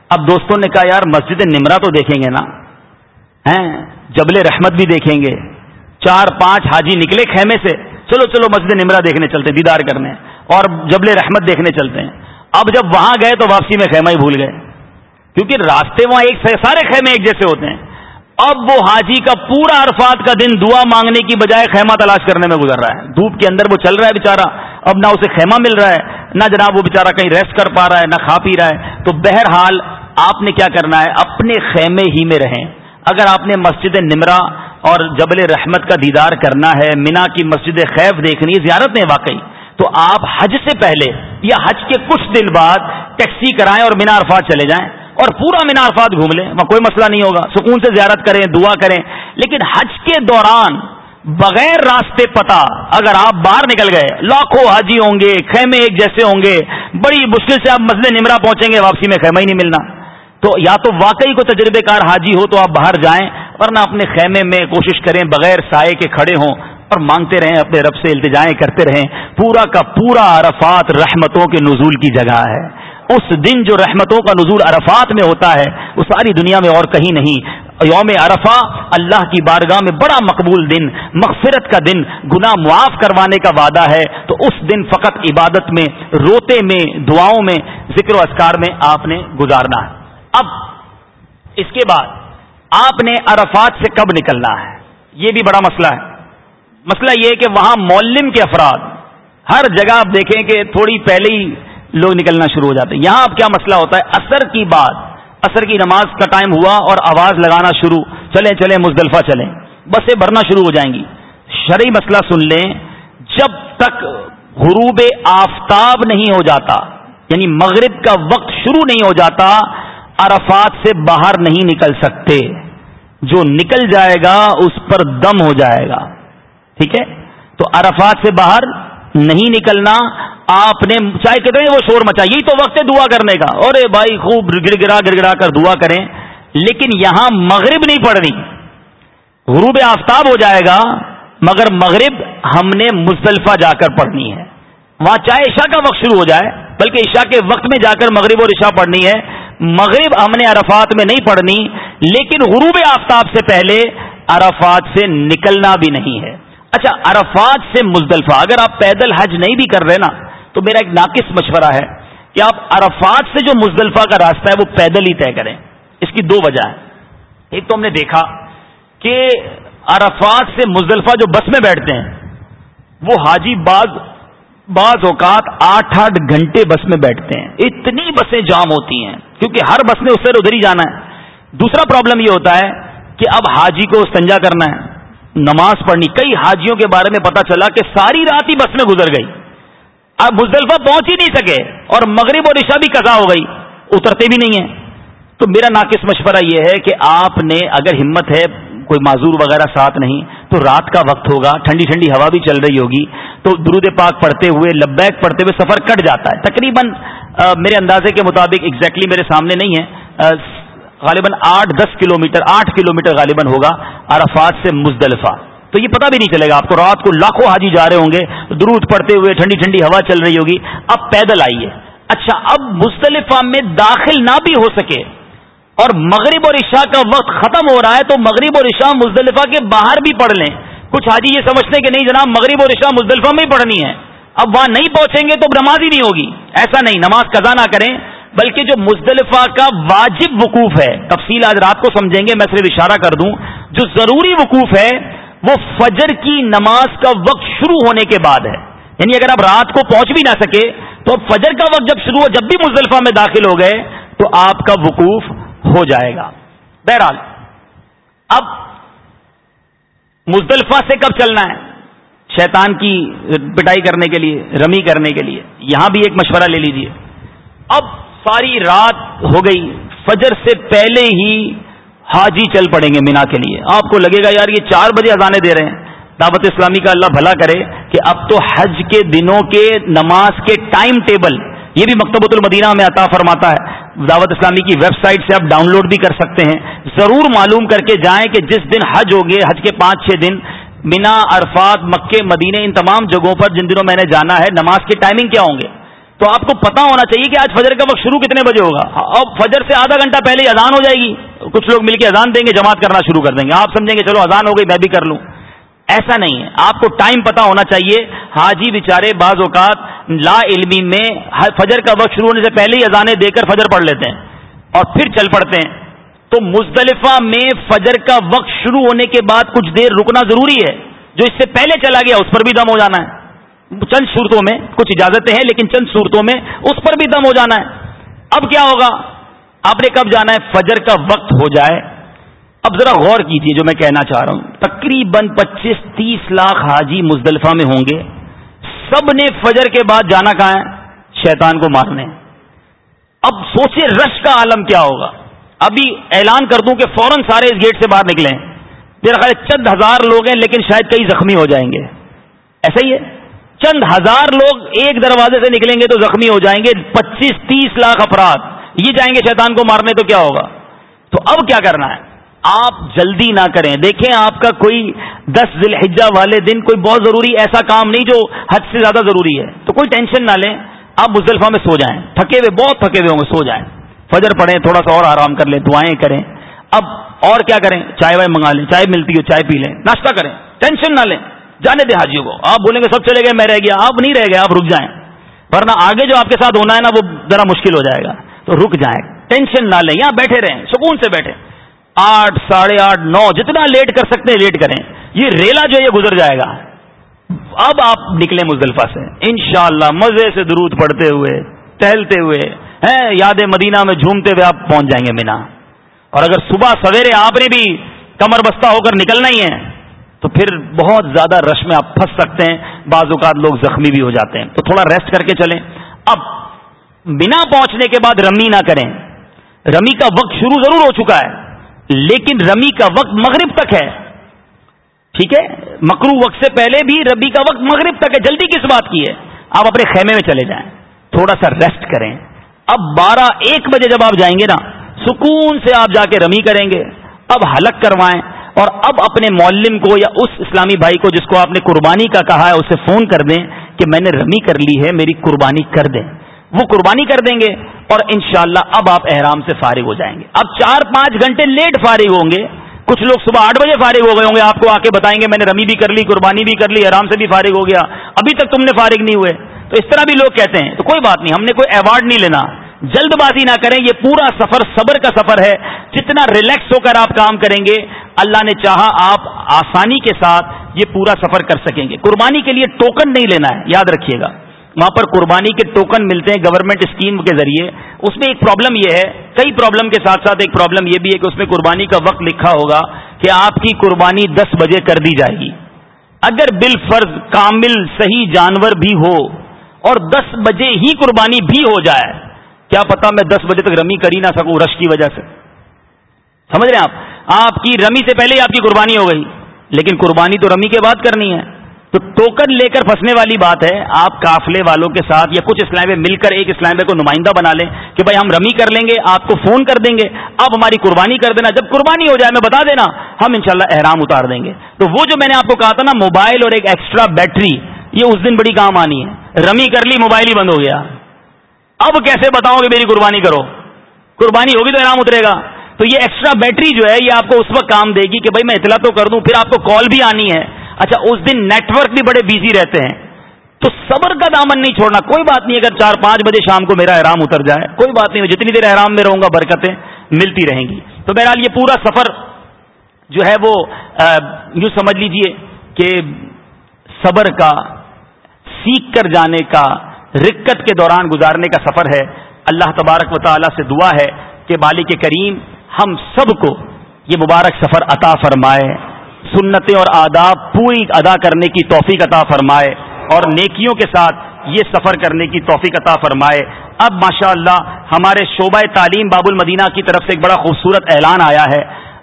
اب دوستوں نے کہا، یار، مسجد نمرا تو دیکھیں گے نا؟ ہیں؟ جبل رحمت بھی دیکھیں گے. چار پانچ حاجی نکلے خیمے سے. چلو چلو، مسجد نمرا دیکھنے چلتے، دیدار کرنے. اور جبل رحمت دیکھنے چلتے ہیں. اب جب وہاں گئے تو واپسی میں خیمہ ہی بھول گئے. کیونکہ راستے وہاں ایک سارے خیمے ایک جیسے ہوتے ہیں. اب وہ حاجی کا پورا عرفات کا دن دعا مانگنے کی بجائے خیمہ تلاش کرنے میں گزر رہا ہے۔ دھوپ کے اندر وہ چل رہا ہے بےچارا اب نہ اسے خیمہ مل رہا ہے، نہ جناب وہ بےچارا کہیں ریسٹ کر پا رہا ہے، نہ کھا پی رہا ہے۔ تو بہرحال آپ نے کیا کرنا ہے؟ اپنے خیمے ہی میں رہیں۔ اگر آپ نے مسجد نمرا اور جبل رحمت کا دیدار کرنا ہے، مینا کی مسجد خیف دیکھنی زیارت نہیں واقعی۔ تو آپ حج سے پہلے یا حج کے کچھ دن بعد ٹیکسی کرائیں اور مینا عرفات چلے جائیں۔ اور پورا مینا عرفات گھوم لیں، وہاں کوئی مسئلہ نہیں ہوگا۔ سکون سے زیارت کریں، دعا کریں۔ لیکن حج کے دوران بغیر راستے پتا، اگر آپ باہر نکل گئے، لاکھوں حاجی ہوں گے، خیمے ایک جیسے ہوں گے، بڑی مشکل سے آپ مسجد نمرا پہنچیں گے، واپسی میں خیمہ ہی نہیں ملنا۔ تو یا تو واقعی کو تجربے کار حاجی ہو تو آپ باہر جائیں، ورنہ اپنے خیمے میں کوشش کریں، بغیر سائے کے کھڑے ہوں اور مانگتے رہیں، اپنے رب سے التجائیں کرتے رہیں۔ پورا کا پورا عرفات رحمتوں کے نزول کی جگہ ہے۔ اس دن جو رحمتوں کا نزول عرفات میں ہوتا ہے، وہ ساری دنیا میں اور کہیں نہیں۔ یوم عرفہ، اللہ کی بارگاہ میں بڑا مقبول دن، مغفرت کا دن، گناہ معاف کروانے کا وعدہ ہے۔ تو اس دن فقط عبادت میں، روتے میں، دعاؤں میں، ذکر و اسکار میں آپ نے گزارنا ہے۔ اب اس کے بعد آپ نے عرفات سے کب نکلنا ہے؟ یہ بھی بڑا مسئلہ ہے۔ مسئلہ یہ کہ وہاں مولم کے افراد ہر جگہ آپ دیکھیں کہ تھوڑی پہلے ہی لوگ نکلنا شروع ہو جاتے ہیں۔ یہاں اب کیا مسئلہ ہوتا ہے؟ اثر کی بات اثر کی نماز کا ٹائم ہوا اور آواز لگانا شروع۔ چلیں چلیں، مزدلفہ چلیں۔ بسیں بھرنا شروع ہو جائیں گی۔ شرعی مسئلہ سن لیں، جب تک غروب آفتاب نہیں ہو جاتا یعنی مغرب کا وقت شروع نہیں ہو جاتا، عرفات سے باہر نہیں نکل سکتے۔ جو نکل جائے گا، اس پر دم ہو جائے گا۔ ٹھیک ہے؟ تو عرفات سے باہر نہیں نکلنا آپ نے چاہے کہتے ہیں وہ شور مچا یہی تو وقت ہے دعا کرنے کا۔ اور بھائی، خوب گڑ گڑا گڑ گڑا کر دعا کریں۔ لیکن یہاں مغرب نہیں پڑنی غروب آفتاب ہو جائے گا، مگر مغرب ہم نے مزدلفہ جا کر پڑھنی ہے۔ وہاں چاہے عشاء کا وقت شروع ہو جائے، بلکہ عشاء کے وقت میں جا کر مغرب اور عشاء پڑھنی ہے۔ مغرب ہم نے عرفات میں نہیں پڑھنی، لیکن غروب آفتاب سے پہلے عرفات سے نکلنا بھی نہیں ہے۔ اچھا عرفات سے مزدلفہ اگر آپ پیدل حج نہیں بھی کر رہے نا تو میرا ایک ناقص مشورہ ہے کہ آپ عرفات سے جو مزدلفہ کا راستہ ہے وہ پیدل ہی طے کریں۔ اس کی دو وجہ ہے ایک تو ہم نے دیکھا کہ عرفات سے مزدلفہ جو بس میں بیٹھتے ہیں، وہ حاجی بعض بعض اوقات آٹھ آٹھ گھنٹے بس میں بیٹھتے ہیں۔ اتنی بسیں جام ہوتی ہیں، کیونکہ ہر بس نے اس سے ادھر ہی جانا ہے۔ دوسرا پرابلم یہ ہوتا ہے کہ اب حاجی کو استنجا کرنا ہے۔ نماز پڑھنی، کئی حاجیوں کے بارے میں پتا چلا کہ ساری رات ہی بس میں گزر گئی۔ اب مزدلفہ پہنچ ہی نہیں سکے اور مغرب اور عشاء بھی قضا ہو گئی، اترتے بھی نہیں ہیں۔ تو میرا ناقص مشورہ یہ ہے کہ آپ نے اگر ہمت ہے، کوئی معذور وغیرہ ساتھ نہیں، تو رات کا وقت ہوگا، ٹھنڈی ٹھنڈی ہوا بھی چل رہی ہوگی۔ تو درود پاک پڑھتے ہوئے، لبیک پڑھتے ہوئے سفر کٹ جاتا ہے۔ تقریباً میرے اندازے کے مطابق ایگزیکٹلی میرے سامنے نہیں ہے۔ غالباً آٹھ دس کلو میٹر آٹھ کلو میٹر غالباً ہوگا عرفات سے مزدلفہ۔ تو یہ پتا بھی نہیں چلے گا، آپ کو رات کو لاکھوں حاجی جا رہے ہوں گے، درود پڑتے ہوئے ٹھنڈی ٹھنڈی ہوا چل رہی ہوگی، اب پیدل آئیے۔ اچھا اب مزدلفہ میں داخل نہ بھی ہو سکے اور مغرب اور عشاء کا وقت ختم ہو رہا ہے تو مغرب اور عشاء مزدلفہ کے باہر بھی پڑھ لیں۔ کچھ حاجی یہ سمجھتے کہ نہیں جناب، مغرب اور عشاء مزدلفہ میں ہی پڑھنی ہے۔ اب وہاں نہیں پہنچیں گے تو نماز ہی نہیں ہوگی۔ ایسا نہیں، نماز قضا نہ کریں، بلکہ جو مزدلفہ کا واجب وقوف ہے، تفصیل آج رات کو سمجھیں گے، میں صرف اشارہ کر دوں۔ جو ضروری وقوف ہے وہ فجر کی نماز کا وقت شروع ہونے کے بعد ہے۔ یعنی اگر آپ رات کو پہنچ بھی نہ سکے، تو فجر کا وقت جب شروع ہو، جب بھی مزدلفہ میں داخل ہو گئے، تو آپ کا وقوف ہو جائے گا۔ بہرحال، اب مزدلفہ سے کب چلنا ہے؟ شیطان کی پٹائی کرنے کے لیے، رمی کرنے کے لیے۔ یہاں بھی ایک مشورہ لے لیجیے اب ساری رات ہو گئی، فجر سے پہلے ہی حاجی چل پڑیں گے مینا کے لیے۔ آپ کو لگے گا یار یہ چار بجے اذانے دے رہے ہیں۔ دعوت اسلامی کا اللہ بھلا کرے کہ اب تو حج کے دنوں کے نماز کے ٹائم ٹیبل، یہ بھی مکتبۃ المدینہ میں عطا فرماتا ہے۔ دعوت اسلامی کی ویب سائٹ سے آپ ڈاؤن لوڈ بھی کر سکتے ہیں۔ ضرور معلوم کر کے جائیں کہ جس دن حج ہوگے حج کے پانچ چھ دن، مینا، عرفات مکے مدینے ان تمام جگہوں پر جن دنوں میں نے جانا ہے، نماز کی ٹائمنگ کیا ہوں گے؟ تو آپ کو پتا ہونا چاہیے کہ آج فجر کا وقت شروع کتنے بجے ہوگا۔ اب فجر سے آدھا گھنٹہ پہلے ہی اذان ہو جائے گی۔ کچھ لوگ مل کے اذان دیں گے، جماعت کرنا شروع کر دیں گے۔ آپ سمجھیں گے، چلو اذان ہو گئی، میں بھی کر لوں۔ ایسا نہیں ہے۔ آپ کو ٹائم پتا ہونا چاہیے۔ حاجی بیچارے، بعض اوقات لا علمی میں فجر کا وقت شروع ہونے سے پہلے ہی اذانے دے کر فجر پڑھ لیتے ہیں اور پھر چل پڑتے ہیں۔ تو مزدلفہ میں فجر کا وقت شروع ہونے کے بعد کچھ دیر رکنا ضروری ہے۔ جو اس سے پہلے چلا گیا، اس پر بھی دم ہو جانا ہے۔ چند صورتوں میں کچھ اجازتیں ہیں، لیکن چند صورتوں میں اس پر بھی دم ہو جانا ہے۔ اب کیا ہوگا؟ آپ نے کب جانا ہے؟ فجر کا وقت ہو جائے۔ اب ذرا غور کیجیے جو میں کہنا چاہ رہا ہوں۔ تقریباً پچیس تیس لاکھ حاجی مزدلفہ میں ہوں گے۔ سب نے فجر کے بعد جانا کہاں ہے؟ شیطان کو مارنے۔ اب سوچے رش کا عالم کیا ہوگا۔ ابھی اعلان کر دوں کہ فوراً سارے اس گیٹ سے باہر نکلیں۔ میرا خیال چند ہزار لوگ ہیں، لیکن شاید کئی زخمی ہو جائیں گے۔ ایسا ہی ہے؟ چند ہزار لوگ ایک دروازے سے نکلیں گے تو زخمی ہو جائیں گے، پچیس، تیس لاکھ افراد۔ یہ جائیں گے شیطان کو مارنے تو کیا ہوگا؟ تو اب کیا کرنا ہے؟ آپ جلدی نہ کریں۔ دیکھیں آپ کا کوئی دس ذی الحجہ والے دن کوئی بہت ضروری ایسا کام نہیں جو حد سے زیادہ ضروری ہے۔ تو کوئی ٹینشن نہ لیں۔ آپ مزدلفہ میں سو جائیں۔ تھکے ہوئے، بہت تھکے ہوئے ہوں گے، سو جائیں۔ فجر پڑھیں، تھوڑا سا اور آرام کر لیں، دعائیں کریں۔ اب اور کیا کریں؟ چائے وائے منگا لیں، چائے ملتی ہو چائے پی لیں، ناشتہ کریں۔ ٹینشن نہ لیں۔ جانے دیں حاجیوں کو۔ آپ بولیں گے سب چلے گئے، میں رہ گیا۔ آپ نہیں رہ گئے، آپ رک جائیں۔ ورنہ آگے جو آپ کے ساتھ ہونا ہے نا، وہ ذرا مشکل ہو جائے گا۔ تو رک جائیں، ٹینشن نہ لیں، یہاں بیٹھے رہیں، سکون سے بیٹھے۔ آٹھ، ساڑھے آٹھ، نو، جتنا لیٹ کر سکتے ہیں، لیٹ کریں۔ یہ ریلا جو یہ گزر جائے گا۔ اب آپ نکلیں مزدلفہ سے۔ انشاءاللہ مزے سے درود پڑتے ہوئے، ٹہلتے ہوئے، ہیں، یاد مدینہ میں جھومتے ہوئے آپ پہنچ جائیں گے مینا۔ اور اگر صبح سویرے آپ نے بھی کمر بستہ ہو کر نکلنا ہی ہے تو پھر بہت زیادہ رش میں آپ پھنس سکتے ہیں، بعض اوقات لوگ زخمی بھی ہو جاتے ہیں۔ تو تھوڑا ریسٹ کر کے چلیں۔ اب بنا پہنچنے کے بعد رمی نہ کریں۔ رمی کا وقت شروع ضرور ہو چکا ہے، لیکن رمی کا وقت مغرب تک ہے۔ ٹھیک ہے؟ مکرو وقت سے پہلے بھی ربی کا وقت مغرب تک ہے۔ جلدی کس بات کی ہے؟ آپ اپنے خیمے میں چلے جائیں۔ تھوڑا سا ریسٹ کریں۔ اب بارہ ایک بجے جب آپ جائیں گے نا، سکون سے آپ جا کے رمی کریں گے۔ اب حلق کروائیں۔ اور اب اپنے معلم کو یا اس اسلامی بھائی کو جس کو آپ نے قربانی کا کہا ہے، اسے فون کر دیں کہ میں نے رمی کر لی ہے، میری قربانی کر دیں۔ وہ قربانی کر دیں گے اور انشاءاللہ اب آپ احرام سے فارغ ہو جائیں گے۔ اب چار پانچ گھنٹے لیٹ فارغ ہوں گے۔ کچھ لوگ صبح آٹھ بجے فارغ ہو گئے ہوں گے۔ آپ کو آ کے بتائیں گے، میں نے رمی بھی کر لی، قربانی بھی کر لی، احرام سے بھی فارغ ہو گیا۔ ابھی تک تم نے فارغ نہیں ہوئے۔ تو اس طرح بھی لوگ کہتے ہیں، تو کوئی بات نہیں، ہم نے کوئی ایوارڈ نہیں لینا۔ جلد بازی نہ کریں، یہ پورا سفر صبر کا سفر ہے۔ جتنا ریلیکس ہو کر آپ کام کریں گے، اللہ نے چاہا آپ آسانی کے ساتھ یہ پورا سفر کر سکیں گے۔ قربانی کے لیے ٹوکن نہیں لینا ہے، یاد رکھیے گا۔ وہاں پر قربانی کے ٹوکن ملتے ہیں گورنمنٹ اسکیم کے ذریعے۔ اس میں ایک پرابلم یہ ہے، کئی پرابلم کے ساتھ ساتھ ایک پرابلم یہ بھی ہے کہ اس میں قربانی کا وقت لکھا ہوگا کہ آپ کی قربانی دس بجے کر دی جائے گی۔ اگر بال فرض کامل صحیح جانور بھی ہو اور دس بجے ہی قربانی بھی ہو جائے کیا پتا میں دس بجے تک رمی کر ہی نہ سکوں رش کی وجہ سے؟ سمجھ رہے ہیں آپ؟ آپ کی رمی سے پہلے ہی آپ کی قربانی ہو گئی، لیکن قربانی تو رمی کے بعد کرنی ہے۔ تو ٹوکن لے کر پھنسنے والی بات ہے، آپ کافلے والوں کے ساتھ یا کچھ اسلام مل کر ایک اسلام کو نمائندہ بنا لیں کہ بھائی ہم رمی کر لیں گے، آپ کو فون کر دیں گے آپ ہماری قربانی کر دینا، جب قربانی ہو جائے میں بتا دینا، ہم انشاءاللہ احرام اتار دیں گے۔ تو وہ جو میں نے آپ کو کہا تھا نا، موبائل اور ایک ایکسٹرا بیٹری یہ اس دن بڑی کام آنی ہے۔ رمی کر لی، موبائل ہی بند ہو گیا۔ اب کیسے بتاؤ کہ میری قربانی کرو؟ قربانی ہوگی تو احرام اترے گا۔ تو یہ ایکسٹرا بیٹری جو ہے، یہ آپ کو اس وقت کام دے گی کہ بھائی میں اطلاع تو کر دوں، پھر آپ کو کال بھی آنی ہے۔ اچھا اس دن نیٹ ورک بھی بڑے بزی رہتے ہیں۔ تو صبر کا دامن نہیں چھوڑنا، کوئی بات نہیں، اگر چار پانچ بجے شام کو میرا احرام اتر جائے، کوئی بات نہیں جتنی دیر احرام میں رہوں گا، برکتیں ملتی رہیں گی۔ تو بہرحال یہ پورا سفر جو ہے وہ یوں سمجھ لیجیے کہ صبر کا، سیکھ کر جانے کا رکت کے دوران گزارنے کا سفر ہے۔ اللہ تبارک و تعالی سے دعا ہے کہ بالک کریم ہم سب کو یہ مبارک سفر عطا فرمائے۔ سنتیں اور آداب پوری ادا کرنے کی توفیق عطا فرمائے اور نیکیوں کے ساتھ یہ سفر کرنے کی توفیق عطا فرمائے۔ اب ماشاء اللہ ہمارے شعبہ تعلیم باب المدینہ کی طرف سے ایک بڑا خوبصورت اعلان آیا ہے۔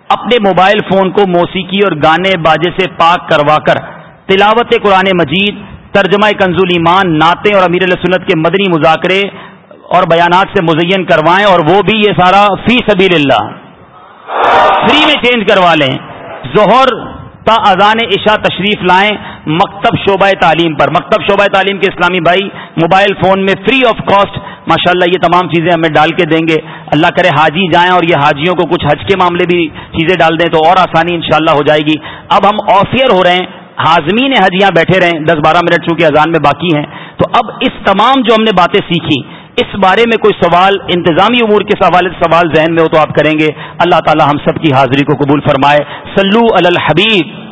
اپنے موبائل فون کو موسیقی اور گانے باجے سے پاک کروا کر تلاوت قرآن مجید ترجمہ کنزول ایمان، نعتیں اور امیر سنت کے مدنی مذاکرے اور بیانات سے مزین کروائیں اور وہ بھی یہ سارا فی سبیل اللہ۔ فری میں چینج کروا لیں۔ ظہر تا اذان عشاء تشریف لائیں۔ مکتب شعبہ تعلیم پر۔ مکتب شعبہ تعلیم کے اسلامی بھائی، موبائل فون میں فری آف کاسٹ ماشاءاللہ یہ تمام چیزیں ہمیں ڈال کے دیں گے۔ اللہ کرے حاجی جائیں اور یہ حاجیوں کو کچھ حج کے معاملے بھی چیزیں ڈال دیں تو اور آسانی انشاءاللہ ہو جائے گی۔ اب ہم آفیئر ہو رہے ہیں۔ حاضمین حج یہاں بیٹھے رہے دس بارہ منٹ چونکہ اذان میں باقی ہیں۔ تو اب اس تمام جو ہم نے باتیں سیکھی، اس بارے میں کوئی سوال، انتظامی امور کے سوال سوال ذہن میں ہو تو آپ کریں گے۔ اللہ تعالی ہم سب کی حاضری کو قبول فرمائے۔ سلو الحبیب۔